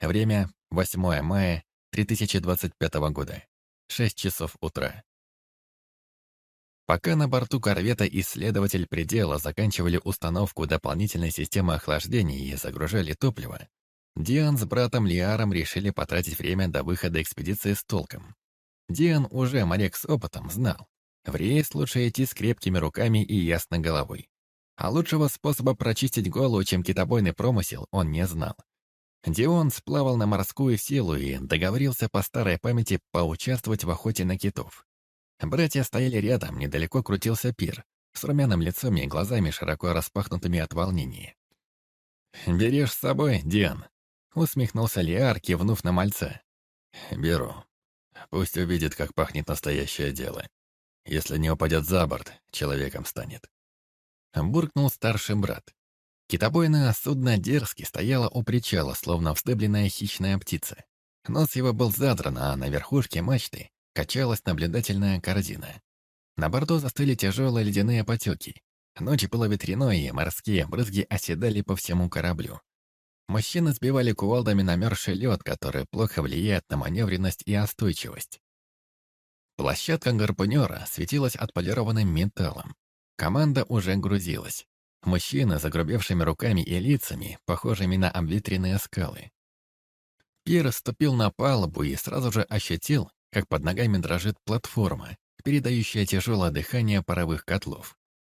Время 8 мая 3025 года, 6 часов утра. Пока на борту корвета исследователь предела заканчивали установку дополнительной системы охлаждения и загружали топливо, Диан с братом Лиаром решили потратить время до выхода экспедиции с толком. Диан уже моряк с опытом знал. В рейс лучше идти с крепкими руками и ясной головой. А лучшего способа прочистить голову, чем китобойный промысел, он не знал. Дион сплавал на морскую силу и договорился по старой памяти поучаствовать в охоте на китов. Братья стояли рядом, недалеко крутился пир, с румяным лицом и глазами, широко распахнутыми от волнения. «Берешь с собой, Диан?» — усмехнулся Лиар, кивнув на мальца. «Беру. Пусть увидит, как пахнет настоящее дело. Если не упадет за борт, человеком станет». Буркнул старший брат. Китобойное судно дерзки стояло у причала, словно вздыбленная хищная птица. Нос его был задран, а на верхушке мачты качалась наблюдательная корзина. На борту застыли тяжелые ледяные потеки. Ночи было ветряной, и морские брызги оседали по всему кораблю. Мужчины сбивали кувалдами намерзший лед, который плохо влияет на маневренность и остойчивость. Площадка гарпунера светилась отполированным металлом. Команда уже грузилась. Мужчины, загрубевшими руками и лицами, похожими на обветренные скалы. Пир ступил на палубу и сразу же ощутил, как под ногами дрожит платформа, передающая тяжелое дыхание паровых котлов.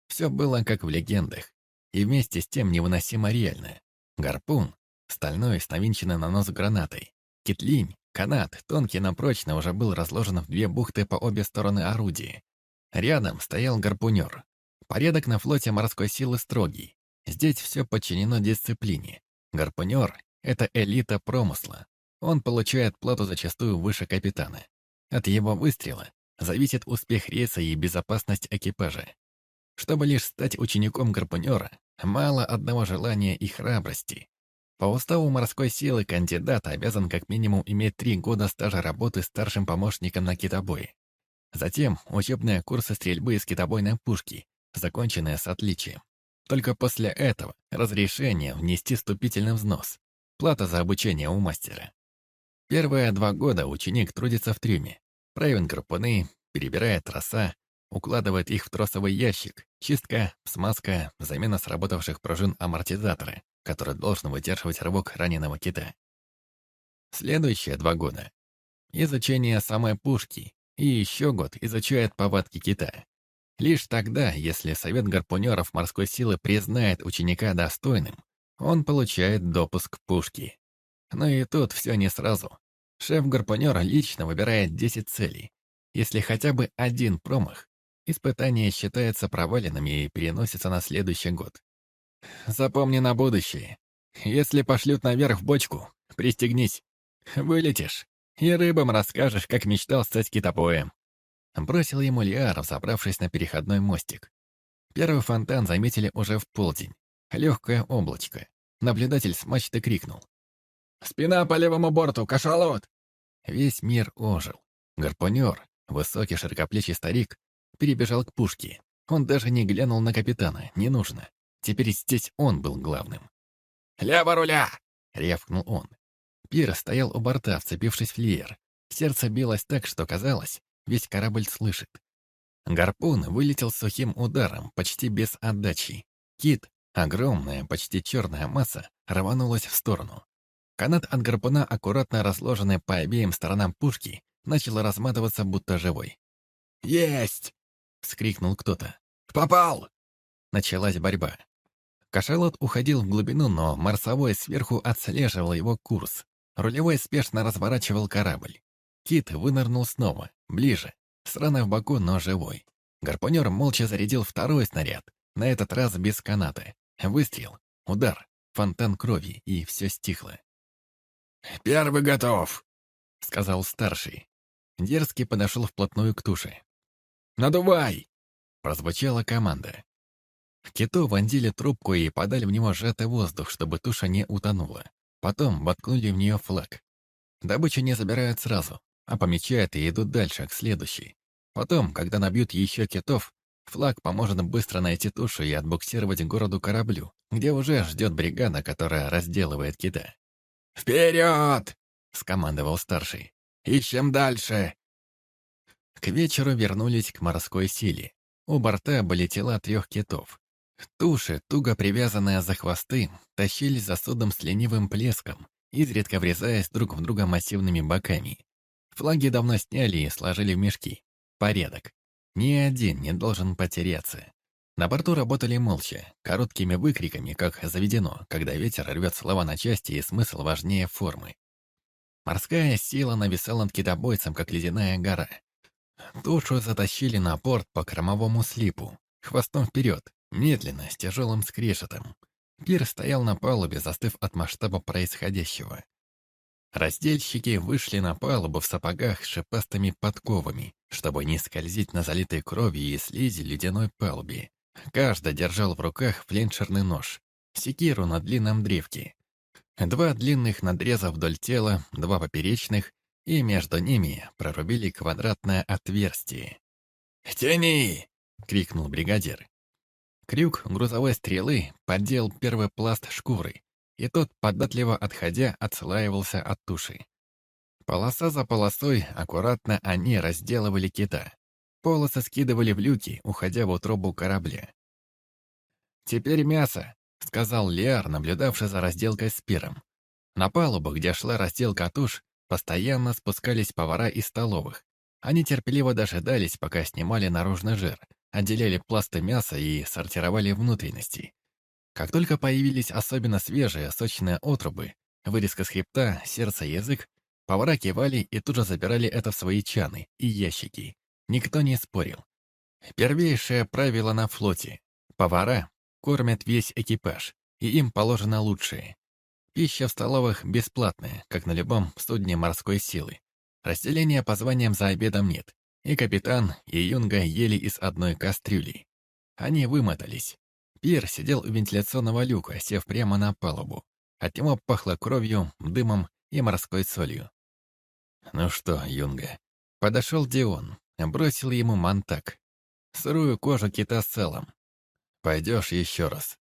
Все было как в легендах, и вместе с тем невыносимо реально. Гарпун, стальной с навинченной на нос гранатой, китлинь, канат, тонкий, но прочно, уже был разложен в две бухты по обе стороны орудия. Рядом стоял гарпунер. Порядок на флоте морской силы строгий. Здесь все подчинено дисциплине. Гарпунер — это элита промысла. Он получает плату зачастую выше капитана. От его выстрела зависит успех рейса и безопасность экипажа. Чтобы лишь стать учеником гарпунера, мало одного желания и храбрости. По уставу морской силы кандидат обязан как минимум иметь три года стажа работы старшим помощником на китобое. Затем учебные курсы стрельбы из китобойной пушки, законченные с отличием. Только после этого разрешение внести вступительный взнос, плата за обучение у мастера. Первые два года ученик трудится в трюме, правит гарпуны, перебирает троса, укладывает их в тросовый ящик, чистка, смазка, замена сработавших пружин амортизатора, который должен выдерживать рывок раненого кита. Следующие два года — изучение самой пушки, и еще год изучает повадки кита. Лишь тогда, если Совет гарпунеров морской силы признает ученика достойным, он получает допуск к пушке. Но и тут все не сразу. Шеф-гарпунер лично выбирает 10 целей. Если хотя бы один промах, испытание считается проваленными и переносится на следующий год. Запомни на будущее. Если пошлют наверх в бочку, пристегнись. Вылетишь, и рыбам расскажешь, как мечтал стать китобоем. Бросил ему Лиар, забравшись на переходной мостик. Первый фонтан заметили уже в полдень. Легкое облачко. Наблюдатель с мачты крикнул. «Спина по левому борту, кашалот!» Весь мир ожил. Гарпунер, высокий широкоплечий старик, перебежал к пушке. Он даже не глянул на капитана, не нужно. Теперь здесь он был главным. «Лево руля!» — рявкнул он. Пир стоял у борта, вцепившись в леер. Сердце билось так, что казалось, весь корабль слышит. Гарпун вылетел сухим ударом, почти без отдачи. Кит, огромная, почти черная масса, рванулась в сторону. Канат от гарпуна, аккуратно разложенный по обеим сторонам пушки, начал разматываться, будто живой. «Есть!» — вскрикнул кто-то. «Попал!» началась борьба. Кашалот уходил в глубину, но Марсовой сверху отслеживал его курс. Рулевой спешно разворачивал корабль. Кит вынырнул снова, ближе, с раной в боку, но живой. Гарпунер молча зарядил второй снаряд, на этот раз без каната. Выстрел, удар, фонтан крови, и все стихло. «Первый готов», — сказал старший. Дерзкий подошел вплотную к туше. «Надувай!» — прозвучала команда. Киту вонзили трубку и подали в него сжатый воздух, чтобы туша не утонула. Потом воткнули в нее флаг. Добычу не забирают сразу, а помечают и идут дальше, к следующей. Потом, когда набьют еще китов, флаг поможет быстро найти тушу и отбуксировать к городу-кораблю, где уже ждет бригада, которая разделывает кита. «Вперед!» — скомандовал старший. «Ищем дальше!» К вечеру вернулись к морской силе. У борта были тела трех китов. Туши, туго привязанные за хвосты, тащились за судом с ленивым плеском, изредка врезаясь друг в друга массивными боками. Флаги давно сняли и сложили в мешки. Порядок. Ни один не должен потеряться. На борту работали молча, короткими выкриками, как заведено, когда ветер рвет слова на части и смысл важнее формы. Морская сила нависала над китобойцем, как ледяная гора. Тушу затащили на порт по кормовому слипу, хвостом вперед, медленно, с тяжелым скрежетом. Пир стоял на палубе, застыв от масштаба происходящего. Раздельщики вышли на палубу в сапогах с шипастыми подковами, чтобы не скользить на залитой кровью и слизи ледяной палубе. Каждый держал в руках фленшерный нож, секиру на длинном древке. Два длинных надреза вдоль тела, два поперечных, и между ними прорубили квадратное отверстие. «Тяни!» — крикнул бригадир. Крюк грузовой стрелы поддел первый пласт шкуры, и тот, податливо отходя, отслаивался от туши. Полоса за полосой аккуратно они разделывали кита. Полосы скидывали в люки, уходя в утробу корабля. «Теперь мясо», — сказал Лиар, наблюдавший за разделкой с пиром. На палубу, где шла разделка туш, постоянно спускались повара из столовых. Они терпеливо дожидались, пока снимали наружный жир, отделяли пласты мяса и сортировали внутренности. Как только появились особенно свежие, сочные отрубы, вырезка с хребта, сердце, язык, повара кивали и тут же забирали это в свои чаны и ящики. Никто не спорил. Первейшее правило на флоте. Повара кормят весь экипаж, и им положено лучшее. Пища в столовых бесплатная, как на любом судне морской силы. Разделения по званиям за обедом нет, и капитан, и юнга ели из одной кастрюли. Они вымотались. Пир сидел у вентиляционного люка, сев прямо на палубу. От него пахло кровью, дымом и морской солью. «Ну что, юнга?» Подошел Дион, бросил ему мантак. Сырую кожу кита с целом. «Пойдешь еще раз».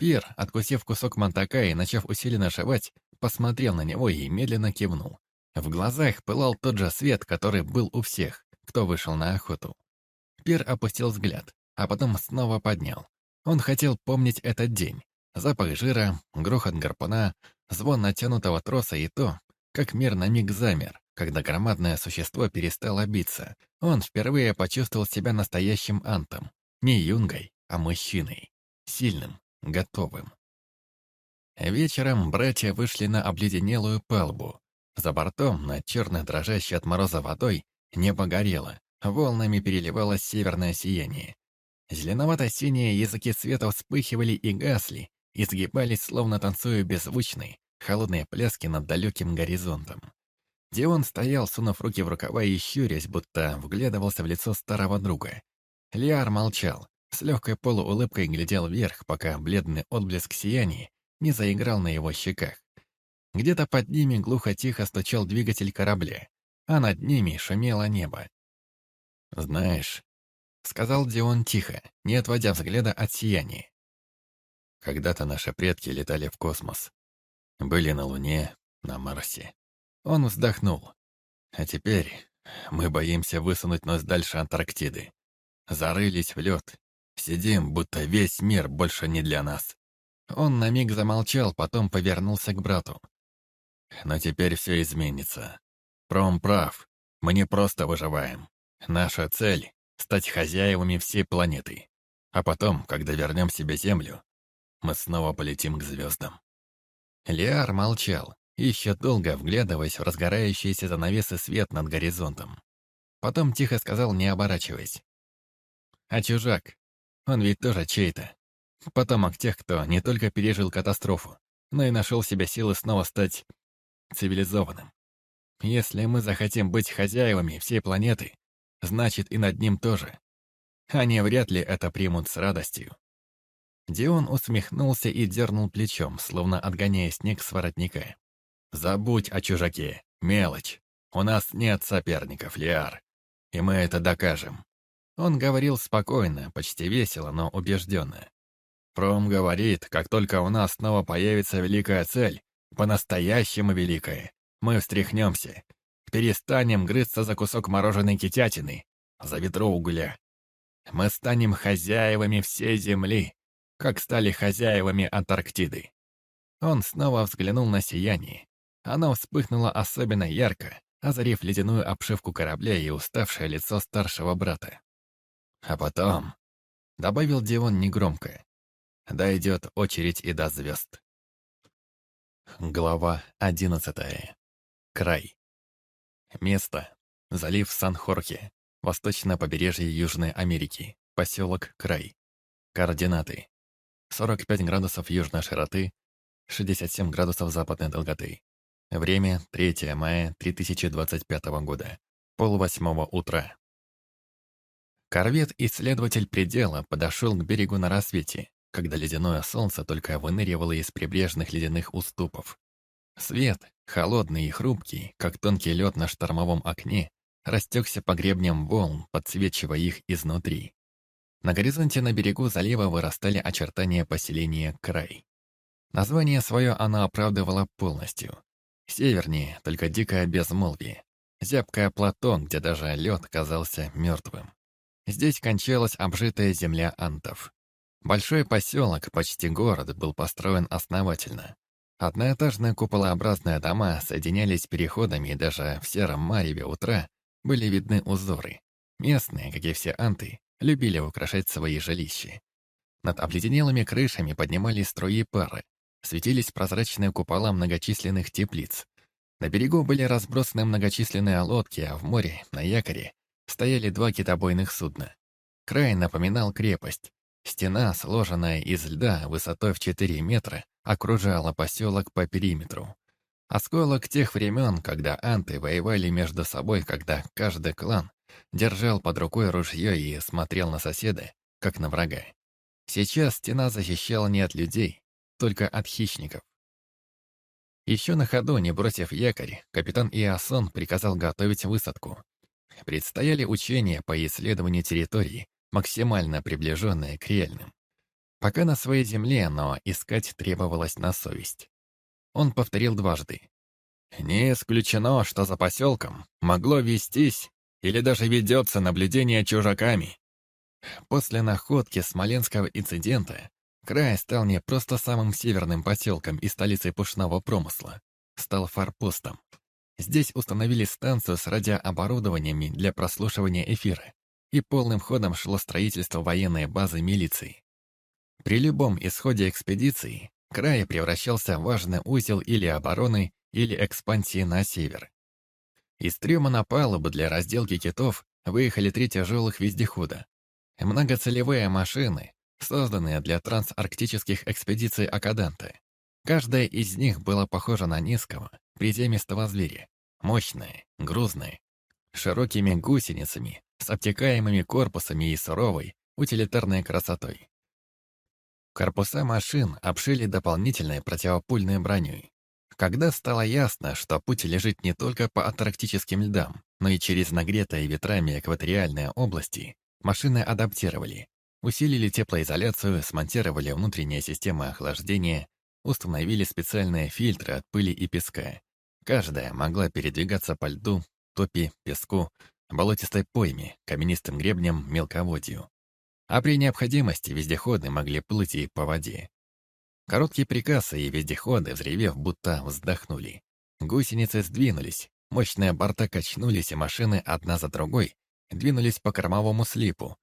Пир, откусив кусок мантака и начав усиленно жевать, посмотрел на него и медленно кивнул. В глазах пылал тот же свет, который был у всех кто вышел на охоту. Пир опустил взгляд, а потом снова поднял. Он хотел помнить этот день. Запах жира, грохот гарпуна, звон натянутого троса и то, как мир на миг замер, когда громадное существо перестало биться. Он впервые почувствовал себя настоящим антом. Не юнгой, а мужчиной. Сильным, готовым. Вечером братья вышли на обледенелую палубу. За бортом, над черной дрожащей от мороза водой, Небо горело, волнами переливалось северное сияние. Зеленовато-синие языки света вспыхивали и гасли, изгибались, словно танцуя беззвучные, холодные пляски над далеким горизонтом. Дион стоял, сунув руки в рукава и щурясь, будто вглядывался в лицо старого друга. Лиар молчал, с легкой полуулыбкой глядел вверх, пока бледный отблеск сияния не заиграл на его щеках. Где-то под ними глухо-тихо стучал двигатель корабля а над ними шумело небо. «Знаешь», — сказал Дион тихо, не отводя взгляда от сияния. «Когда-то наши предки летали в космос. Были на Луне, на Марсе. Он вздохнул. А теперь мы боимся высунуть нос дальше Антарктиды. Зарылись в лед. Сидим, будто весь мир больше не для нас». Он на миг замолчал, потом повернулся к брату. «Но теперь все изменится. Пром прав. Мы не просто выживаем. Наша цель — стать хозяевами всей планеты. А потом, когда вернем себе Землю, мы снова полетим к звездам». Лиар молчал, еще долго вглядываясь в разгорающиеся занавесы свет над горизонтом. Потом тихо сказал, не оборачиваясь. «А чужак? Он ведь тоже чей-то. Потомок тех, кто не только пережил катастрофу, но и нашел себе силы снова стать цивилизованным. Если мы захотим быть хозяевами всей планеты, значит и над ним тоже. Они вряд ли это примут с радостью. Дион усмехнулся и дернул плечом, словно отгоняя снег с воротника. «Забудь о чужаке. Мелочь. У нас нет соперников, Лиар. И мы это докажем». Он говорил спокойно, почти весело, но убежденно. Пром говорит, как только у нас снова появится великая цель, по-настоящему великая, мы встряхнемся, перестанем грызться за кусок мороженой китятины, за ведро угля. Мы станем хозяевами всей Земли, как стали хозяевами Антарктиды. Он снова взглянул на сияние. Оно вспыхнуло особенно ярко, озарив ледяную обшивку корабля и уставшее лицо старшего брата. А потом, — добавил Дион негромко, Дойдет очередь и до звезд. Глава одиннадцатая. Край. Место. Залив Сан-Хорхе. Восточное побережье Южной Америки. Поселок Край. Координаты. 45 градусов южной широты, 67 градусов западной долготы. Время 3 мая 2025 года. Полвосьмого утра. Корвет-исследователь предела подошел к берегу на рассвете, когда ледяное солнце только выныривало из прибрежных ледяных уступов. Свет, холодный и хрупкий, как тонкий лед на штормовом окне, растекся по гребням волн, подсвечивая их изнутри. На горизонте на берегу залива вырастали очертания поселения Край. Название свое она оправдывала полностью. Севернее только дикое безмолвие. Зябкое плато, где даже лед казался мертвым. Здесь кончалась обжитая земля антов. Большой поселок, почти город, был построен основательно. Одноэтажные куполообразные дома соединялись переходами, и даже в сером мареве утра были видны узоры. Местные, как и все анты, любили украшать свои жилища. Над обледенелыми крышами поднимались струи пары, светились прозрачные купола многочисленных теплиц. На берегу были разбросаны многочисленные лодки, а в море, на якоре, стояли два китобойных судна. Край напоминал крепость, Стена, сложенная из льда высотой в 4 метра, окружала поселок по периметру. Осколок тех времен, когда анты воевали между собой, когда каждый клан держал под рукой ружье и смотрел на соседа, как на врага. Сейчас стена защищала не от людей, только от хищников. Еще на ходу, не бросив якорь, капитан Иосон приказал готовить высадку. Предстояли учения по исследованию территории, максимально приближенное к реальным. Пока на своей земле, но искать требовалось на совесть. Он повторил дважды. «Не исключено, что за поселком могло вестись или даже ведется наблюдение чужаками». После находки Смоленского инцидента край стал не просто самым северным поселком и столицей пушного промысла, стал форпостом. Здесь установили станцию с радиооборудованиями для прослушивания эфира, и полным ходом шло строительство военной базы милиции. При любом исходе экспедиции край превращался в важный узел или обороны, или экспансии на север. Из трюма на палубу для разделки китов выехали три тяжелых вездехода. Многоцелевые машины, созданные для трансарктических экспедиций Акаданта. Каждая из них была похожа на низкого, приземистого зверя. Мощная, грузная, широкими гусеницами, с обтекаемыми корпусами и суровой, утилитарной красотой. Корпуса машин обшили дополнительной противопульной броней. Когда стало ясно, что путь лежит не только по антарктическим льдам, но и через нагретые ветрами экваториальные области, машины адаптировали, усилили теплоизоляцию, смонтировали внутренние системы охлаждения, установили специальные фильтры от пыли и песка. Каждая могла передвигаться по льду, топи, песку, болотистой пойме, каменистым гребнем, мелководью. А при необходимости вездеходы могли плыть и по воде. Короткие приказы и вездеходы, взревев, будто вздохнули. Гусеницы сдвинулись, мощные борта качнулись, и машины одна за другой двинулись по кормовому слипу.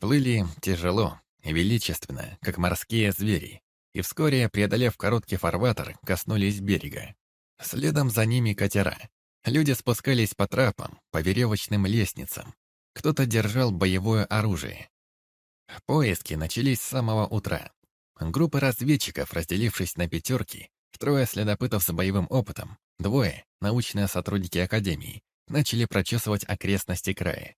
Плыли тяжело, величественно, как морские звери, и вскоре, преодолев короткий фарватер, коснулись берега. Следом за ними катера. Люди спускались по трапам, по веревочным лестницам. Кто-то держал боевое оружие. Поиски начались с самого утра. Группа разведчиков, разделившись на пятерки, трое следопытов с боевым опытом, двое, научные сотрудники Академии, начали прочесывать окрестности края.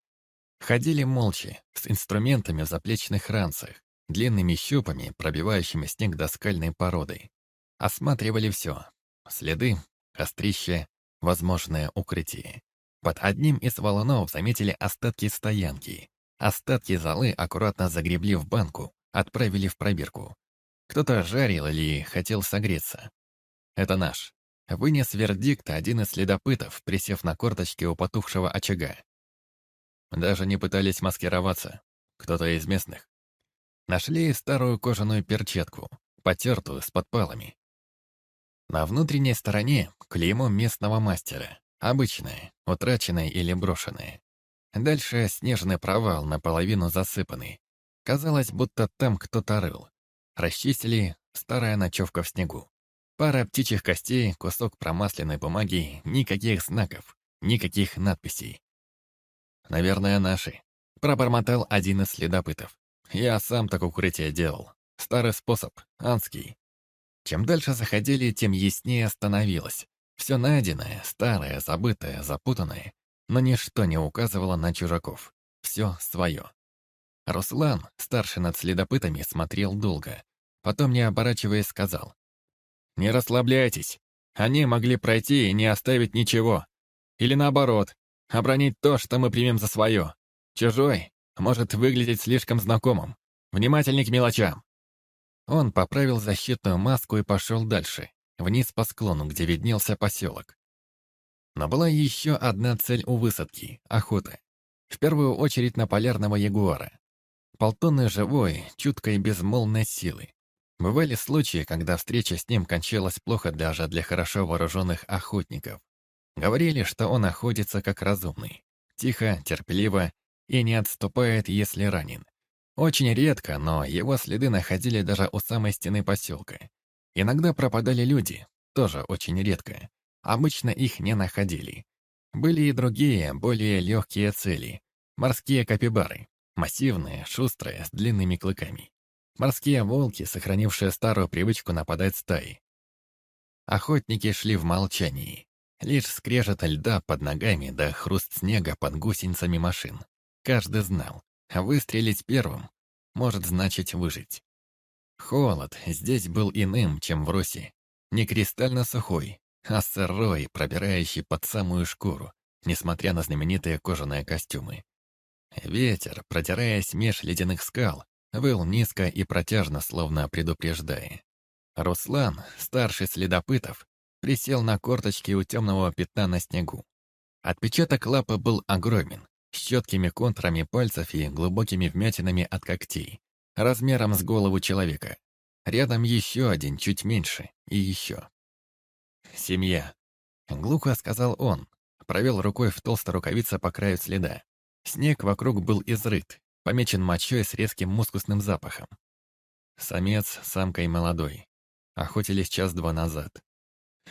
Ходили молча, с инструментами в заплечных ранцах, длинными щупами, пробивающими снег до скальной породы. Осматривали все. Следы, острища, возможное укрытие. Под одним из валунов заметили остатки стоянки. Остатки золы аккуратно загребли в банку, отправили в пробирку. Кто-то жарил или хотел согреться. Это наш. Вынес вердикт один из следопытов, присев на корточки у потухшего очага. Даже не пытались маскироваться. Кто-то из местных. Нашли старую кожаную перчатку, потертую, с подпалами. На внутренней стороне клеймо местного мастера. Обычное, утраченное или брошенное. Дальше снежный провал, наполовину засыпанный. Казалось, будто там кто-то рыл. Расчистили старая ночевка в снегу. Пара птичьих костей, кусок промасленной бумаги, никаких знаков, никаких надписей. «Наверное, наши», — пробормотал один из следопытов. «Я сам так укрытие делал. Старый способ, анский». Чем дальше заходили, тем яснее становилось. Все найденное, старое, забытое, запутанное, но ничто не указывало на чужаков. Все свое. Руслан, старший над следопытами, смотрел долго. Потом, не оборачиваясь, сказал. «Не расслабляйтесь. Они могли пройти и не оставить ничего. Или наоборот, обронить то, что мы примем за свое. Чужой может выглядеть слишком знакомым. Внимательней к мелочам». Он поправил защитную маску и пошел дальше вниз по склону, где виднелся поселок. Но была еще одна цель у высадки — охота. В первую очередь на полярного ягуара. Полтонны живой, чуткой безмолвной силы. Бывали случаи, когда встреча с ним кончалась плохо даже для хорошо вооруженных охотников. Говорили, что он охотится как разумный. Тихо, терпеливо и не отступает, если ранен. Очень редко, но его следы находили даже у самой стены поселка. Иногда пропадали люди, тоже очень редко. Обычно их не находили. Были и другие, более легкие цели. Морские капибары. Массивные, шустрые, с длинными клыками. Морские волки, сохранившие старую привычку нападать стаи. Охотники шли в молчании. Лишь скрежет льда под ногами да хруст снега под гусеницами машин. Каждый знал, выстрелить первым может значить выжить. Холод здесь был иным, чем в Руси. Не кристально сухой, а сырой, пробирающий под самую шкуру, несмотря на знаменитые кожаные костюмы. Ветер, протираясь меж ледяных скал, выл низко и протяжно, словно предупреждая. Руслан, старший следопытов, присел на корточки у темного пятна на снегу. Отпечаток лапы был огромен, с четкими контурами пальцев и глубокими вмятинами от когтей размером с голову человека. Рядом еще один, чуть меньше, и еще. «Семья», — глухо сказал он, провел рукой в толстой рукавице по краю следа. Снег вокруг был изрыт, помечен мочой с резким мускусным запахом. Самец, самка и молодой. Охотились час-два назад.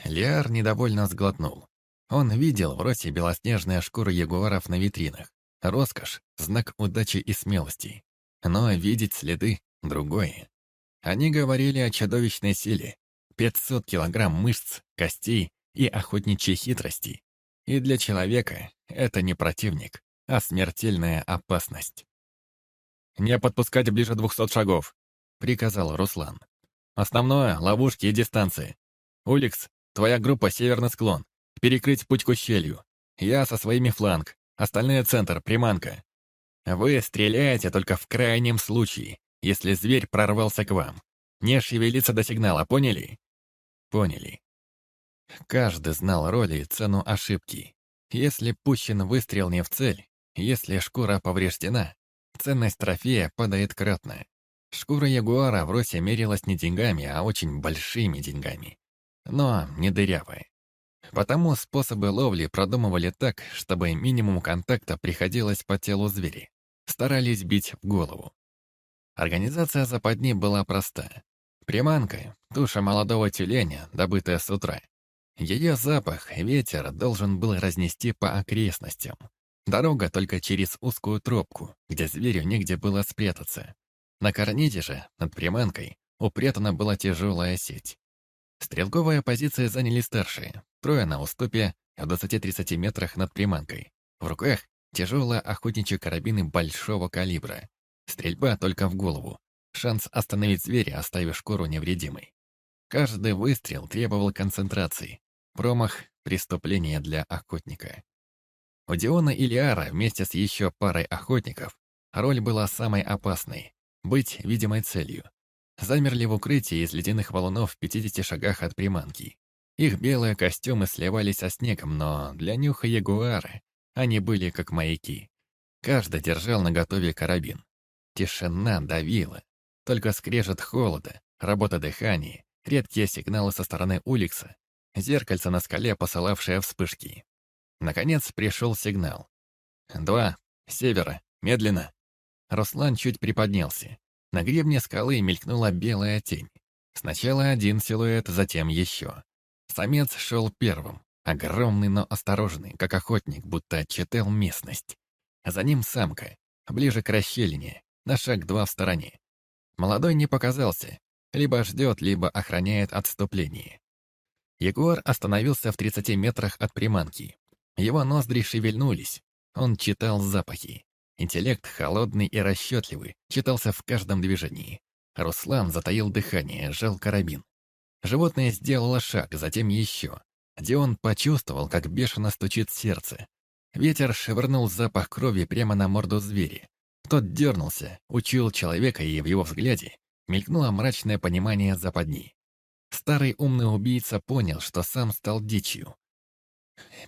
Лиар недовольно сглотнул. Он видел в росе белоснежные шкуры ягуаров на витринах. Роскошь — знак удачи и смелости. Но видеть следы — другое. Они говорили о чудовищной силе. 500 килограмм мышц, костей и охотничьей хитрости. И для человека это не противник, а смертельная опасность. «Не подпускать ближе двухсот шагов», — приказал Руслан. «Основное — ловушки и дистанции. Уликс, твоя группа — северный склон. Перекрыть путь к ущелью. Я со своими фланг. Остальные — центр, приманка. Вы стреляете только в крайнем случае, если зверь прорвался к вам. Не шевелиться до сигнала, поняли? Поняли. Каждый знал роли и цену ошибки. Если пущен выстрел не в цель, если шкура повреждена, ценность трофея падает кратно. Шкура ягуара в росе мерилась не деньгами, а очень большими деньгами. Но не дырявая. Потому способы ловли продумывали так, чтобы минимум контакта приходилось по телу зверя старались бить в голову. Организация западни была проста. Приманка — туша молодого тюленя, добытая с утра. Ее запах, ветер должен был разнести по окрестностям. Дорога только через узкую тропку, где зверю негде было спрятаться. На карнизе же, над приманкой, упрятана была тяжелая сеть. Стрелковые позиции заняли старшие, трое на уступе, в 20-30 метрах над приманкой. В руках тяжелые охотничьи карабины большого калибра. Стрельба только в голову. Шанс остановить зверя, оставив шкуру невредимой. Каждый выстрел требовал концентрации. Промах — преступление для охотника. У Диона и Лиара вместе с еще парой охотников роль была самой опасной — быть видимой целью. Замерли в укрытии из ледяных валунов в 50 шагах от приманки. Их белые костюмы сливались со снегом, но для нюха ягуара они были как маяки. Каждый держал наготове карабин. Тишина давила. Только скрежет холода, работа дыхания, редкие сигналы со стороны Уликса, зеркальце на скале, посылавшее вспышки. Наконец пришел сигнал. «Два. Севера. Медленно». Руслан чуть приподнялся. На гребне скалы мелькнула белая тень. Сначала один силуэт, затем еще. Самец шел первым, огромный, но осторожный, как охотник, будто читал местность. За ним самка, ближе к расщелине, на шаг два в стороне. Молодой не показался, либо ждет, либо охраняет отступление. Егор остановился в 30 метрах от приманки. Его ноздри шевельнулись. Он читал запахи. Интеллект холодный и расчетливый, читался в каждом движении. Руслан затаил дыхание, сжал карабин. Животное сделало шаг, затем еще. Дион почувствовал, как бешено стучит сердце. Ветер швырнул запах крови прямо на морду зверя. Тот дернулся, учуял человека, и в его взгляде мелькнуло мрачное понимание западни. Старый умный убийца понял, что сам стал дичью,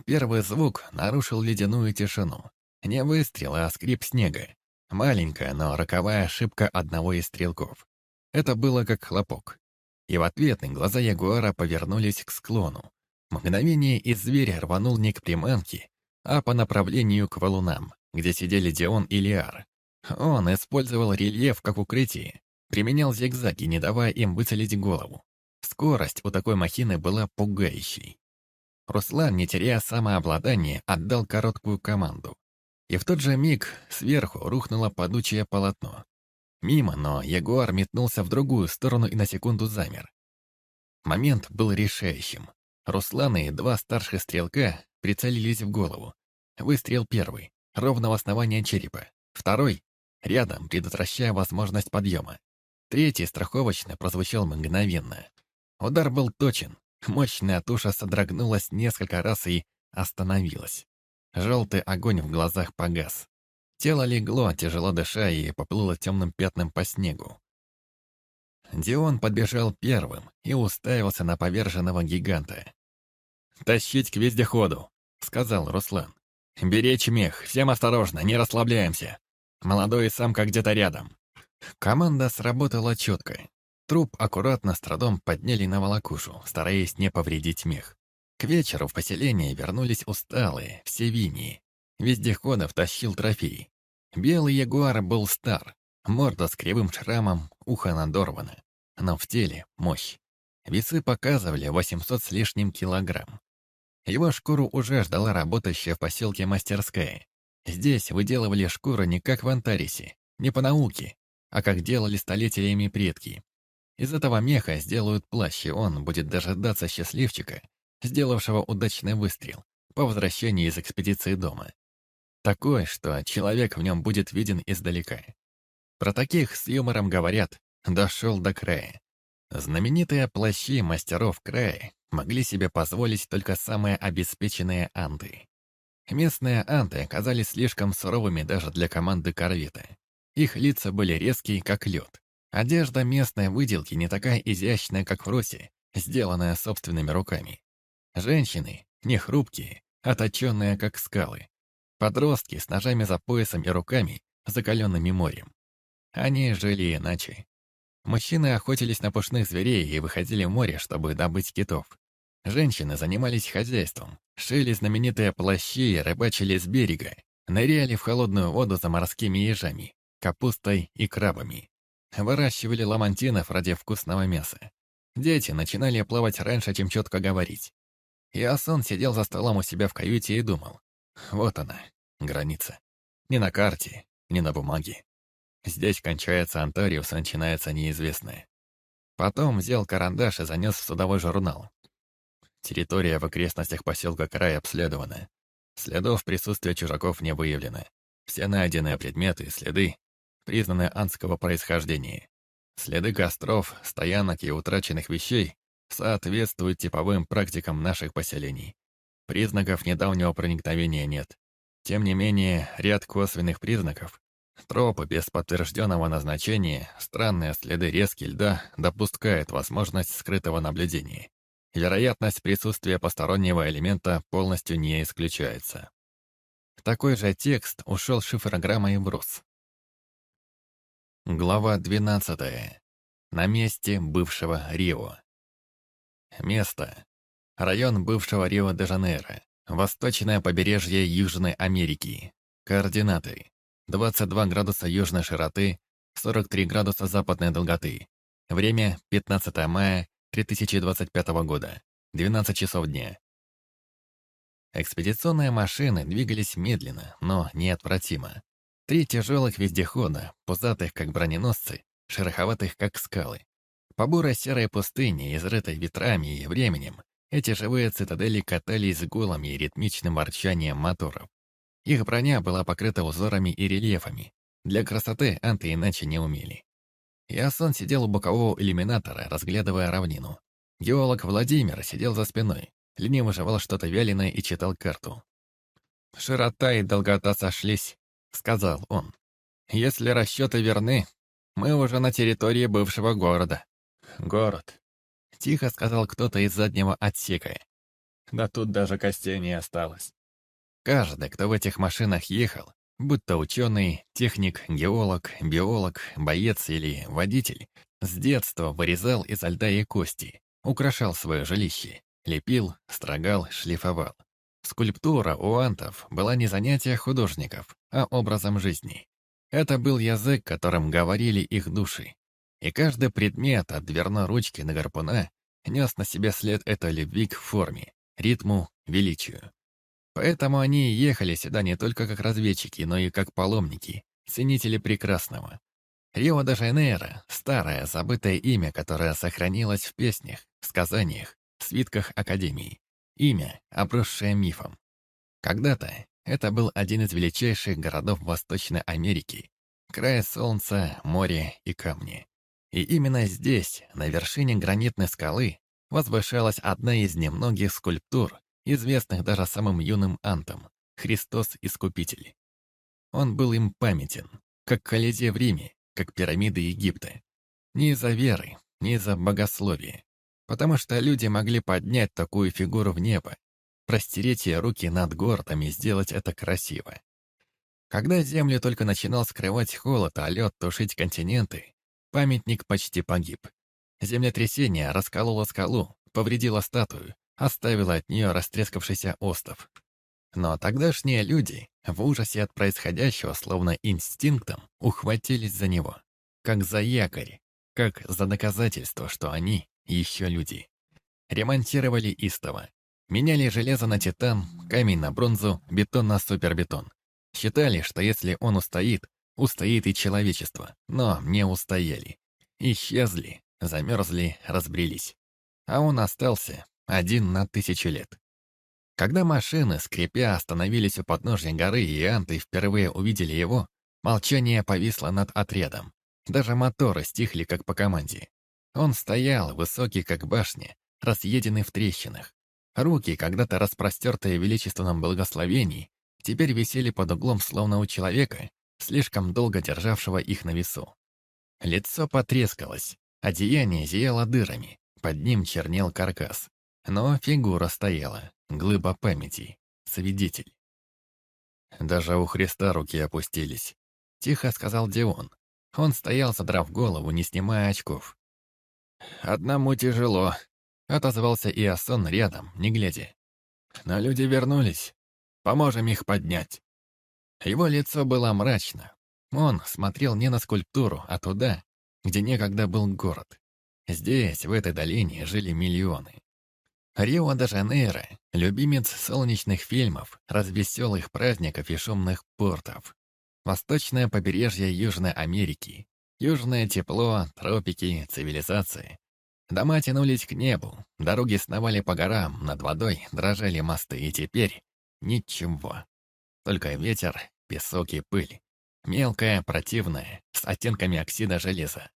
Первый звук нарушил ледяную тишину. Не выстрел, а скрип снега. Маленькая, но роковая ошибка одного из стрелков. Это было как хлопок. И в ответ глаза Ягуара повернулись к склону. Мгновение и зверь рванул не к приманке, а по направлению к валунам, где сидели Дион и Лиар. Он использовал рельеф как укрытие, применял зигзаги, не давая им выцелить голову. Скорость у такой махины была пугающей. Руслан, не теряя самообладание, отдал короткую команду. И в тот же миг сверху рухнуло падучее полотно. Мимо, но Ягуар метнулся в другую сторону и на секунду замер. Момент был решающим. Руслан и два старших стрелка прицелились в голову. Выстрел первый, ровно в основание черепа. Второй — рядом, предотвращая возможность подъема. Третий страховочно прозвучал мгновенно. Удар был точен, Мощная туша содрогнулась несколько раз и остановилась. Желтый огонь в глазах погас. Тело легло, тяжело дыша, и поплыло темным пятном по снегу. Дион подбежал первым и уставился на поверженного гиганта. «Тащить к вездеходу», — сказал Руслан. «Беречь мех, всем осторожно, не расслабляемся. Молодой самка где-то рядом». Команда сработала четко. Труп аккуратно с трудом подняли на волокушу, стараясь не повредить мех. К вечеру в поселение вернулись усталые, все винии. Вездеходов тащил трофей. Белый ягуар был стар, морда с кривым шрамом, ухо надорвано. Но в теле мощь. Весы показывали 800 с лишним килограмм. Его шкуру уже ждала работающая в поселке мастерская. Здесь выделывали шкуру не как в Антарисе, не по науке, а как делали столетиями предки. Из этого меха сделают плащ, и он будет дожидаться счастливчика, сделавшего удачный выстрел, по возвращении из экспедиции дома. Такой, что человек в нем будет виден издалека. Про таких с юмором говорят «дошел до края». Знаменитые плащи мастеров края могли себе позволить только самые обеспеченные анты. Местные анты оказались слишком суровыми даже для команды корвета. Их лица были резкие, как лед, Одежда местной выделки не такая изящная, как в Росе, сделанная собственными руками. Женщины не хрупкие, а точенные, как скалы. Подростки с ножами за поясом и руками, закаленными морем. Они жили иначе. Мужчины охотились на пушных зверей и выходили в море, чтобы добыть китов. Женщины занимались хозяйством, шили знаменитые плащи, рыбачили с берега, ныряли в холодную воду за морскими ежами, капустой и крабами. Выращивали ламантинов ради вкусного мяса. Дети начинали плавать раньше, чем четко говорить. Иосон сидел за столом у себя в каюте и думал. Вот она, граница. Не на карте, не на бумаге. Здесь кончается Антариус, начинается неизвестное. Потом взял карандаш и занес в судовой журнал. Территория в окрестностях поселка Край обследована. Следов присутствия чужаков не выявлено. Все найденные предметы и следы признаны анского происхождения. Следы костров, стоянок и утраченных вещей соответствуют типовым практикам наших поселений. Признаков недавнего проникновения нет. Тем не менее, ряд косвенных признаков Тропы без подтвержденного назначения, странные следы резки льда допускают возможность скрытого наблюдения. Вероятность присутствия постороннего элемента полностью не исключается. Такой же текст ушел шифрограммой в РУС. Глава 12. На месте бывшего Рио. Место. Район бывшего Рио-де-Жанейро. Восточное побережье Южной Америки. Координаты. 22 градуса южной широты, 43 градуса западной долготы. Время 15 мая 2025 года, 12 часов дня. Экспедиционные машины двигались медленно, но неотвратимо. Три тяжелых вездехода, пузатых как броненосцы, шероховатых как скалы. По бурой серой пустыне, изрытой ветрами и временем, эти живые цитадели катались с голым и ритмичным ворчанием моторов. Их броня была покрыта узорами и рельефами. Для красоты анты иначе не умели. Ясон сидел у бокового иллюминатора, разглядывая равнину. Геолог Владимир сидел за спиной, лениво жевал что-то вяленое и читал карту. «Широта и долгота сошлись», — сказал он. «Если расчеты верны, мы уже на территории бывшего города». «Город», — тихо сказал кто-то из заднего отсека. «Да тут даже костей не осталось». Каждый, кто в этих машинах ехал, будто ученый, техник, геолог, биолог, боец или водитель, с детства вырезал изо льда и кости, украшал свое жилище, лепил, строгал, шлифовал. Скульптура у антов была не занятие художников, а образом жизни. Это был язык, которым говорили их души. И каждый предмет от дверной ручки на гарпуна нес на себе след этой любви к форме, ритму, величию. Поэтому они ехали сюда не только как разведчики, но и как паломники, ценители прекрасного. Рио-де-Жанейро — старое, забытое имя, которое сохранилось в песнях, сказаниях, свитках Академии. Имя, обросшее мифом. Когда-то это был один из величайших городов Восточной Америки, край солнца, моря и камни. И именно здесь, на вершине гранитной скалы, возвышалась одна из немногих скульптур, известных даже самым юным антам, Христос Искупитель. Он был им памятен, как Колизей в Риме, как пирамиды Египта. Не из-за веры, не из-за богословия, потому что люди могли поднять такую фигуру в небо, простереть ей руки над городом и сделать это красиво. Когда Землю только начинал скрывать холод, а лед тушить континенты, памятник почти погиб. Землетрясение раскололо скалу, повредило статую, оставила от нее растрескавшийся остов. Но тогдашние люди в ужасе от происходящего, словно инстинктом, ухватились за него, как за якорь, как за доказательство, что они еще люди. Ремонтировали истово. Меняли железо на титан, камень на бронзу, бетон на супербетон. Считали, что если он устоит, устоит и человечество, но не устояли. Исчезли, замерзли, разбрелись. А он остался, один на тысячу лет. Когда машины, скрипя, остановились у подножья горы, и анты впервые увидели его, молчание повисло над отрядом. Даже моторы стихли, как по команде. Он стоял, высокий, как башня, разъеденный в трещинах. Руки, когда-то распростертые в величественном благословении, теперь висели под углом, словно у человека, слишком долго державшего их на весу. Лицо потрескалось, одеяние зияло дырами, под ним чернел каркас. Но фигура стояла, глыба памяти, свидетель. Даже у Христа руки опустились. Тихо сказал Дион. Он стоял, задрав голову, не снимая очков. «Одному тяжело», — отозвался Иосон рядом, не глядя. «Но люди вернулись. Поможем их поднять». Его лицо было мрачно. Он смотрел не на скульптуру, а туда, где некогда был город. Здесь, в этой долине, жили миллионы. Рио-де-Жанейро — любимец солнечных фильмов, развеселых праздников и шумных портов. Восточное побережье Южной Америки. Южное тепло, тропики, цивилизации. Дома тянулись к небу, дороги сновали по горам, над водой дрожали мосты, и теперь ничего. Только ветер, песок и пыль. Мелкая, противная, с оттенками оксида железа.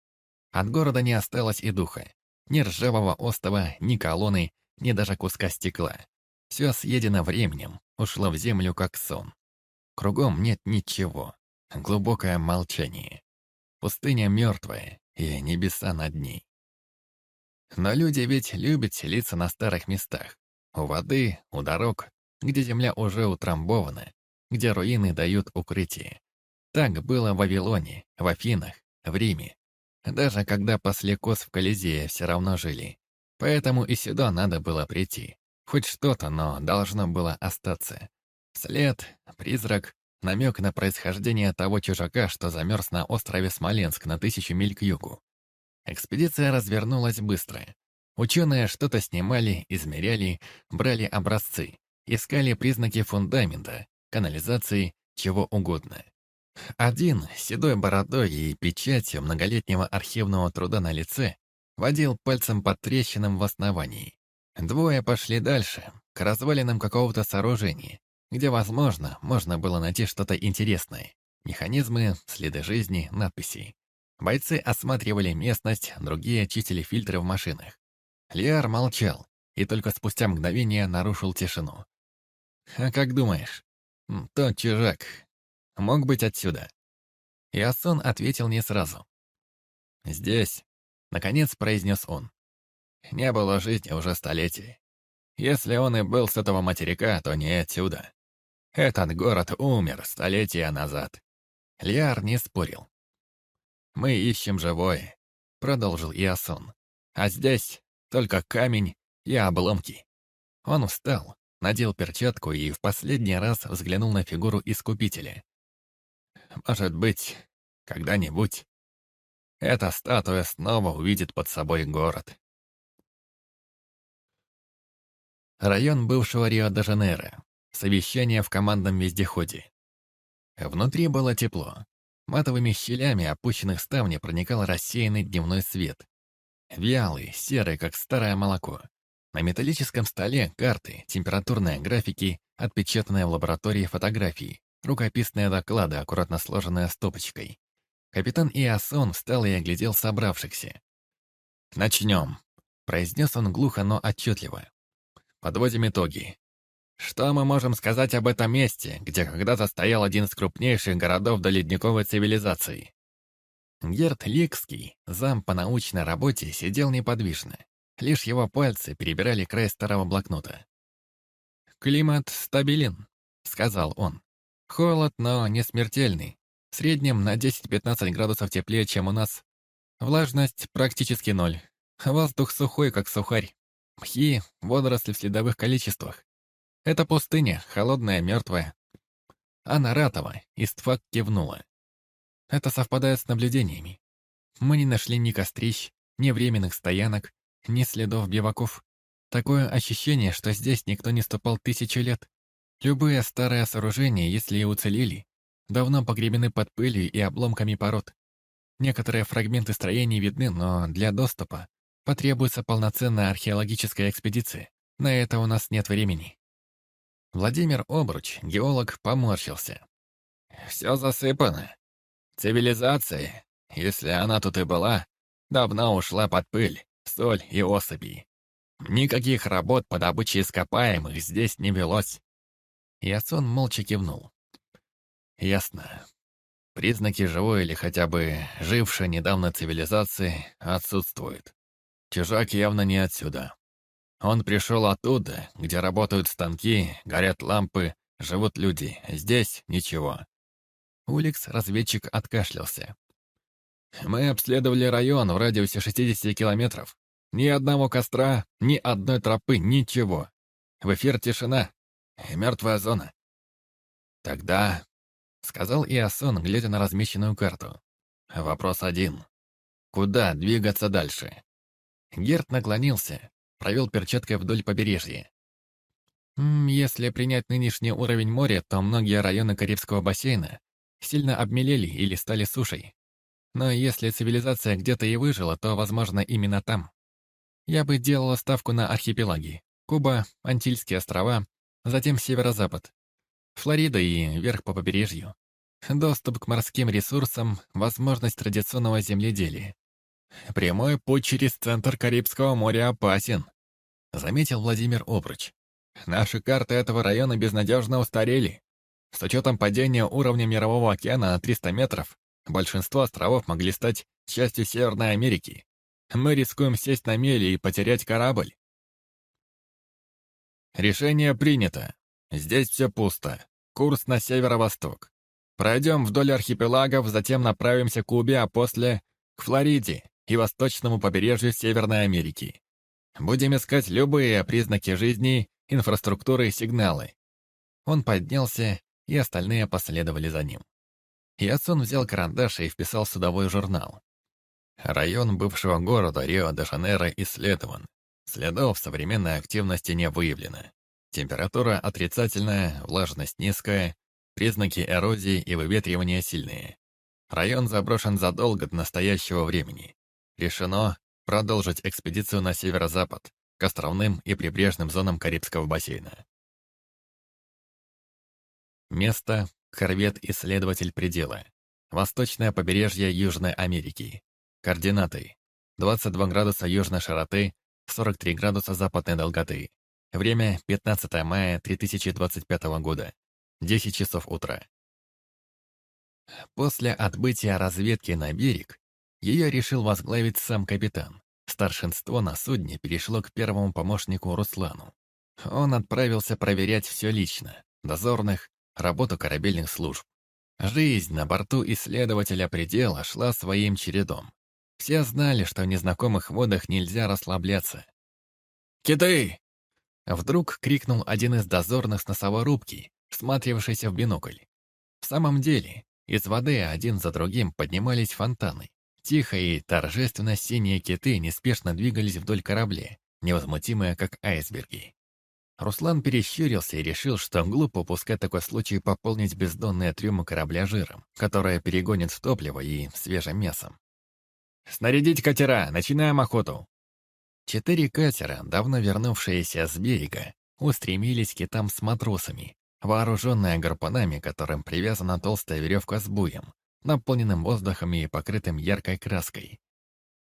От города не осталось и духа. Ни ржавого остова, ни колонны, ни даже куска стекла. Все съедено временем, ушло в землю как сон. Кругом нет ничего. Глубокое молчание. Пустыня мертвая, и небеса над ней. Но люди ведь любят селиться на старых местах. У воды, у дорог, где земля уже утрамбована, где руины дают укрытие. Так было в Вавилоне, в Афинах, в Риме. Даже когда после кос в Колизее все равно жили. Поэтому и сюда надо было прийти. Хоть что-то, но должно было остаться. След, призрак, намек на происхождение того чужака, что замерз на острове Смоленск на тысячу миль к югу. Экспедиция развернулась быстро. Ученые что-то снимали, измеряли, брали образцы, искали признаки фундамента, канализации, чего угодно. Один, седой бородой и печатью многолетнего архивного труда на лице, водил пальцем по трещинам в основании. Двое пошли дальше, к развалинам какого-то сооружения, где, возможно, можно было найти что-то интересное. Механизмы, следы жизни, надписи. Бойцы осматривали местность, другие чистили фильтры в машинах. Лиар молчал и только спустя мгновение нарушил тишину. «А как думаешь, тот чужак мог быть отсюда?» Иосон ответил не сразу. «Здесь», — наконец произнес он. «Не было жизни уже столетий. Если он и был с этого материка, то не отсюда. Этот город умер столетия назад». Лиар не спорил. «Мы ищем живое», — продолжил Иосон. «А здесь только камень и обломки». Он встал, надел перчатку и в последний раз взглянул на фигуру Искупителя. «Может быть, когда-нибудь эта статуя снова увидит под собой город». Район бывшего Рио-де-Жанейро. Совещание в командном вездеходе. Внутри было тепло. Матовыми щелями опущенных ставней проникал рассеянный дневной свет. Вялый, серый, как старое молоко. На металлическом столе карты, температурные графики, отпечатанные в лаборатории фотографии, рукописные доклады, аккуратно сложенные стопочкой. Капитан Иосон встал и оглядел собравшихся. «Начнем», — произнес он глухо, но отчетливо. «Подводим итоги. Что мы можем сказать об этом месте, где когда-то стоял один из крупнейших городов до ледниковой цивилизации? Герт Ликский, зам по научной работе, сидел неподвижно. Лишь его пальцы перебирали край старого блокнота. «Климат стабилен», — сказал он. «Холод, но не смертельный. В среднем на 10-15 градусов теплее, чем у нас. Влажность практически ноль. Воздух сухой, как сухарь. Мхи, водоросли в следовых количествах. Это пустыня, холодная, мертвая. Анна Ратова, Истфак кивнула. Это совпадает с наблюдениями. Мы не нашли ни кострищ, ни временных стоянок, ни следов биваков. Такое ощущение, что здесь никто не ступал тысячи лет. Любые старые сооружения, если и уцелели, давно погребены под пылью и обломками пород. Некоторые фрагменты строений видны, но для доступа потребуется полноценная археологическая экспедиция. На это у нас нет времени. Владимир Обруч, геолог, поморщился. «Все засыпано. Цивилизация, если она тут и была, давно ушла под пыль, соль и особи. Никаких работ по добыче ископаемых здесь не велось». Ясон молча кивнул. «Ясно. Признаки живой или хотя бы жившей недавно цивилизации отсутствуют. Чужак явно не отсюда. Он пришел оттуда, где работают станки, горят лампы, живут люди. Здесь ничего. Уликс, разведчик, откашлялся. Мы обследовали район в радиусе 60 километров. Ни одного костра, ни одной тропы, ничего. В эфир тишина. Мертвая зона. Тогда, — сказал Иосон, глядя на размещенную карту. Вопрос один. Куда двигаться дальше? Герт наклонился, провел перчаткой вдоль побережья. Если принять нынешний уровень моря, то многие районы Карибского бассейна сильно обмелели или стали сушей. Но если цивилизация где-то и выжила, то, возможно, именно там. Я бы делала ставку на архипелаги. Куба, Антильские острова, затем северо-запад. Флорида и вверх по побережью. Доступ к морским ресурсам, возможность традиционного земледелия. Прямой путь через центр Карибского моря опасен, заметил Владимир Обруч. Наши карты этого района безнадежно устарели. С учетом падения уровня Мирового океана на 300 метров, большинство островов могли стать частью Северной Америки. Мы рискуем сесть на мели и потерять корабль. Решение принято. Здесь все пусто. Курс на северо-восток. Пройдем вдоль архипелагов, затем направимся к Кубе, а после — к Флориде и восточному побережью Северной Америки. Будем искать любые признаки жизни, инфраструктуры и сигналы. Он поднялся, и остальные последовали за ним. Ясон взял карандаш и вписал судовой журнал. Район бывшего города Рио-де-Жанейро исследован. Следов современной активности не выявлено. Температура отрицательная, влажность низкая, признаки эрозии и выветривания сильные. Район заброшен задолго до настоящего времени. Решено продолжить экспедицию на северо-запад, к островным и прибрежным зонам Карибского бассейна. Место — корвет-исследователь предела. Восточное побережье Южной Америки. Координаты. 22 градуса южной широты, 43 градуса западной долготы. Время 15 мая 2025 года. 10 часов утра. После отбытия разведки на берег, ее решил возглавить сам капитан. Старшинство на судне перешло к первому помощнику Руслану. Он отправился проверять все лично, дозорных, работу корабельных служб. Жизнь на борту исследователя предела шла своим чередом. Все знали, что в незнакомых водах нельзя расслабляться. «Киты!» Вдруг крикнул один из дозорных с носовой рубки, всматривавшийся в бинокль. В самом деле, из воды один за другим поднимались фонтаны. Тихо и торжественно синие киты неспешно двигались вдоль корабля, невозмутимые, как айсберги. Руслан перещурился и решил, что глупо упускать такой случай пополнить бездонные трюмы корабля жиром, которое перегонит в топливо и свежим мясом. «Снарядить катера! Начинаем охоту!» Четыре катера, давно вернувшиеся с берега, устремились к китам с матросами, вооруженные гарпунами, которым привязана толстая веревка с буем, наполненным воздухом и покрытым яркой краской.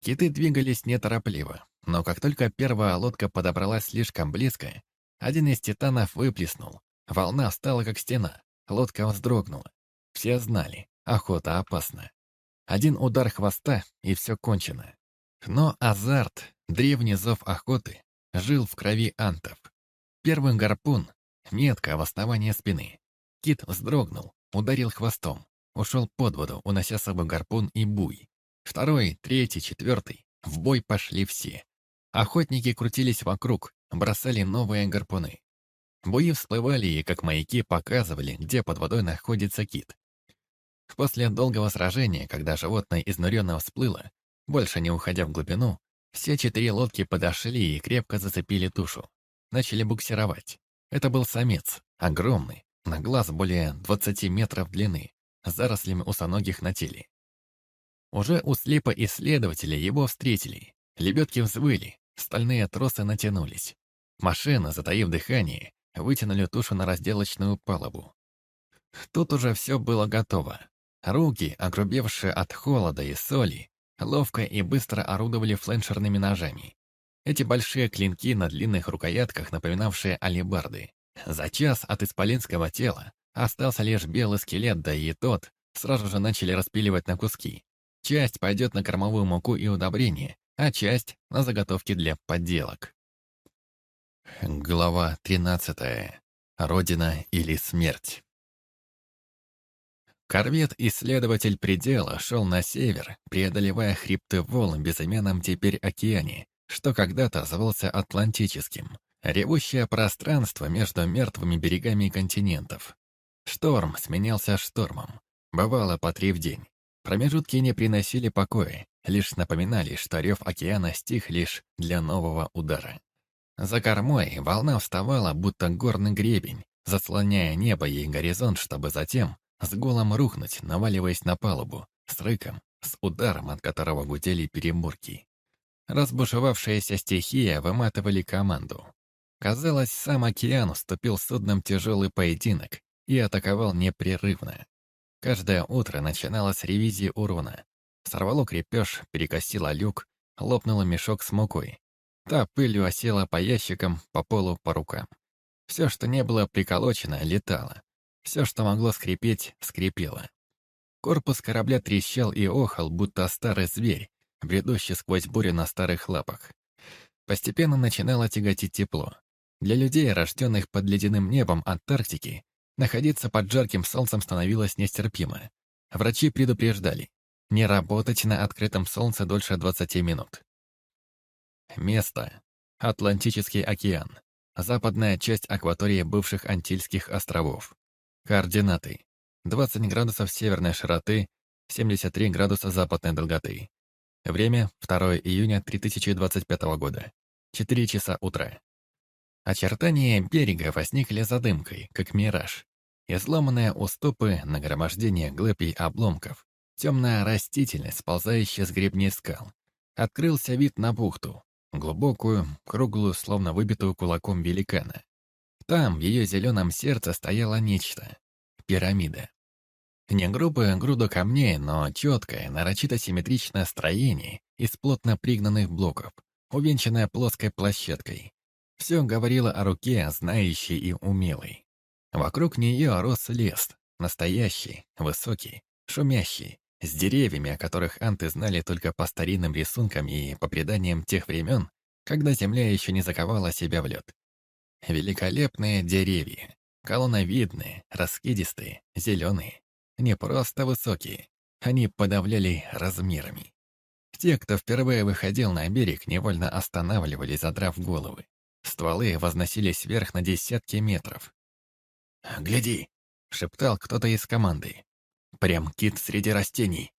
Киты двигались неторопливо, но как только первая лодка подобралась слишком близко, один из титанов выплеснул. Волна стала как стена, лодка вздрогнула. Все знали, охота опасна. Один удар хвоста, и все кончено. Но азарт, древний зов охоты, жил в крови антов. Первый гарпун — метка в основании спины. Кит вздрогнул, ударил хвостом, ушел под воду, унося с собой гарпун и буй. Второй, третий, четвертый. В бой пошли все. Охотники крутились вокруг, бросали новые гарпуны. Буи всплывали и, как маяки, показывали, где под водой находится кит. После долгого сражения, когда животное изнуренно всплыло, больше не уходя в глубину, все четыре лодки подошли и крепко зацепили тушу. Начали буксировать. Это был самец, огромный, на глаз более 20 метров длины, с зарослями усоногих на теле. Уже у слепа исследователи его встретили. Лебедки взвыли, стальные тросы натянулись. Машина, затаив дыхание, вытянули тушу на разделочную палубу. Тут уже все было готово. Руки, огрубевшие от холода и соли, ловко и быстро орудовали фленшерными ножами. Эти большие клинки на длинных рукоятках, напоминавшие алебарды. За час от исполинского тела остался лишь белый скелет, да и тот сразу же начали распиливать на куски. Часть пойдет на кормовую муку и удобрение, а часть — на заготовки для подделок. Глава 13. Родина или смерть. Корвет-исследователь предела шел на север, преодолевая хребты волн безымянном теперь океане, что когда-то звался Атлантическим, ревущее пространство между мертвыми берегами континентов. Шторм сменялся штормом, бывало по три в день. Промежутки не приносили покоя, лишь напоминали, что рев океана стих лишь для нового удара. За кормой волна вставала, будто горный гребень, заслоняя небо и горизонт, чтобы затем с голом рухнуть, наваливаясь на палубу, с рыком, с ударом, от которого гудели перемурки. Разбушевавшаяся стихия выматывали команду. Казалось, сам океан уступил судном тяжелый поединок и атаковал непрерывно. Каждое утро начиналось с ревизии урона. Сорвало крепеж, перекосило люк, лопнуло мешок с мукой. Та пылью осела по ящикам, по полу, по рукам. Все, что не было приколочено, летало. Все, что могло скрипеть, скрипело. Корпус корабля трещал и охал, будто старый зверь, бредущий сквозь бурю на старых лапах. Постепенно начинало тяготить тепло. Для людей, рожденных под ледяным небом Антарктики, находиться под жарким солнцем становилось нестерпимо. Врачи предупреждали, не работать на открытом солнце дольше 20 минут. Место. Атлантический океан. Западная часть акватории бывших Антильских островов. Координаты. 20 градусов северной широты, 73 градуса западной долготы. Время 2 июня 3025 года. 4 часа утра. Очертания берега возникли за дымкой, как мираж. Изломанные уступы, нагромождение глыб и обломков, темная растительность, сползающая с гребней скал. Открылся вид на бухту, глубокую, круглую, словно выбитую кулаком великана. Там, в ее зеленом сердце, стояло нечто. Пирамида. Не грубая груда камней, но четкое, нарочито симметричное строение из плотно пригнанных блоков, увенчанное плоской площадкой. Все говорило о руке, знающей и умелой. Вокруг нее рос лес, настоящий, высокий, шумящий, с деревьями, о которых анты знали только по старинным рисункам и по преданиям тех времен, когда земля еще не заковала себя в лед. Великолепные деревья, колонновидные, раскидистые, зеленые, не просто высокие, они подавляли размерами. Те, кто впервые выходил на берег, невольно останавливались, задрав головы. Стволы возносились вверх на десятки метров. «Гляди!» — шептал кто-то из команды. «Прям кит среди растений!»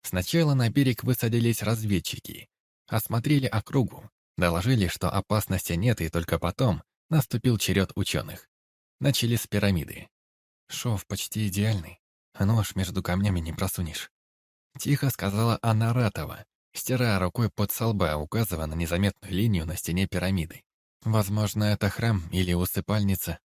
Сначала на берег высадились разведчики. Осмотрели округу, доложили, что опасности нет, и только потом наступил черед ученых. Начали с пирамиды. Шов почти идеальный. Нож между камнями не просунешь. Тихо сказала Анна Ратова, стирая рукой под солба, указывая на незаметную линию на стене пирамиды. Возможно, это храм или усыпальница.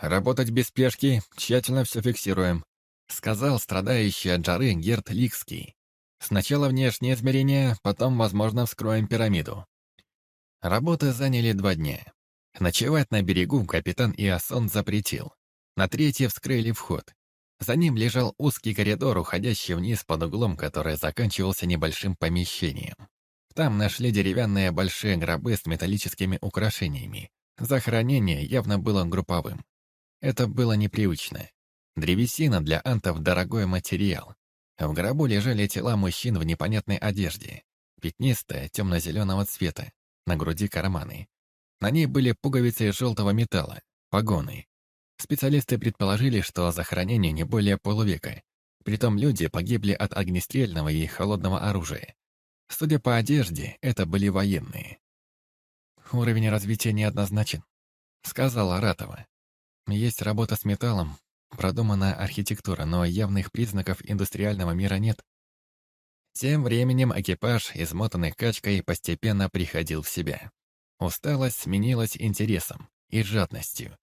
«Работать без спешки, тщательно все фиксируем», сказал страдающий от жары Герт Ликский. «Сначала внешнее измерение, потом, возможно, вскроем пирамиду». Работы заняли два дня. Ночевать на берегу капитан Иосон запретил. На третье вскрыли вход. За ним лежал узкий коридор, уходящий вниз под углом, который заканчивался небольшим помещением. Там нашли деревянные большие гробы с металлическими украшениями. Захоронение явно было групповым. Это было непривычно. Древесина для антов – дорогой материал. В гробу лежали тела мужчин в непонятной одежде. Пятнистая, темно-зеленого цвета. На груди карманы. На ней были пуговицы из желтого металла, погоны, Специалисты предположили, что захоронение не более полувека. Притом люди погибли от огнестрельного и холодного оружия. Судя по одежде, это были военные. «Уровень развития неоднозначен», — сказала Ратова. «Есть работа с металлом, продуманная архитектура, но явных признаков индустриального мира нет». Тем временем экипаж, измотанный качкой, постепенно приходил в себя. Усталость сменилась интересом и жадностью.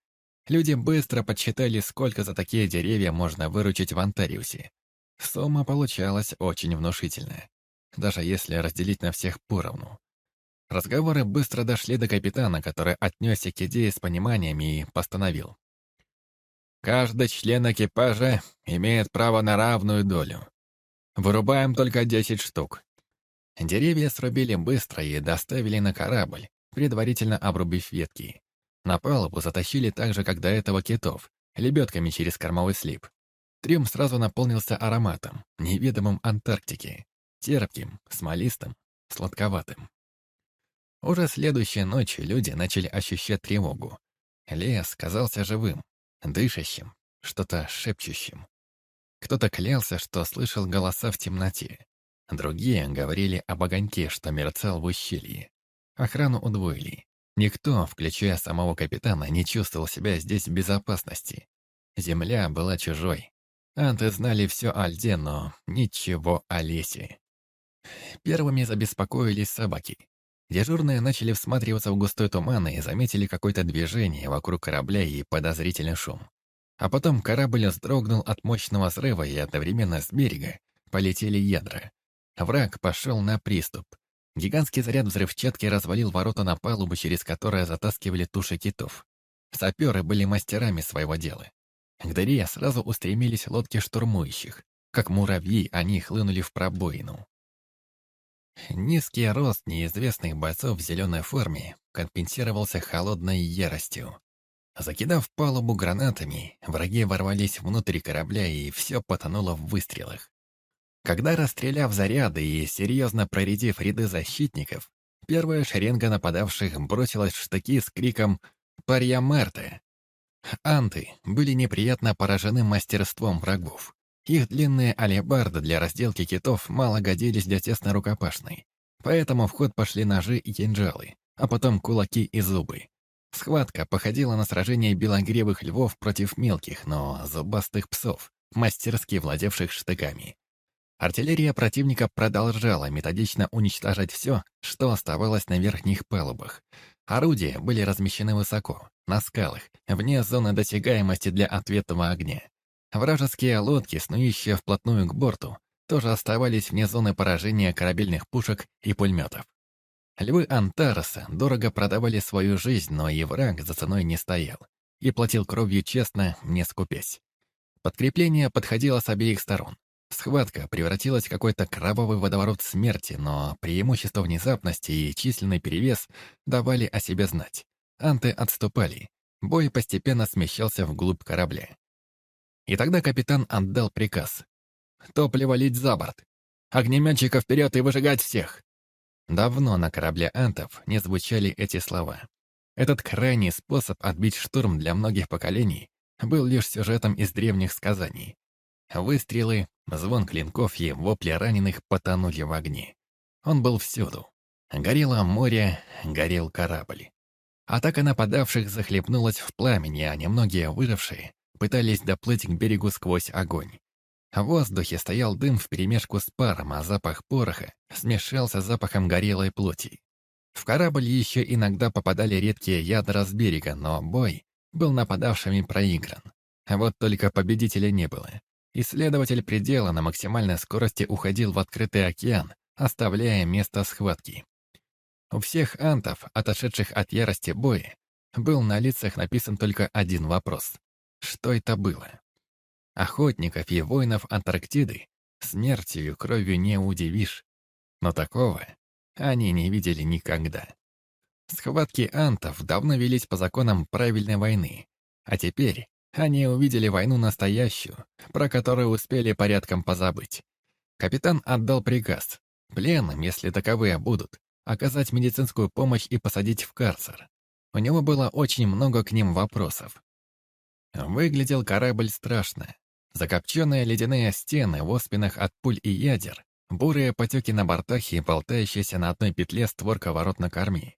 Люди быстро подсчитали, сколько за такие деревья можно выручить в Антариусе. Сумма получалась очень внушительная, даже если разделить на всех поровну. Разговоры быстро дошли до капитана, который отнесся к идее с пониманием и постановил. Каждый член экипажа имеет право на равную долю. Вырубаем только 10 штук. Деревья срубили быстро и доставили на корабль, предварительно обрубив ветки. На палубу затащили так же, как до этого китов, лебедками через кормовой слип. Трюм сразу наполнился ароматом, неведомым Антарктики, терпким, смолистым, сладковатым. Уже следующей ночью люди начали ощущать тревогу. Лес казался живым, дышащим, что-то шепчущим. Кто-то клялся, что слышал голоса в темноте. Другие говорили об огоньке, что мерцал в ущелье. Охрану удвоили. Никто, включая самого капитана, не чувствовал себя здесь в безопасности. Земля была чужой. Анты знали все о льде, но ничего о лесе. Первыми забеспокоились собаки. Дежурные начали всматриваться в густой туман и заметили какое-то движение вокруг корабля и подозрительный шум. А потом корабль вздрогнул от мощного взрыва, и одновременно с берега полетели ядра. Враг пошел на приступ. Гигантский заряд взрывчатки развалил ворота на палубу, через которые затаскивали туши китов. Саперы были мастерами своего дела. К дыре сразу устремились лодки штурмующих. Как муравьи, они хлынули в пробоину. Низкий рост неизвестных бойцов в зеленой форме компенсировался холодной яростью. Закидав палубу гранатами, враги ворвались внутрь корабля, и все потонуло в выстрелах. Когда, расстреляв заряды и серьезно проредив ряды защитников, первая шеренга нападавших бросилась в штыки с криком «Парья Мерте!». Анты были неприятно поражены мастерством врагов. Их длинные алебарды для разделки китов мало годились для тесной рукопашной, поэтому в ход пошли ножи и кинжалы, а потом кулаки и зубы. Схватка походила на сражение белогревых львов против мелких, но зубастых псов, мастерски владевших штыками. Артиллерия противника продолжала методично уничтожать все, что оставалось на верхних палубах. Орудия были размещены высоко, на скалах, вне зоны досягаемости для ответного огня. Вражеские лодки, снующие вплотную к борту, тоже оставались вне зоны поражения корабельных пушек и пулеметов. Львы Антареса дорого продавали свою жизнь, но и враг за ценой не стоял и платил кровью честно, не скупясь. Подкрепление подходило с обеих сторон. Схватка превратилась в какой-то кровавый водоворот смерти, но преимущество внезапности и численный перевес давали о себе знать. Анты отступали. Бой постепенно смещался вглубь корабля. И тогда капитан отдал приказ. «Топливо лить за борт! Огнеметчиков вперед и выжигать всех!» Давно на корабле антов не звучали эти слова. Этот крайний способ отбить штурм для многих поколений был лишь сюжетом из древних сказаний. Выстрелы, звон клинков и вопли раненых потонули в огне. Он был всюду. Горело море, горел корабль. Атака нападавших захлебнулась в пламени, а немногие выжившие пытались доплыть к берегу сквозь огонь. В воздухе стоял дым вперемешку с паром, а запах пороха смешался с запахом горелой плоти. В корабль еще иногда попадали редкие ядра с берега, но бой был нападавшими проигран. Вот только победителя не было. Исследователь предела на максимальной скорости уходил в открытый океан, оставляя место схватки. У всех антов, отошедших от ярости боя, был на лицах написан только один вопрос. Что это было? Охотников и воинов Антарктиды смертью и кровью не удивишь. Но такого они не видели никогда. Схватки антов давно велись по законам правильной войны, а теперь они увидели войну настоящую, про которую успели порядком позабыть. Капитан отдал приказ, пленным, если таковые будут, оказать медицинскую помощь и посадить в карцер. У него было очень много к ним вопросов. Выглядел корабль страшно. Закопченные ледяные стены в оспинах от пуль и ядер, бурые потеки на бортах и болтающаяся на одной петле створка ворот на корме.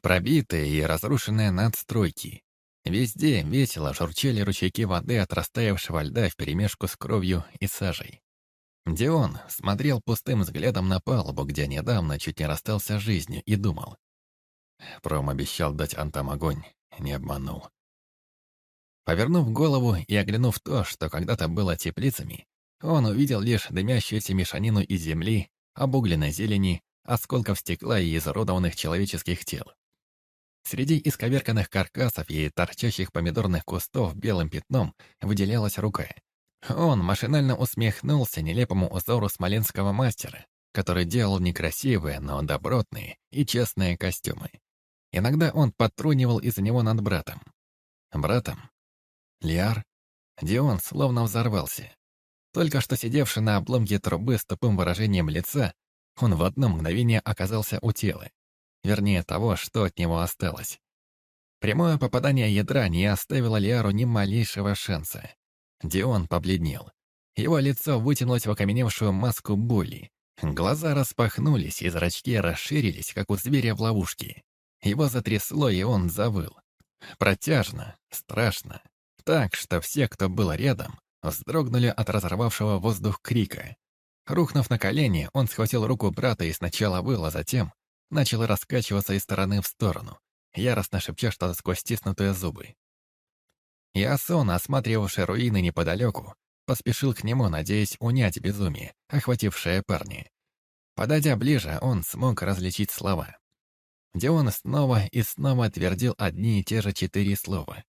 Пробитые и разрушенные надстройки, Везде весело журчали ручейки воды от растаявшего льда вперемешку с кровью и сажей. Дион смотрел пустым взглядом на палубу, где недавно чуть не расстался жизнью, и думал. Пром обещал дать Антам огонь, не обманул. Повернув голову и оглянув то, что когда-то было теплицами, он увидел лишь дымящуюся мешанину из земли, обугленной зелени, осколков стекла и изуродованных человеческих тел. Среди исковерканных каркасов и торчащих помидорных кустов белым пятном выделялась рука. Он машинально усмехнулся нелепому узору смоленского мастера, который делал некрасивые, но добротные и честные костюмы. Иногда он подтрунивал из-за него над братом. Братом? Лиар? Дион словно взорвался. Только что сидевший на обломке трубы с тупым выражением лица, он в одно мгновение оказался у тела. Вернее, того, что от него осталось. Прямое попадание ядра не оставило Лиару ни малейшего шанса. Дион побледнел. Его лицо вытянулось в окаменевшую маску боли. Глаза распахнулись, и зрачки расширились, как у зверя в ловушке. Его затрясло, и он завыл. Протяжно, страшно. Так, что все, кто был рядом, вздрогнули от разорвавшего воздух крика. Рухнув на колени, он схватил руку брата и сначала выл, а затем начал раскачиваться из стороны в сторону, яростно шепча что-то сквозь стиснутые зубы. Ясон, осматривавший руины неподалеку, поспешил к нему, надеясь унять безумие, охватившее парня. Подойдя ближе, он смог различить слова. Где он снова и снова твердил одни и те же четыре слова.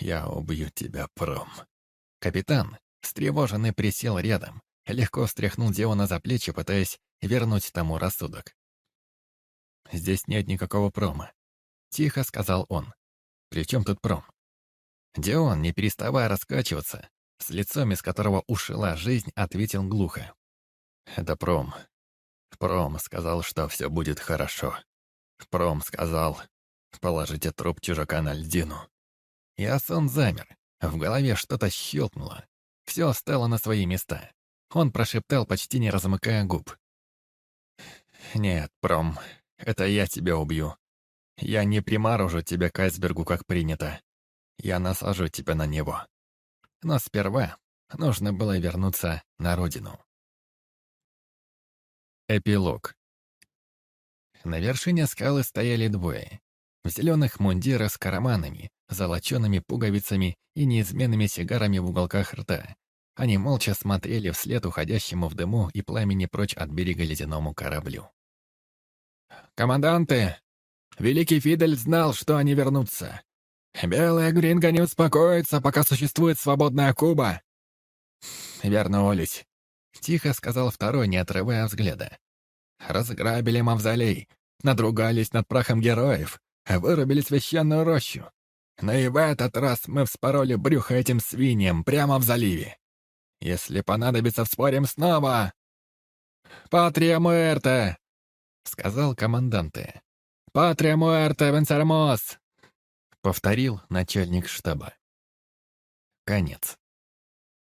«Я убью тебя, Пром». Капитан, встревоженный, присел рядом, легко встряхнул Диона за плечи, пытаясь вернуть тому рассудок. «Здесь нет никакого прома», — тихо сказал он. «При чем тут пром?» Дион, не переставая раскачиваться, с лицом, из которого ушла жизнь, ответил глухо. «Это пром. Пром сказал, что все будет хорошо. Пром сказал, положите труп чужака на льдину. Ясон замер. В голове что-то щелкнуло. Все стало на свои места. Он прошептал, почти не размыкая губ. «Нет, Пром, это я тебя убью. Я не приморожу тебя к айсбергу, как принято. Я насажу тебя на него. Но сперва нужно было вернуться на родину». Эпилог на вершине скалы стояли двое. В зеленых мундирах с карманами, золочеными пуговицами и неизменными сигарами в уголках рта. Они молча смотрели вслед уходящему в дыму и пламени прочь от берега ледяному кораблю. «Команданты! Великий Фидель знал, что они вернутся. Белая Гринга не успокоится, пока существует свободная Куба!» «Вернулись», — тихо сказал второй, не отрывая взгляда. Разграбили мавзолей, надругались над прахом героев, вырубили священную рощу. Но и в этот раз мы вспороли брюхо этим свиньям прямо в заливе. Если понадобится, вспорим снова. «Патрия Муэрте!» — сказал команданте. «Патрия Муэрте, Венсермос!» — повторил начальник штаба. Конец.